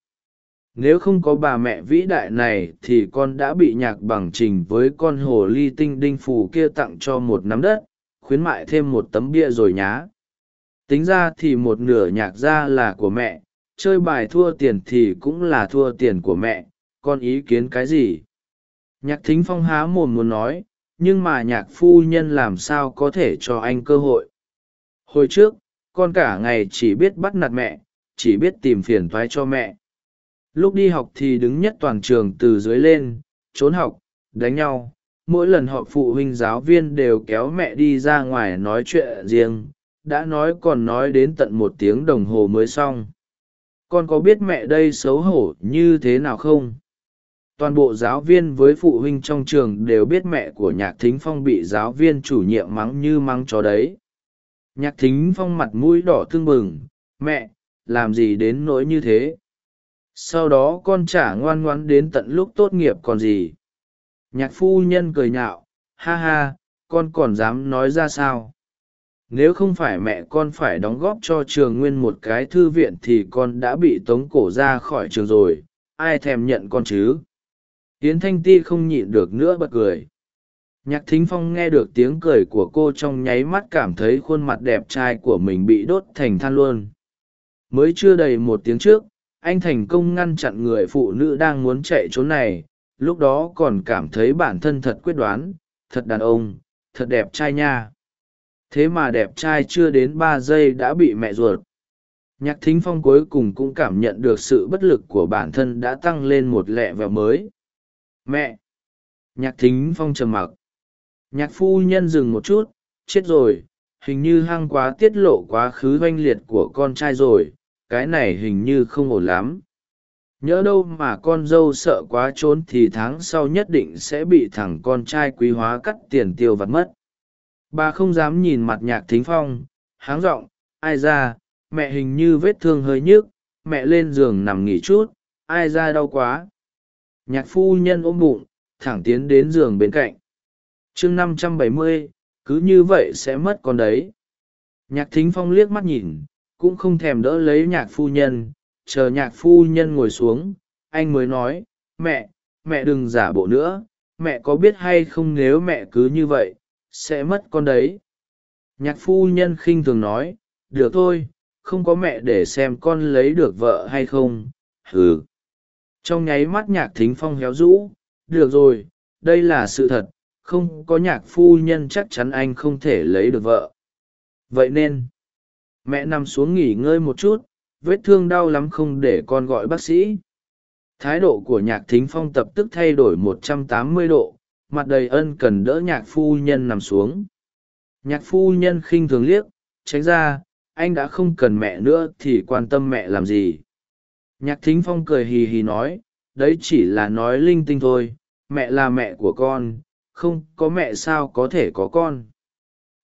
Nếu không có bà mẹ vĩ đại này thì con đã bị nhạc bằng trình với con hồ ly tinh đinh phù kia tặng cho một nắm đất, khuyến mại thêm một tấm bia rồi nhá. Tính ra thì một nửa nhạc ra là của mẹ, chơi bài thua tiền thì cũng là thua tiền của mẹ, con ý kiến cái gì? Nhạc thính phong há mồm muốn nói, nhưng mà nhạc phu nhân làm sao có thể cho anh cơ hội? Hồi trước, con cả ngày chỉ biết bắt nạt mẹ, chỉ biết tìm phiền thoái cho mẹ. Lúc đi học thì đứng nhất toàn trường từ dưới lên, trốn học, đánh nhau. Mỗi lần họ phụ huynh giáo viên đều kéo mẹ đi ra ngoài nói chuyện riêng, đã nói còn nói đến tận một tiếng đồng hồ mới xong. Con có biết mẹ đây xấu hổ như thế nào không? Toàn bộ giáo viên với phụ huynh trong trường đều biết mẹ của nhạc thính phong bị giáo viên chủ nhiệm mắng như mắng chó đấy. Nhạc thính phong mặt mũi đỏ thương bừng, mẹ, làm gì đến nỗi như thế? Sau đó con chả ngoan ngoãn đến tận lúc tốt nghiệp còn gì? Nhạc phu nhân cười nhạo, ha ha, con còn dám nói ra sao? Nếu không phải mẹ con phải đóng góp cho trường nguyên một cái thư viện thì con đã bị tống cổ ra khỏi trường rồi, ai thèm nhận con chứ? Tiến thanh ti không nhịn được nữa bật cười. Nhạc thính phong nghe được tiếng cười của cô trong nháy mắt cảm thấy khuôn mặt đẹp trai của mình bị đốt thành than luôn. Mới chưa đầy một tiếng trước, anh thành công ngăn chặn người phụ nữ đang muốn chạy trốn này, lúc đó còn cảm thấy bản thân thật quyết đoán, thật đàn ông, thật đẹp trai nha. Thế mà đẹp trai chưa đến ba giây đã bị mẹ ruột. Nhạc thính phong cuối cùng cũng cảm nhận được sự bất lực của bản thân đã tăng lên một lẹ vẹo mới mẹ. Nhạc thính phong trầm mặc. Nhạc phu nhân dừng một chút, chết rồi, hình như hăng quá tiết lộ quá khứ oanh liệt của con trai rồi, cái này hình như không ổn lắm. Nhỡ đâu mà con dâu sợ quá trốn thì tháng sau nhất định sẽ bị thằng con trai quý hóa cắt tiền tiêu vặt mất. Bà không dám nhìn mặt nhạc thính phong, háng r ộ n g ai ra, mẹ hình như vết thương hơi nhức, mẹ lên giường nằm nghỉ chút, ai ra đau quá nhạc phu nhân ôm bụng, thẳng tiến đến giường bên cạnh. Chương năm trăm bảy mươi, cứ như vậy sẽ mất con đấy. Nhạc thính phong liếc mắt nhìn, cũng không thèm đỡ lấy nhạc phu nhân, chờ nhạc phu nhân ngồi xuống, anh mới nói, mẹ mẹ đừng giả bộ nữa, mẹ có biết hay không nếu mẹ cứ như vậy, sẽ mất con đấy? Nhạc phu nhân khinh thường nói, được thôi, không có mẹ để xem con lấy được vợ hay không. Hừ trong nháy mắt nhạc thính phong héo rũ. Được rồi, đây là sự thật, không có nhạc phu nhân chắc chắn anh không thể lấy được vợ. Vậy nên, mẹ nằm xuống nghỉ ngơi một chút, vết thương đau lắm không để con gọi bác sĩ. Thái độ của nhạc thính phong tập tức thay đổi một trăm tám mươi độ, mặt đầy ân cần đỡ nhạc phu nhân nằm xuống. Nhạc phu nhân khinh thường liếc, tránh ra, anh đã không cần mẹ nữa thì quan tâm mẹ làm gì? Nhạc thính phong cười hì hì nói, đấy chỉ là nói linh tinh thôi, mẹ là mẹ của con, không có mẹ sao có thể có con?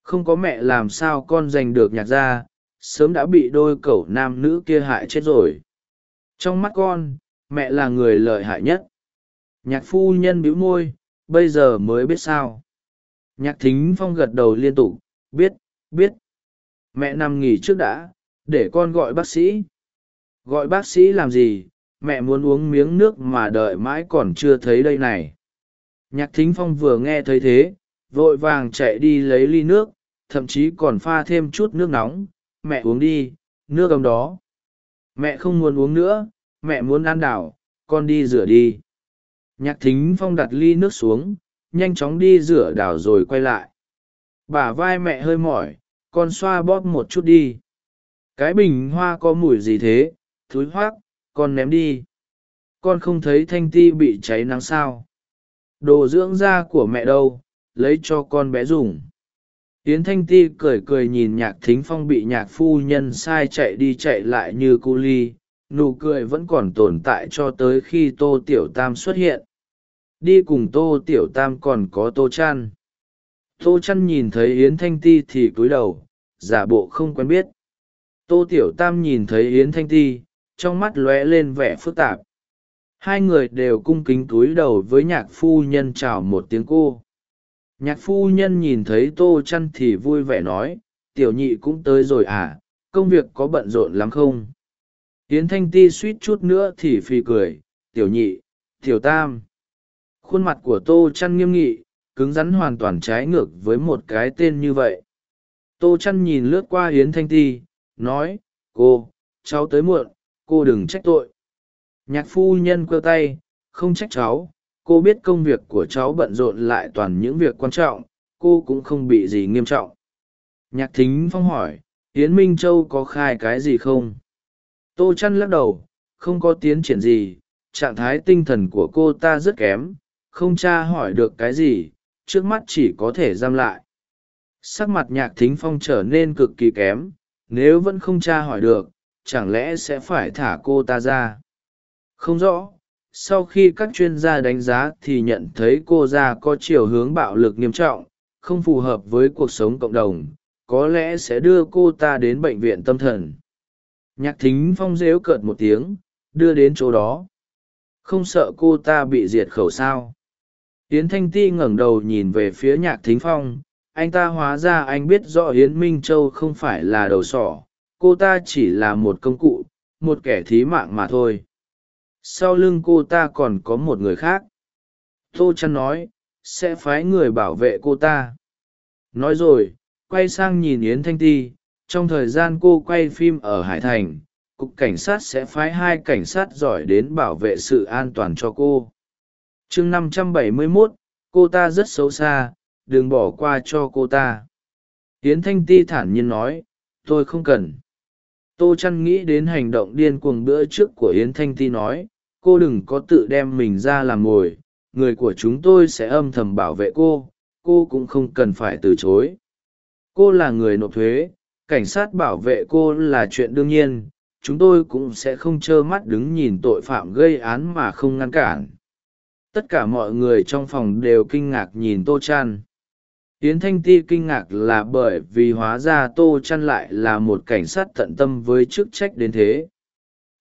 Không có mẹ làm sao con giành được nhạc gia, sớm đã bị đôi cẩu nam nữ kia hại chết rồi. Trong mắt con, mẹ là người lợi hại nhất. Nhạc phu nhân bĩu môi, bây giờ mới biết sao? Nhạc thính phong gật đầu liên tục, biết biết. Mẹ nằm nghỉ trước đã, để con gọi bác sĩ gọi bác sĩ làm gì, mẹ muốn uống miếng nước mà đợi mãi còn chưa thấy đây này. Nhạc thính phong vừa nghe thấy thế, vội vàng chạy đi lấy ly nước, thậm chí còn pha thêm chút nước nóng. Mẹ uống đi, nước ấm đó. Mẹ không muốn uống nữa, mẹ muốn ăn đảo, con đi rửa đi. Nhạc thính phong đặt ly nước xuống, nhanh chóng đi rửa đảo rồi quay lại. Bả vai mẹ hơi mỏi, con xoa bóp một chút đi. Cái bình hoa có mùi gì thế? Thúi hoác, con ném đi. Con không thấy thanh ti bị cháy nắng sao. Đồ dưỡng da của mẹ đâu, lấy cho con bé dùng. Yến thanh ti cười cười nhìn nhạc thính phong bị nhạc phu nhân sai chạy đi chạy lại như cu ly. Nụ cười vẫn còn tồn tại cho tới khi tô tiểu tam xuất hiện. Đi cùng tô tiểu tam còn có tô chăn tô chăn nhìn thấy yến thanh ti thì cúi đầu, giả bộ không quen biết. Tô tiểu tam nhìn thấy yến thanh ti trong mắt lóe lên vẻ phức tạp. Hai người đều cung kính túi đầu với nhạc phu nhân chào một tiếng cô. Nhạc phu nhân nhìn thấy tô chăn thì vui vẻ nói, tiểu nhị cũng tới rồi à công việc có bận rộn lắm không? Hiến thanh ti suýt chút nữa thì phì cười, tiểu nhị, tiểu tam. Khuôn mặt của tô chăn nghiêm nghị, cứng rắn hoàn toàn trái ngược với một cái tên như vậy. Tô chăn nhìn lướt qua hiến thanh ti, nói, cô, cháu tới muộn cô đừng trách tội. Nhạc phu nhân quơ tay, không trách cháu. Cô biết công việc của cháu bận rộn lại toàn những việc quan trọng. Cô cũng không bị gì nghiêm trọng. Nhạc thính phong hỏi, yến minh châu có khai cái gì không? Tô chăn lắc đầu, không có tiến triển gì. Trạng thái tinh thần của cô ta rất kém. Không tra hỏi được cái gì. Trước mắt chỉ có thể giam lại. Sắc mặt nhạc thính phong trở nên cực kỳ kém. Nếu vẫn không tra hỏi được chẳng lẽ sẽ phải thả cô ta ra? Không rõ. Sau khi các chuyên gia đánh giá thì nhận thấy cô ra có chiều hướng bạo lực nghiêm trọng, không phù hợp với cuộc sống cộng đồng, có lẽ sẽ đưa cô ta đến bệnh viện tâm thần. Nhạc thính phong rếu cợt một tiếng, đưa đến chỗ đó. Không sợ cô ta bị diệt khẩu sao? Yến thanh ti ngẩng đầu nhìn về phía nhạc thính phong. Anh ta hóa ra anh biết rõ yến minh châu không phải là đầu sỏ cô ta chỉ là một công cụ, một kẻ thí mạng mà thôi. Sau lưng cô ta còn có một người khác. Tô chăn nói, sẽ phái người bảo vệ cô ta. Nói rồi, quay sang nhìn yến thanh ti. Trong thời gian cô quay phim ở hải thành, cục cảnh sát sẽ phái hai cảnh sát giỏi đến bảo vệ sự an toàn cho cô. Chương năm trăm bảy mươi mốt, cô ta rất xấu xa, đừng bỏ qua cho cô ta. Yến thanh ti thản nhiên nói, tôi không cần tô chăn nghĩ đến hành động điên cuồng bữa trước của yến thanh ti nói, cô đừng có tự đem mình ra làm ngồi, người của chúng tôi sẽ âm thầm bảo vệ cô cô cũng không cần phải từ chối. Cô là người nộp thuế, cảnh sát bảo vệ cô là chuyện đương nhiên, chúng tôi cũng sẽ không trơ mắt đứng nhìn tội phạm gây án mà không ngăn cản. Tất cả mọi người trong phòng đều kinh ngạc nhìn tô chan yến thanh ti kinh ngạc là bởi vì hóa ra tô chăn lại là một cảnh sát tận tâm với chức trách đến thế.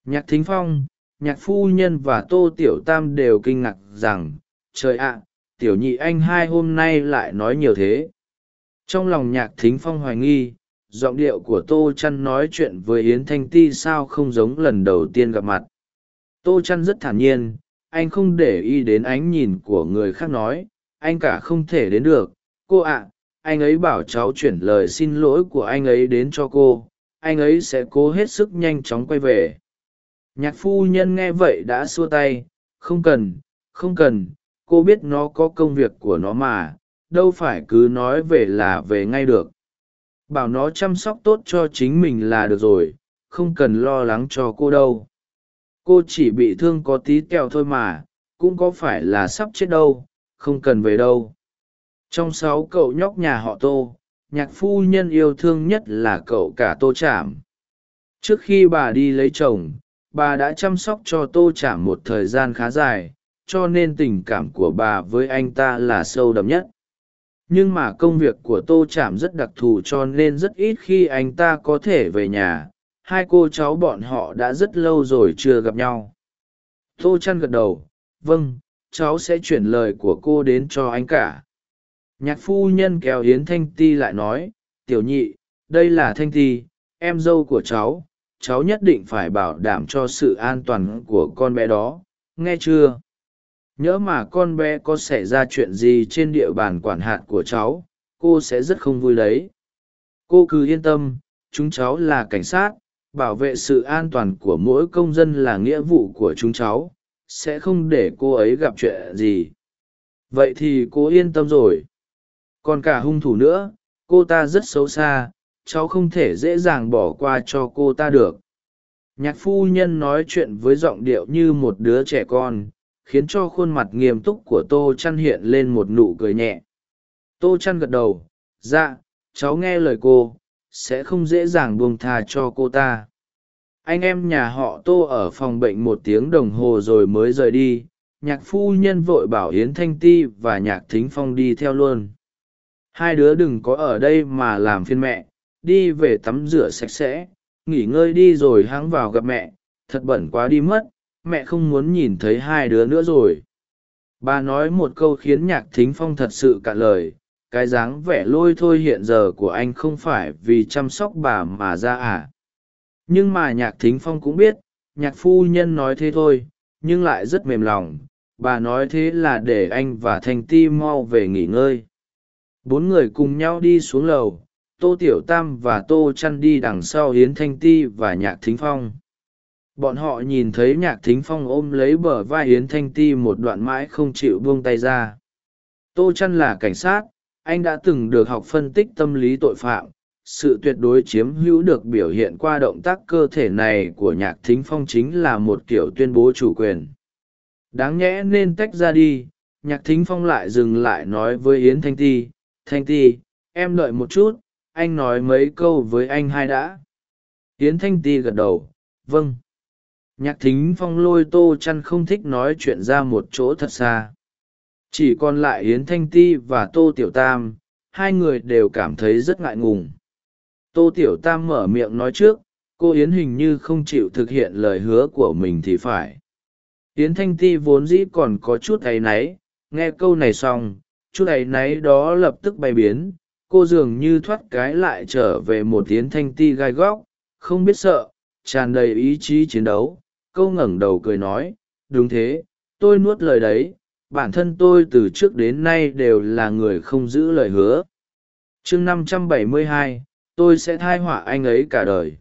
Nhạc thính phong, nhạc phu nhân và tô tiểu tam đều kinh ngạc rằng, trời ạ, tiểu nhị anh hai hôm nay lại nói nhiều thế. Trong lòng nhạc thính phong hoài nghi, giọng điệu của tô chăn nói chuyện với yến thanh ti sao không giống lần đầu tiên gặp mặt. Tô chăn rất thản nhiên, anh không để ý đến ánh nhìn của người khác nói, anh cả không thể đến được cô ạ, anh ấy bảo cháu chuyển lời xin lỗi của anh ấy đến cho cô. Anh ấy sẽ cố hết sức nhanh chóng quay về. Nhạc phu nhân nghe vậy đã xua tay. Không cần không cần. Cô biết nó có công việc của nó mà. Đâu phải cứ nói về là về ngay được. Bảo nó chăm sóc tốt cho chính mình là được rồi. Không cần lo lắng cho cô đâu. Cô chỉ bị thương có tí tẹo thôi mà. Cũng có phải là sắp chết đâu. Không cần về đâu trong sáu cậu nhóc nhà họ tô, nhạc phu nhân yêu thương nhất là cậu cả tô chảm trước khi bà đi lấy chồng, bà đã chăm sóc cho tô chảm một thời gian khá dài, cho nên tình cảm của bà với anh ta là sâu đậm nhất. Nhưng mà công việc của tô chảm rất đặc thù cho nên rất ít khi anh ta có thể về nhà. Hai cô cháu bọn họ đã rất lâu rồi chưa gặp nhau. Tô chăn gật đầu vâng cháu sẽ chuyển lời của cô đến cho anh cả nhạc phu nhân kéo Yến thanh ti lại nói, tiểu nhị, đây là thanh ti, em dâu của cháu. Cháu nhất định phải bảo đảm cho sự an toàn của con bé đó. Nghe chưa? Nhớ mà con bé có xảy ra chuyện gì trên địa bàn quản hạt của cháu, cô sẽ rất không vui đấy. Cô cứ yên tâm, chúng cháu là cảnh sát. Bảo vệ sự an toàn của mỗi công dân là nghĩa vụ của chúng cháu. Sẽ không để cô ấy gặp chuyện gì. Vậy thì cô yên tâm rồi còn cả hung thủ nữa, cô ta rất xấu xa, cháu không thể dễ dàng bỏ qua cho cô ta được. Nhạc phu nhân nói chuyện với giọng điệu như một đứa trẻ con, khiến cho khuôn mặt nghiêm túc của tô chăn hiện lên một nụ cười nhẹ. Tô chăn gật đầu dạ cháu nghe lời cô, sẽ không dễ dàng buông tha cho cô ta. Anh em nhà họ tô ở phòng bệnh một tiếng đồng hồ rồi mới rời đi, nhạc phu nhân vội bảo yến thanh ti và nhạc thính phong đi theo luôn hai đứa đừng có ở đây mà làm phiên mẹ, đi về tắm rửa sạch sẽ, nghỉ ngơi đi rồi háng vào gặp mẹ, thật bẩn quá đi mất, mẹ không muốn nhìn thấy hai đứa nữa rồi. Bà nói một câu khiến nhạc thính phong thật sự cạn lời, cái dáng vẻ lôi thôi hiện giờ của anh không phải vì chăm sóc bà mà ra à. Nhưng mà nhạc thính phong cũng biết, nhạc phu nhân nói thế thôi, nhưng lại rất mềm lòng, bà nói thế là để anh và thanh ti mau về nghỉ ngơi bốn người cùng nhau đi xuống lầu, tô tiểu tam và tô chăn đi đằng sau hiến thanh ti và nhạc thính phong. Bọn họ nhìn thấy nhạc thính phong ôm lấy bờ vai hiến thanh ti một đoạn mãi không chịu buông tay ra. Tô chăn là cảnh sát, anh đã từng được học phân tích tâm lý tội phạm, sự tuyệt đối chiếm hữu được biểu hiện qua động tác cơ thể này của nhạc thính phong chính là một kiểu tuyên bố chủ quyền. Đáng nhẽ nên tách ra đi, nhạc thính phong lại dừng lại nói với yến thanh ti thanh ti, em đợi một chút, anh nói mấy câu với anh hai đã. Yến thanh ti gật đầu vâng. Nhạc thính phong lôi tô chăn không thích nói chuyện ra một chỗ thật xa. Chỉ còn lại yến thanh ti và tô tiểu tam, hai người đều cảm thấy rất ngại ngùng. Tô tiểu tam mở miệng nói trước, cô yến hình như không chịu thực hiện lời hứa của mình thì phải. Yến thanh ti vốn dĩ còn có chút áy náy, nghe câu này xong chút ấy náy đó lập tức bay biến, cô dường như thoát cái lại trở về một yến thanh ti gai góc, không biết sợ, tràn đầy ý chí chiến đấu. Câu ngẩng đầu cười nói, đúng thế, tôi nuốt lời đấy, bản thân tôi từ trước đến nay đều là người không giữ lời hứa. Chương năm trăm bảy mươi hai, tôi sẽ thai họa anh ấy cả đời.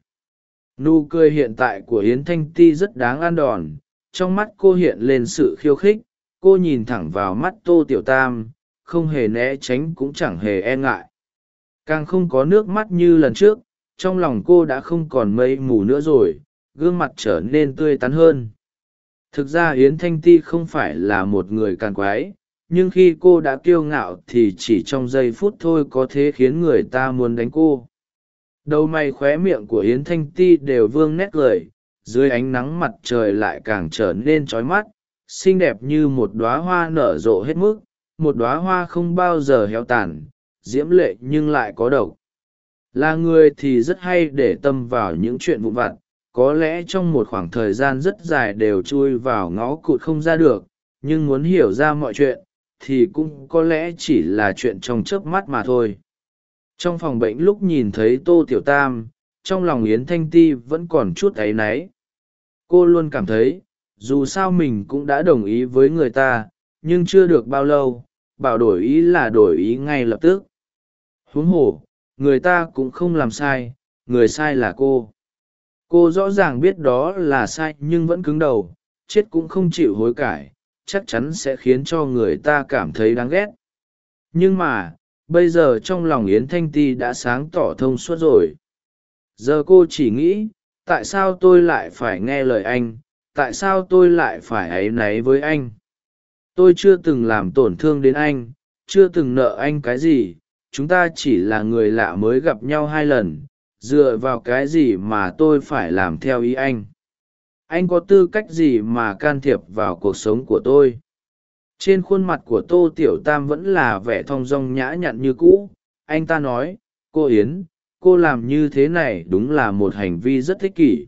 Nụ cười hiện tại của yến thanh ti rất đáng ăn đòn, trong mắt cô hiện lên sự khiêu khích, cô nhìn thẳng vào mắt tô tiểu tam không hề né tránh cũng chẳng hề e ngại. Càng không có nước mắt như lần trước, trong lòng cô đã không còn mây mù nữa rồi, gương mặt trở nên tươi tắn hơn. Thực ra yến thanh ti không phải là một người càn quái, nhưng khi cô đã kiêu ngạo thì chỉ trong giây phút thôi có thế khiến người ta muốn đánh cô. Đầu mày khóe miệng của yến thanh ti đều vương nét cười, dưới ánh nắng mặt trời lại càng trở nên trói mắt, xinh đẹp như một đoá hoa nở rộ hết mức một đoá hoa không bao giờ héo tàn, diễm lệ nhưng lại có độc. Là người thì rất hay để tâm vào những chuyện vụn vặt, có lẽ trong một khoảng thời gian rất dài đều chui vào ngõ cụt không ra được, nhưng muốn hiểu ra mọi chuyện, thì cũng có lẽ chỉ là chuyện trong chớp mắt mà thôi. Trong phòng bệnh lúc nhìn thấy tô tiểu tam, trong lòng yến thanh ti vẫn còn chút áy náy. Cô luôn cảm thấy, dù sao mình cũng đã đồng ý với người ta, nhưng chưa được bao lâu bảo đổi ý là đổi ý ngay lập tức. Huống hồ, người ta cũng không làm sai, người sai là cô. Cô rõ ràng biết đó là sai nhưng vẫn cứng đầu, chết cũng không chịu hối cải, chắc chắn sẽ khiến cho người ta cảm thấy đáng ghét. Nhưng mà, bây giờ trong lòng yến thanh ti đã sáng tỏ thông suốt rồi. Giờ cô chỉ nghĩ, tại sao tôi lại phải nghe lời anh, tại sao tôi lại phải áy náy với anh? Tôi chưa từng làm tổn thương đến anh, chưa từng nợ anh cái gì, chúng ta chỉ là người lạ mới gặp nhau hai lần, dựa vào cái gì mà tôi phải làm theo ý anh? Anh có tư cách gì mà can thiệp vào cuộc sống của tôi? Trên khuôn mặt của tô tiểu tam vẫn là vẻ thong dong nhã nhặn như cũ. Anh ta nói, cô yến, cô làm như thế này đúng là một hành vi rất ích kỷ.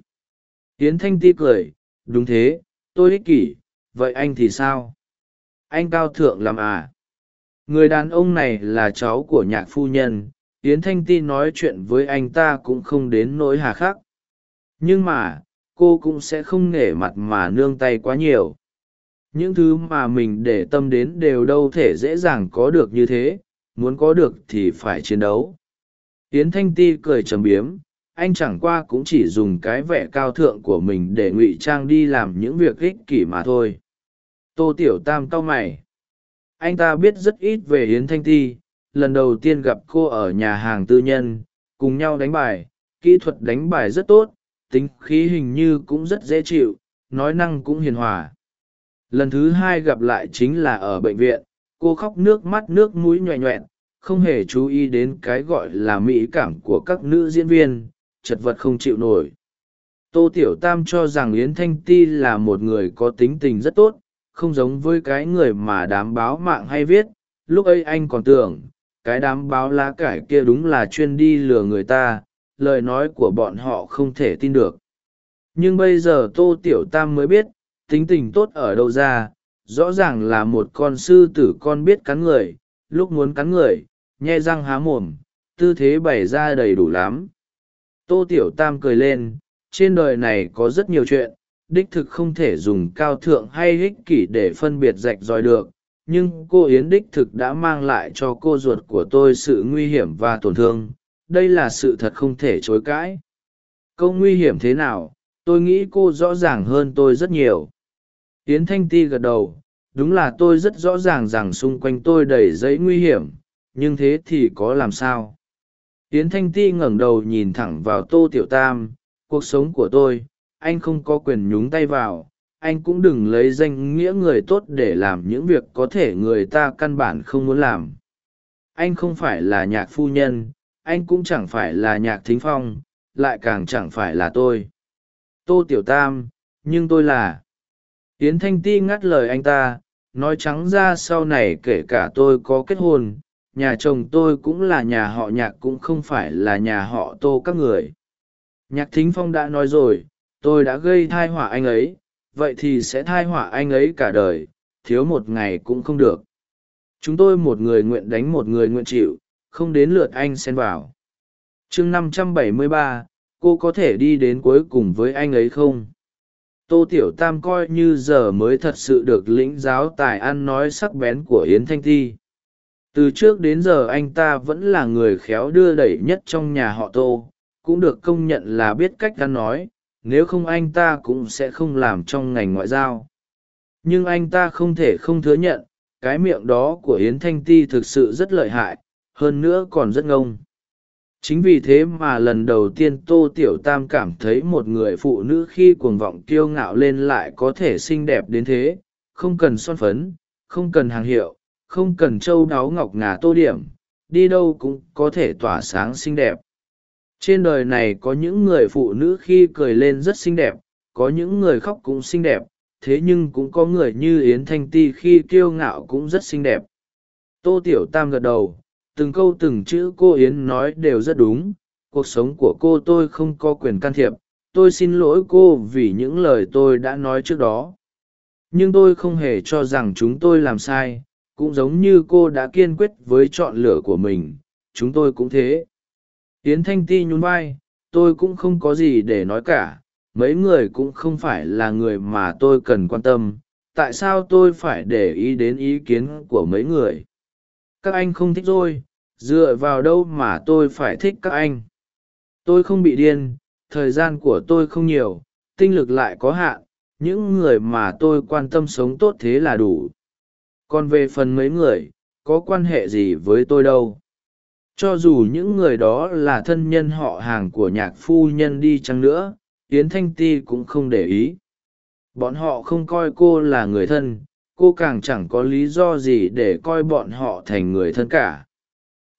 Yến thanh ti cười, đúng thế, tôi ích kỷ, vậy anh thì sao? Anh cao thượng làm à. Người đàn ông này là cháu của nhạc phu nhân, yến thanh ti nói chuyện với anh ta cũng không đến nỗi hà khắc. Nhưng mà, cô cũng sẽ không nể mặt mà nương tay quá nhiều. Những thứ mà mình để tâm đến đều đâu thể dễ dàng có được như thế, muốn có được thì phải chiến đấu. Yến thanh ti cười trầm biếm, anh chẳng qua cũng chỉ dùng cái vẻ cao thượng của mình để ngụy trang đi làm những việc ích kỷ mà thôi tô tiểu tam cau mày. Anh ta biết rất ít về yến thanh ti, lần đầu tiên gặp cô ở nhà hàng tư nhân, cùng nhau đánh bài, kỹ thuật đánh bài rất tốt, tính khí hình như cũng rất dễ chịu, nói năng cũng hiền hòa. Lần thứ hai gặp lại chính là ở bệnh viện, cô khóc nước mắt nước mũi nhoẹ nhoẹn, không hề chú ý đến cái gọi là mỹ cảm của các nữ diễn viên, chật vật không chịu nổi. Tô tiểu tam cho rằng yến thanh ti là một người có tính tình rất tốt không giống với cái người mà đám báo mạng hay viết, lúc ấy anh còn tưởng, cái đám báo lá cải kia đúng là chuyên đi lừa người ta, lời nói của bọn họ không thể tin được. Nhưng bây giờ tô tiểu tam mới biết, tính tình tốt ở đâu ra, rõ ràng là một con sư tử con biết cắn người, lúc muốn cắn người, nhe răng há mồm, tư thế bày ra đầy đủ lắm. Tô tiểu tam cười lên, trên đời này có rất nhiều chuyện đích thực không thể dùng cao thượng hay ích kỷ để phân biệt rạch ròi được, nhưng cô yến đích thực đã mang lại cho cô ruột của tôi sự nguy hiểm và tổn thương. Đây là sự thật không thể chối cãi. Câu nguy hiểm thế nào? Tôi nghĩ cô rõ ràng hơn tôi rất nhiều. Yến thanh ti gật đầu. Đúng là tôi rất rõ ràng rằng xung quanh tôi đầy giấy nguy hiểm, nhưng thế thì có làm sao? Yến thanh ti ngẩng đầu nhìn thẳng vào tô tiểu tam. Cuộc sống của tôi anh không có quyền nhúng tay vào, anh cũng đừng lấy danh nghĩa người tốt để làm những việc có thể người ta căn bản không muốn làm. Anh không phải là nhạc phu nhân, anh cũng chẳng phải là nhạc thính phong, lại càng chẳng phải là tôi. Tô tiểu tam, nhưng tôi là. Yến thanh ti ngắt lời anh ta, nói trắng ra sau này kể cả tôi có kết hôn, nhà chồng tôi cũng là nhà họ nhạc cũng không phải là nhà họ tô các người. Nhạc thính phong đã nói rồi tôi đã gây thai họa anh ấy, vậy thì sẽ thai họa anh ấy cả đời, thiếu một ngày cũng không được. Chúng tôi một người nguyện đánh một người nguyện chịu, không đến lượt anh xen vào. Chương năm trăm bảy mươi ba, cô có thể đi đến cuối cùng với anh ấy không? Tô tiểu tam coi như giờ mới thật sự được lĩnh giáo tài ăn nói sắc bén của yến thanh ti từ trước đến giờ anh ta vẫn là người khéo đưa đẩy nhất trong nhà họ tô, cũng được công nhận là biết cách ăn nói nếu không anh ta cũng sẽ không làm trong ngành ngoại giao. Nhưng anh ta không thể không thừa nhận, cái miệng đó của yến thanh ti thực sự rất lợi hại, hơn nữa còn rất ngông. Chính vì thế mà lần đầu tiên tô tiểu tam cảm thấy một người phụ nữ khi cuồng vọng kiêu ngạo lên lại có thể xinh đẹp đến thế, không cần son phấn, không cần hàng hiệu, không cần trâu đáo ngọc ngà tô điểm, đi đâu cũng có thể tỏa sáng xinh đẹp trên đời này có những người phụ nữ khi cười lên rất xinh đẹp, có những người khóc cũng xinh đẹp, thế nhưng cũng có người như yến thanh ti khi kiêu ngạo cũng rất xinh đẹp. Tô tiểu tam gật đầu, từng câu từng chữ cô yến nói đều rất đúng, cuộc sống của cô tôi không có quyền can thiệp, tôi xin lỗi cô vì những lời tôi đã nói trước đó. Nhưng tôi không hề cho rằng chúng tôi làm sai, cũng giống như cô đã kiên quyết với chọn lựa của mình, chúng tôi cũng thế yến thanh ti nhún vai, tôi cũng không có gì để nói cả, mấy người cũng không phải là người mà tôi cần quan tâm, tại sao tôi phải để ý đến ý kiến của mấy người? Các anh không thích tôi, dựa vào đâu mà tôi phải thích các anh? Tôi không bị điên, thời gian của tôi không nhiều, tinh lực lại có hạn, những người mà tôi quan tâm sống tốt thế là đủ. Còn về phần mấy người, có quan hệ gì với tôi đâu? Cho dù những người đó là thân nhân họ hàng của nhạc phu nhân đi chăng nữa, yến thanh ti cũng không để ý. Bọn họ không coi cô là người thân, cô càng chẳng có lý do gì để coi bọn họ thành người thân cả.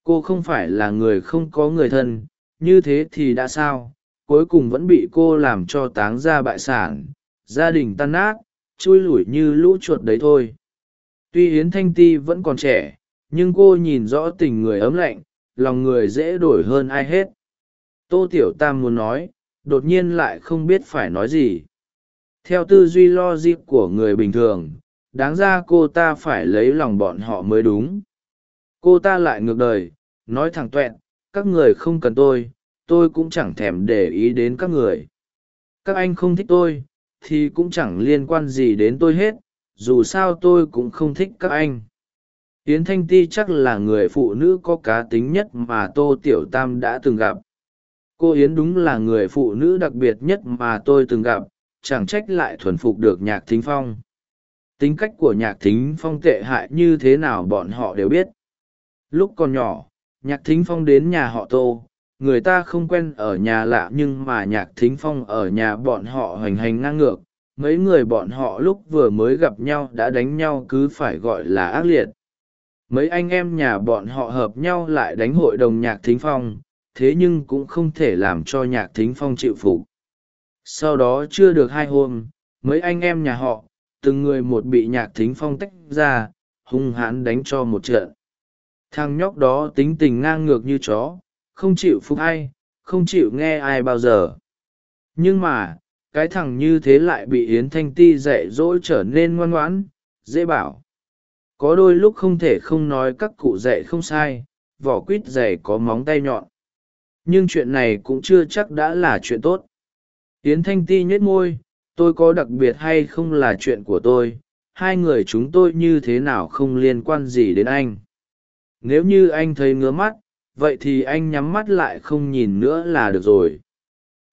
Cô không phải là người không có người thân, như thế thì đã sao? Cuối cùng vẫn bị cô làm cho táng ra bại sản, gia đình tan nát, chui lủi như lũ chuột đấy thôi. Tuy yến thanh ti vẫn còn trẻ, nhưng cô nhìn rõ tình người ấm lạnh lòng người dễ đổi hơn ai hết. Tô tiểu tam muốn nói, đột nhiên lại không biết phải nói gì. Theo tư duy lo dịp của người bình thường, đáng ra cô ta phải lấy lòng bọn họ mới đúng. Cô ta lại ngược đời, nói thẳng toẹn các người không cần tôi tôi cũng chẳng thèm để ý đến các người. Các anh không thích tôi, thì cũng chẳng liên quan gì đến tôi hết, dù sao tôi cũng không thích các anh yến thanh ti chắc là người phụ nữ có cá tính nhất mà tô tiểu tam đã từng gặp. Cô yến đúng là người phụ nữ đặc biệt nhất mà tôi từng gặp, chẳng trách lại thuần phục được nhạc thính phong. Tính cách của nhạc thính phong tệ hại như thế nào bọn họ đều biết. Lúc còn nhỏ, nhạc thính phong đến nhà họ tô, người ta không quen ở nhà lạ nhưng mà nhạc thính phong ở nhà bọn họ hoành hành ngang ngược. Mấy người bọn họ lúc vừa mới gặp nhau đã đánh nhau cứ phải gọi là ác liệt mấy anh em nhà bọn họ hợp nhau lại đánh hội đồng nhạc thính phong, thế nhưng cũng không thể làm cho nhạc thính phong chịu phục. Sau đó chưa được hai hôm, mấy anh em nhà họ, từng người một bị nhạc thính phong tách ra, hung hãn đánh cho một trận. Thằng nhóc đó tính tình ngang ngược như chó, không chịu phục ai, không chịu nghe ai bao giờ. Nhưng mà, cái thằng như thế lại bị yến thanh ti dạy dỗ trở nên ngoan ngoãn, dễ bảo có đôi lúc không thể không nói các cụ dạy không sai, vỏ quýt dày có móng tay nhọn. Nhưng chuyện này cũng chưa chắc đã là chuyện tốt. Tiến thanh ti nhếch môi, tôi có đặc biệt hay không là chuyện của tôi, hai người chúng tôi như thế nào không liên quan gì đến anh. Nếu như anh thấy ngứa mắt, vậy thì anh nhắm mắt lại không nhìn nữa là được rồi.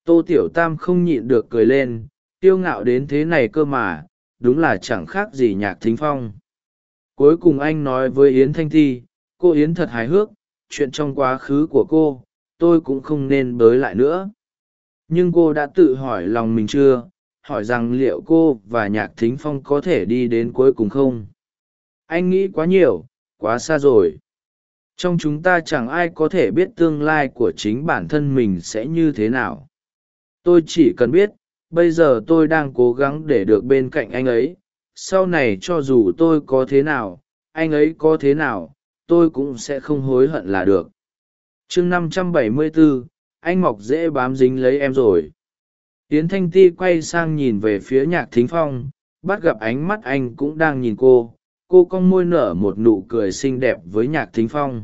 Tô tiểu tam không nhịn được cười lên tiêu ngạo đến thế này cơ mà, đúng là chẳng khác gì nhạc thính phong cuối cùng anh nói với yến thanh thi, cô yến thật hài hước, chuyện trong quá khứ của cô, tôi cũng không nên bới lại nữa. Nhưng cô đã tự hỏi lòng mình chưa, hỏi rằng liệu cô và nhạc thính phong có thể đi đến cuối cùng không? Anh nghĩ quá nhiều, quá xa rồi. Trong chúng ta chẳng ai có thể biết tương lai của chính bản thân mình sẽ như thế nào. Tôi chỉ cần biết, bây giờ tôi đang cố gắng để được bên cạnh anh ấy sau này cho dù tôi có thế nào, anh ấy có thế nào, tôi cũng sẽ không hối hận là được. Chương năm trăm bảy mươi bốn anh mọc dễ bám dính lấy em rồi. Yến thanh ti quay sang nhìn về phía nhạc thính phong, bắt gặp ánh mắt anh cũng đang nhìn cô. Cô cong môi nở một nụ cười xinh đẹp với nhạc thính phong.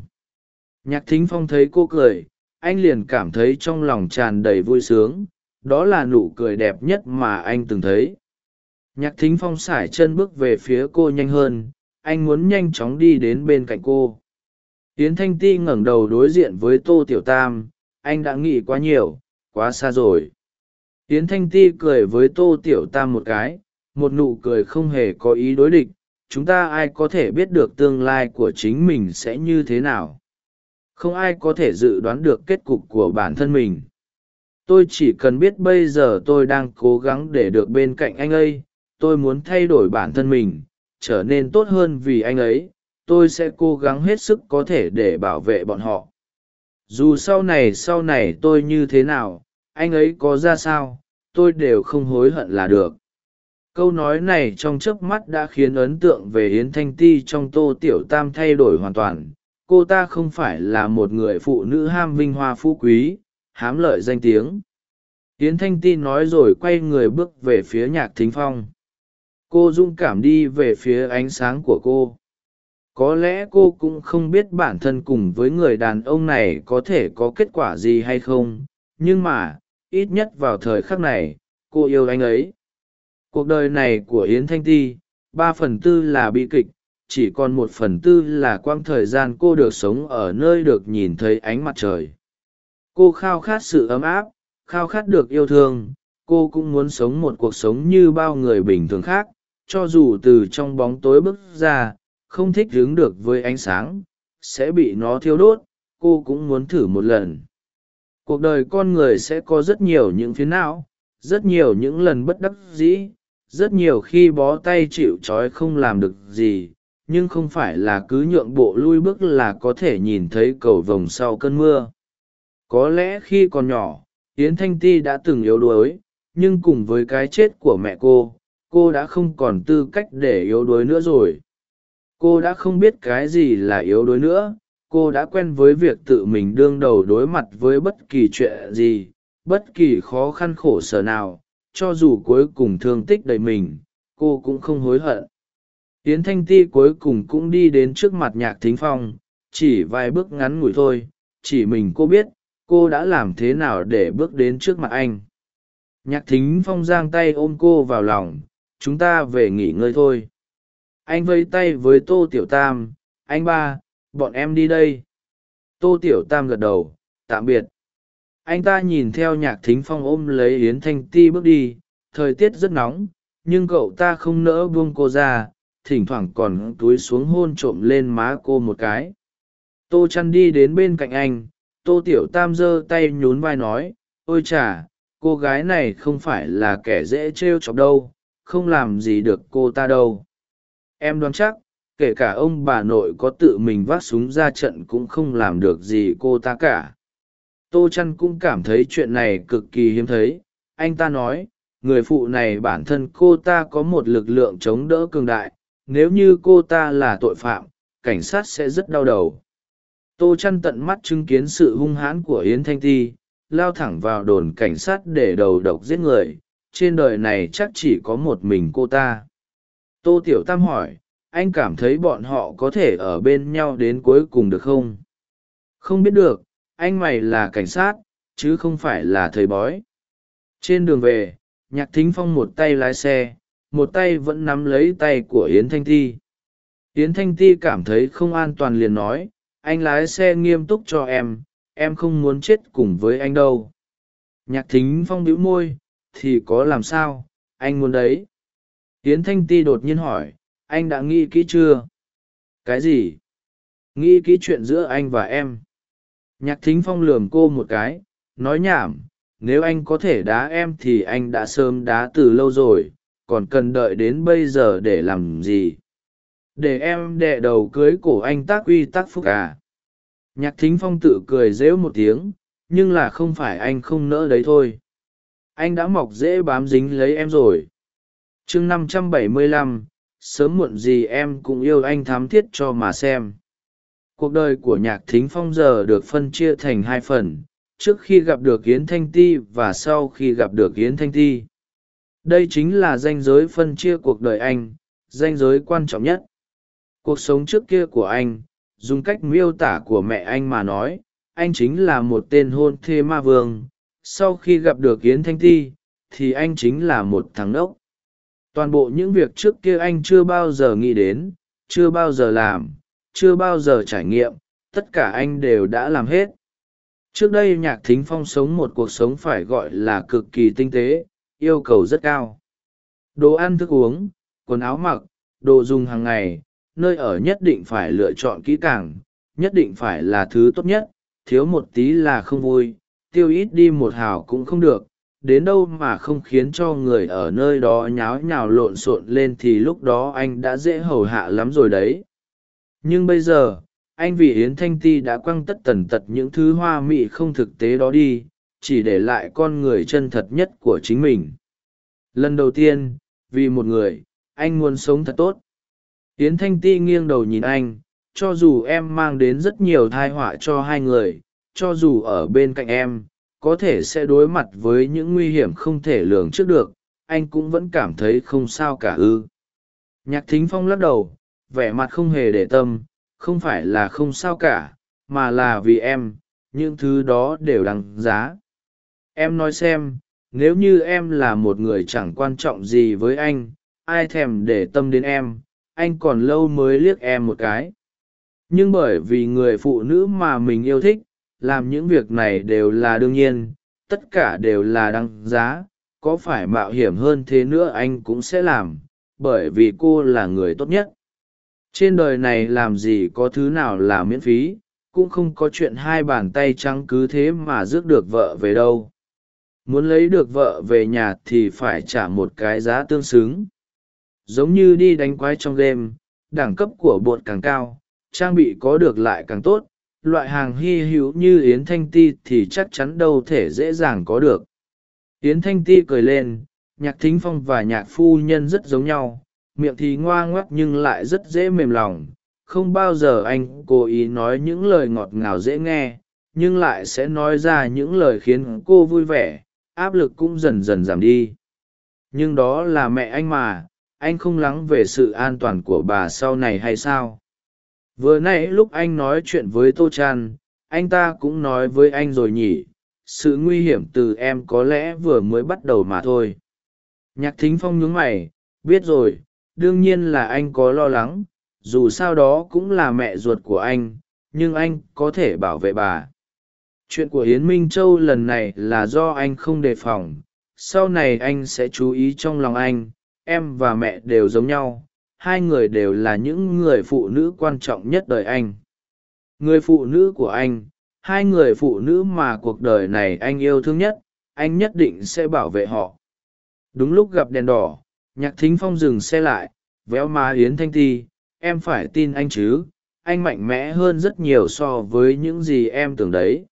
Nhạc thính phong thấy cô cười, anh liền cảm thấy trong lòng tràn đầy vui sướng. Đó là nụ cười đẹp nhất mà anh từng thấy nhạc thính phong x ả i chân bước về phía cô nhanh hơn, anh muốn nhanh chóng đi đến bên cạnh cô. Yến thanh ti ngẩng đầu đối diện với tô tiểu tam, anh đã nghĩ quá nhiều, quá xa rồi. Yến thanh ti cười với tô tiểu tam một cái, một nụ cười không hề có ý đối địch, chúng ta ai có thể biết được tương lai của chính mình sẽ như thế nào? Không ai có thể dự đoán được kết cục của bản thân mình. Tôi chỉ cần biết bây giờ tôi đang cố gắng để được bên cạnh anh ấy tôi muốn thay đổi bản thân mình, trở nên tốt hơn vì anh ấy, tôi sẽ cố gắng hết sức có thể để bảo vệ bọn họ. Dù sau này sau này tôi như thế nào, anh ấy có ra sao, tôi đều không hối hận là được. Câu nói này trong chớp mắt đã khiến ấn tượng về yến thanh ti trong tô tiểu tam thay đổi hoàn toàn. Cô ta không phải là một người phụ nữ ham vinh hoa phú quý, hám lợi danh tiếng. Yến thanh ti nói rồi quay người bước về phía nhạc thính phong cô dũng cảm đi về phía ánh sáng của cô. Có lẽ cô cũng không biết bản thân cùng với người đàn ông này có thể có kết quả gì hay không, nhưng mà, ít nhất vào thời khắc này, cô yêu anh ấy. Cuộc đời này của yến thanh ti, ba phần tư là bi kịch, chỉ còn một phần tư là quang thời gian cô được sống ở nơi được nhìn thấy ánh mặt trời. Cô khao khát sự ấm áp, khao khát được yêu thương, cô cũng muốn sống một cuộc sống như bao người bình thường khác cho dù từ trong bóng tối bước ra, không thích đứng được với ánh sáng, sẽ bị nó thiêu đốt, cô cũng muốn thử một lần. Cuộc đời con người sẽ có rất nhiều những phiến não, rất nhiều những lần bất đắc dĩ, rất nhiều khi bó tay chịu trói không làm được gì, nhưng không phải là cứ nhượng bộ lui bước là có thể nhìn thấy cầu vồng sau cơn mưa. Có lẽ khi còn nhỏ, yến thanh ti đã từng yếu đuối, nhưng cùng với cái chết của mẹ cô cô đã không còn tư cách để yếu đuối nữa rồi. Cô đã không biết cái gì là yếu đuối nữa. Cô đã quen với việc tự mình đương đầu đối mặt với bất kỳ chuyện gì, bất kỳ khó khăn khổ sở nào, cho dù cuối cùng thương tích đầy mình, cô cũng không hối hận. Yến thanh ti cuối cùng cũng đi đến trước mặt nhạc thính phong, chỉ vài bước ngắn ngủi thôi, chỉ mình cô biết, cô đã làm thế nào để bước đến trước mặt anh. Nhạc thính phong giang tay ôm cô vào lòng chúng ta về nghỉ ngơi thôi. Anh vây tay với tô tiểu tam, anh ba, bọn em đi đây. Tô tiểu tam gật đầu, tạm biệt. Anh ta nhìn theo nhạc thính phong ôm lấy yến thanh ti bước đi, thời tiết rất nóng, nhưng cậu ta không nỡ buông cô ra, thỉnh thoảng còn túi xuống hôn trộm lên má cô một cái. Tô chăn đi đến bên cạnh anh, tô tiểu tam giơ tay nhún vai nói, ôi chà, cô gái này không phải là kẻ dễ t r e o chọc đâu không làm gì được cô ta đâu. Em đoán chắc, kể cả ông bà nội có tự mình vác súng ra trận cũng không làm được gì cô ta cả. Tô chăn cũng cảm thấy chuyện này cực kỳ hiếm thấy. Anh ta nói, người phụ này bản thân cô ta có một lực lượng chống đỡ cường đại. Nếu như cô ta là tội phạm, cảnh sát sẽ rất đau đầu. Tô chăn tận mắt chứng kiến sự hung hãn của yến thanh ti, lao thẳng vào đồn cảnh sát để đầu độc giết người trên đời này chắc chỉ có một mình cô ta. Tô tiểu tam hỏi, anh cảm thấy bọn họ có thể ở bên nhau đến cuối cùng được không? Không biết được, anh mày là cảnh sát, chứ không phải là thầy bói. Trên đường về, nhạc thính phong một tay lái xe, một tay vẫn nắm lấy tay của yến thanh ti yến thanh ti cảm thấy không an toàn liền nói, anh lái xe nghiêm túc cho em em không muốn chết cùng với anh đâu. Nhạc thính phong bĩu môi thì có làm sao? Anh muốn đấy. Yến thanh ti đột nhiên hỏi, anh đã nghĩ kỹ chưa? Cái gì? Nghĩ kỹ chuyện giữa anh và em. Nhạc thính phong lườm cô một cái, nói nhảm, nếu anh có thể đá em thì anh đã sớm đá từ lâu rồi, còn cần đợi đến bây giờ để làm gì? Để em đệ đầu cưới cổ anh tác uy tác phúc à? Nhạc thính phong tự cười rễu một tiếng, nhưng là không phải anh không nỡ đấy thôi anh đã mọc dễ bám dính lấy em rồi. Chương năm trăm bảy mươi lăm, sớm muộn gì em cũng yêu anh thám thiết cho mà xem. Cuộc đời của nhạc thính phong giờ được phân chia thành hai phần, trước khi gặp được yến thanh ti và sau khi gặp được yến thanh ti. Đây chính là danh giới phân chia cuộc đời anh danh giới quan trọng nhất. Cuộc sống trước kia của anh, dùng cách miêu tả của mẹ anh mà nói, anh chính là một tên hôn thê ma vương sau khi gặp được yến thanh ti, thì anh chính là một thằng ốc. Toàn bộ những việc trước kia anh chưa bao giờ nghĩ đến, chưa bao giờ làm, chưa bao giờ trải nghiệm, tất cả anh đều đã làm hết. Trước đây nhạc thính phong sống một cuộc sống phải gọi là cực kỳ tinh tế, yêu cầu rất cao. Đồ ăn thức uống, quần áo mặc, đồ dùng hàng ngày, nơi ở nhất định phải lựa chọn kỹ càng, nhất định phải là thứ tốt nhất, thiếu một tí là không vui tiêu ít đi một hào cũng không được, đến đâu mà không khiến cho người ở nơi đó nháo nhào lộn xộn lên thì lúc đó anh đã dễ hầu hạ lắm rồi đấy. Nhưng bây giờ, anh vì yến thanh ti đã quăng tất tần tật những thứ hoa mị không thực tế đó đi, chỉ để lại con người chân thật nhất của chính mình. Lần đầu tiên, vì một người, anh muốn sống thật tốt. Yến thanh ti nghiêng đầu nhìn anh, cho dù em mang đến rất nhiều thai họa cho hai người cho dù ở bên cạnh em, có thể sẽ đối mặt với những nguy hiểm không thể lường trước được, anh cũng vẫn cảm thấy không sao cả ư. Nhạc thính phong lắc đầu, vẻ mặt không hề để tâm, không phải là không sao cả, mà là vì em, những thứ đó đều đáng giá. Em nói xem, nếu như em là một người chẳng quan trọng gì với anh, ai thèm để tâm đến em, anh còn lâu mới liếc em một cái. Nhưng bởi vì người phụ nữ mà mình yêu thích làm những việc này đều là đương nhiên, tất cả đều là đăng giá, có phải mạo hiểm hơn thế nữa anh cũng sẽ làm, bởi vì cô là người tốt nhất. Trên đời này làm gì có thứ nào là miễn phí, cũng không có chuyện hai bàn tay trắng cứ thế mà rước được vợ về đâu. Muốn lấy được vợ về nhà thì phải trả một cái giá tương xứng. Giống như đi đánh quái trong game, đẳng cấp của bột càng cao, trang bị có được lại càng tốt loại hàng hy hữu như yến thanh ti thì chắc chắn đâu thể dễ dàng có được. Yến thanh ti cười lên, nhạc thính phong và nhạc phu nhân rất giống nhau, miệng thì ngoa ngoắc nhưng lại rất dễ mềm lòng. Không bao giờ anh cố ý nói những lời ngọt ngào dễ nghe, nhưng lại sẽ nói ra những lời khiến cô vui vẻ, áp lực cũng dần dần giảm đi. Nhưng đó là mẹ anh mà, anh không lắng về sự an toàn của bà sau này hay sao? Vừa nãy lúc anh nói chuyện với tô chan, anh ta cũng nói với anh rồi nhỉ, sự nguy hiểm từ em có lẽ vừa mới bắt đầu mà thôi. Nhạc thính phong nhướng mày, biết rồi, đương nhiên là anh có lo lắng, dù sao đó cũng là mẹ ruột của anh, nhưng anh có thể bảo vệ bà. Chuyện của yến minh châu lần này là do anh không đề phòng, sau này anh sẽ chú ý trong lòng anh, em và mẹ đều giống nhau hai người đều là những người phụ nữ quan trọng nhất đời anh. Người phụ nữ của anh, hai người phụ nữ mà cuộc đời này anh yêu thương nhất, anh nhất định sẽ bảo vệ họ. Đúng lúc gặp đèn đỏ, nhạc thính phong dừng xe lại, véo má yến thanh ti, em phải tin anh chứ, anh mạnh mẽ hơn rất nhiều so với những gì em tưởng đấy.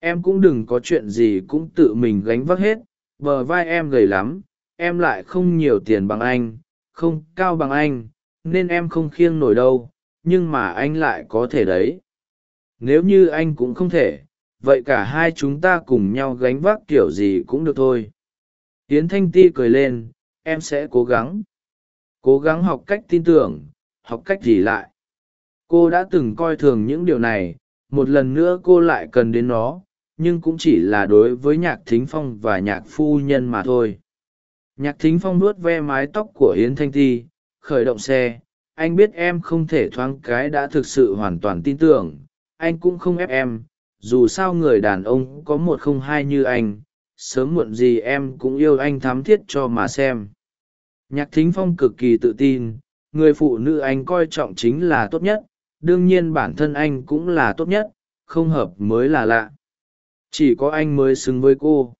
Em cũng đừng có chuyện gì cũng tự mình gánh vác hết, bờ vai em gầy lắm, em lại không nhiều tiền bằng anh không cao bằng anh, nên em không khiêng nổi đâu, nhưng mà anh lại có thể đấy. Nếu như anh cũng không thể, vậy cả hai chúng ta cùng nhau gánh vác kiểu gì cũng được thôi. Tiến thanh ti cười lên, em sẽ cố gắng. Cố gắng học cách tin tưởng, học cách gì lại. Cô đã từng coi thường những điều này, một lần nữa cô lại cần đến nó, nhưng cũng chỉ là đối với nhạc thính phong và nhạc phu nhân mà thôi nhạc thính phong nuốt ve mái tóc của yến thanh ti, khởi động xe. Anh biết em không thể thoáng cái đã thực sự hoàn toàn tin tưởng. Anh cũng không ép em. Dù sao người đàn ông có một không hai như anh, sớm muộn gì em cũng yêu anh thám thiết cho mà xem. Nhạc thính phong cực kỳ tự tin. Người phụ nữ anh coi trọng chính là tốt nhất. Đương nhiên bản thân anh cũng là tốt nhất. Không hợp mới là lạ. Chỉ có anh mới xứng với cô.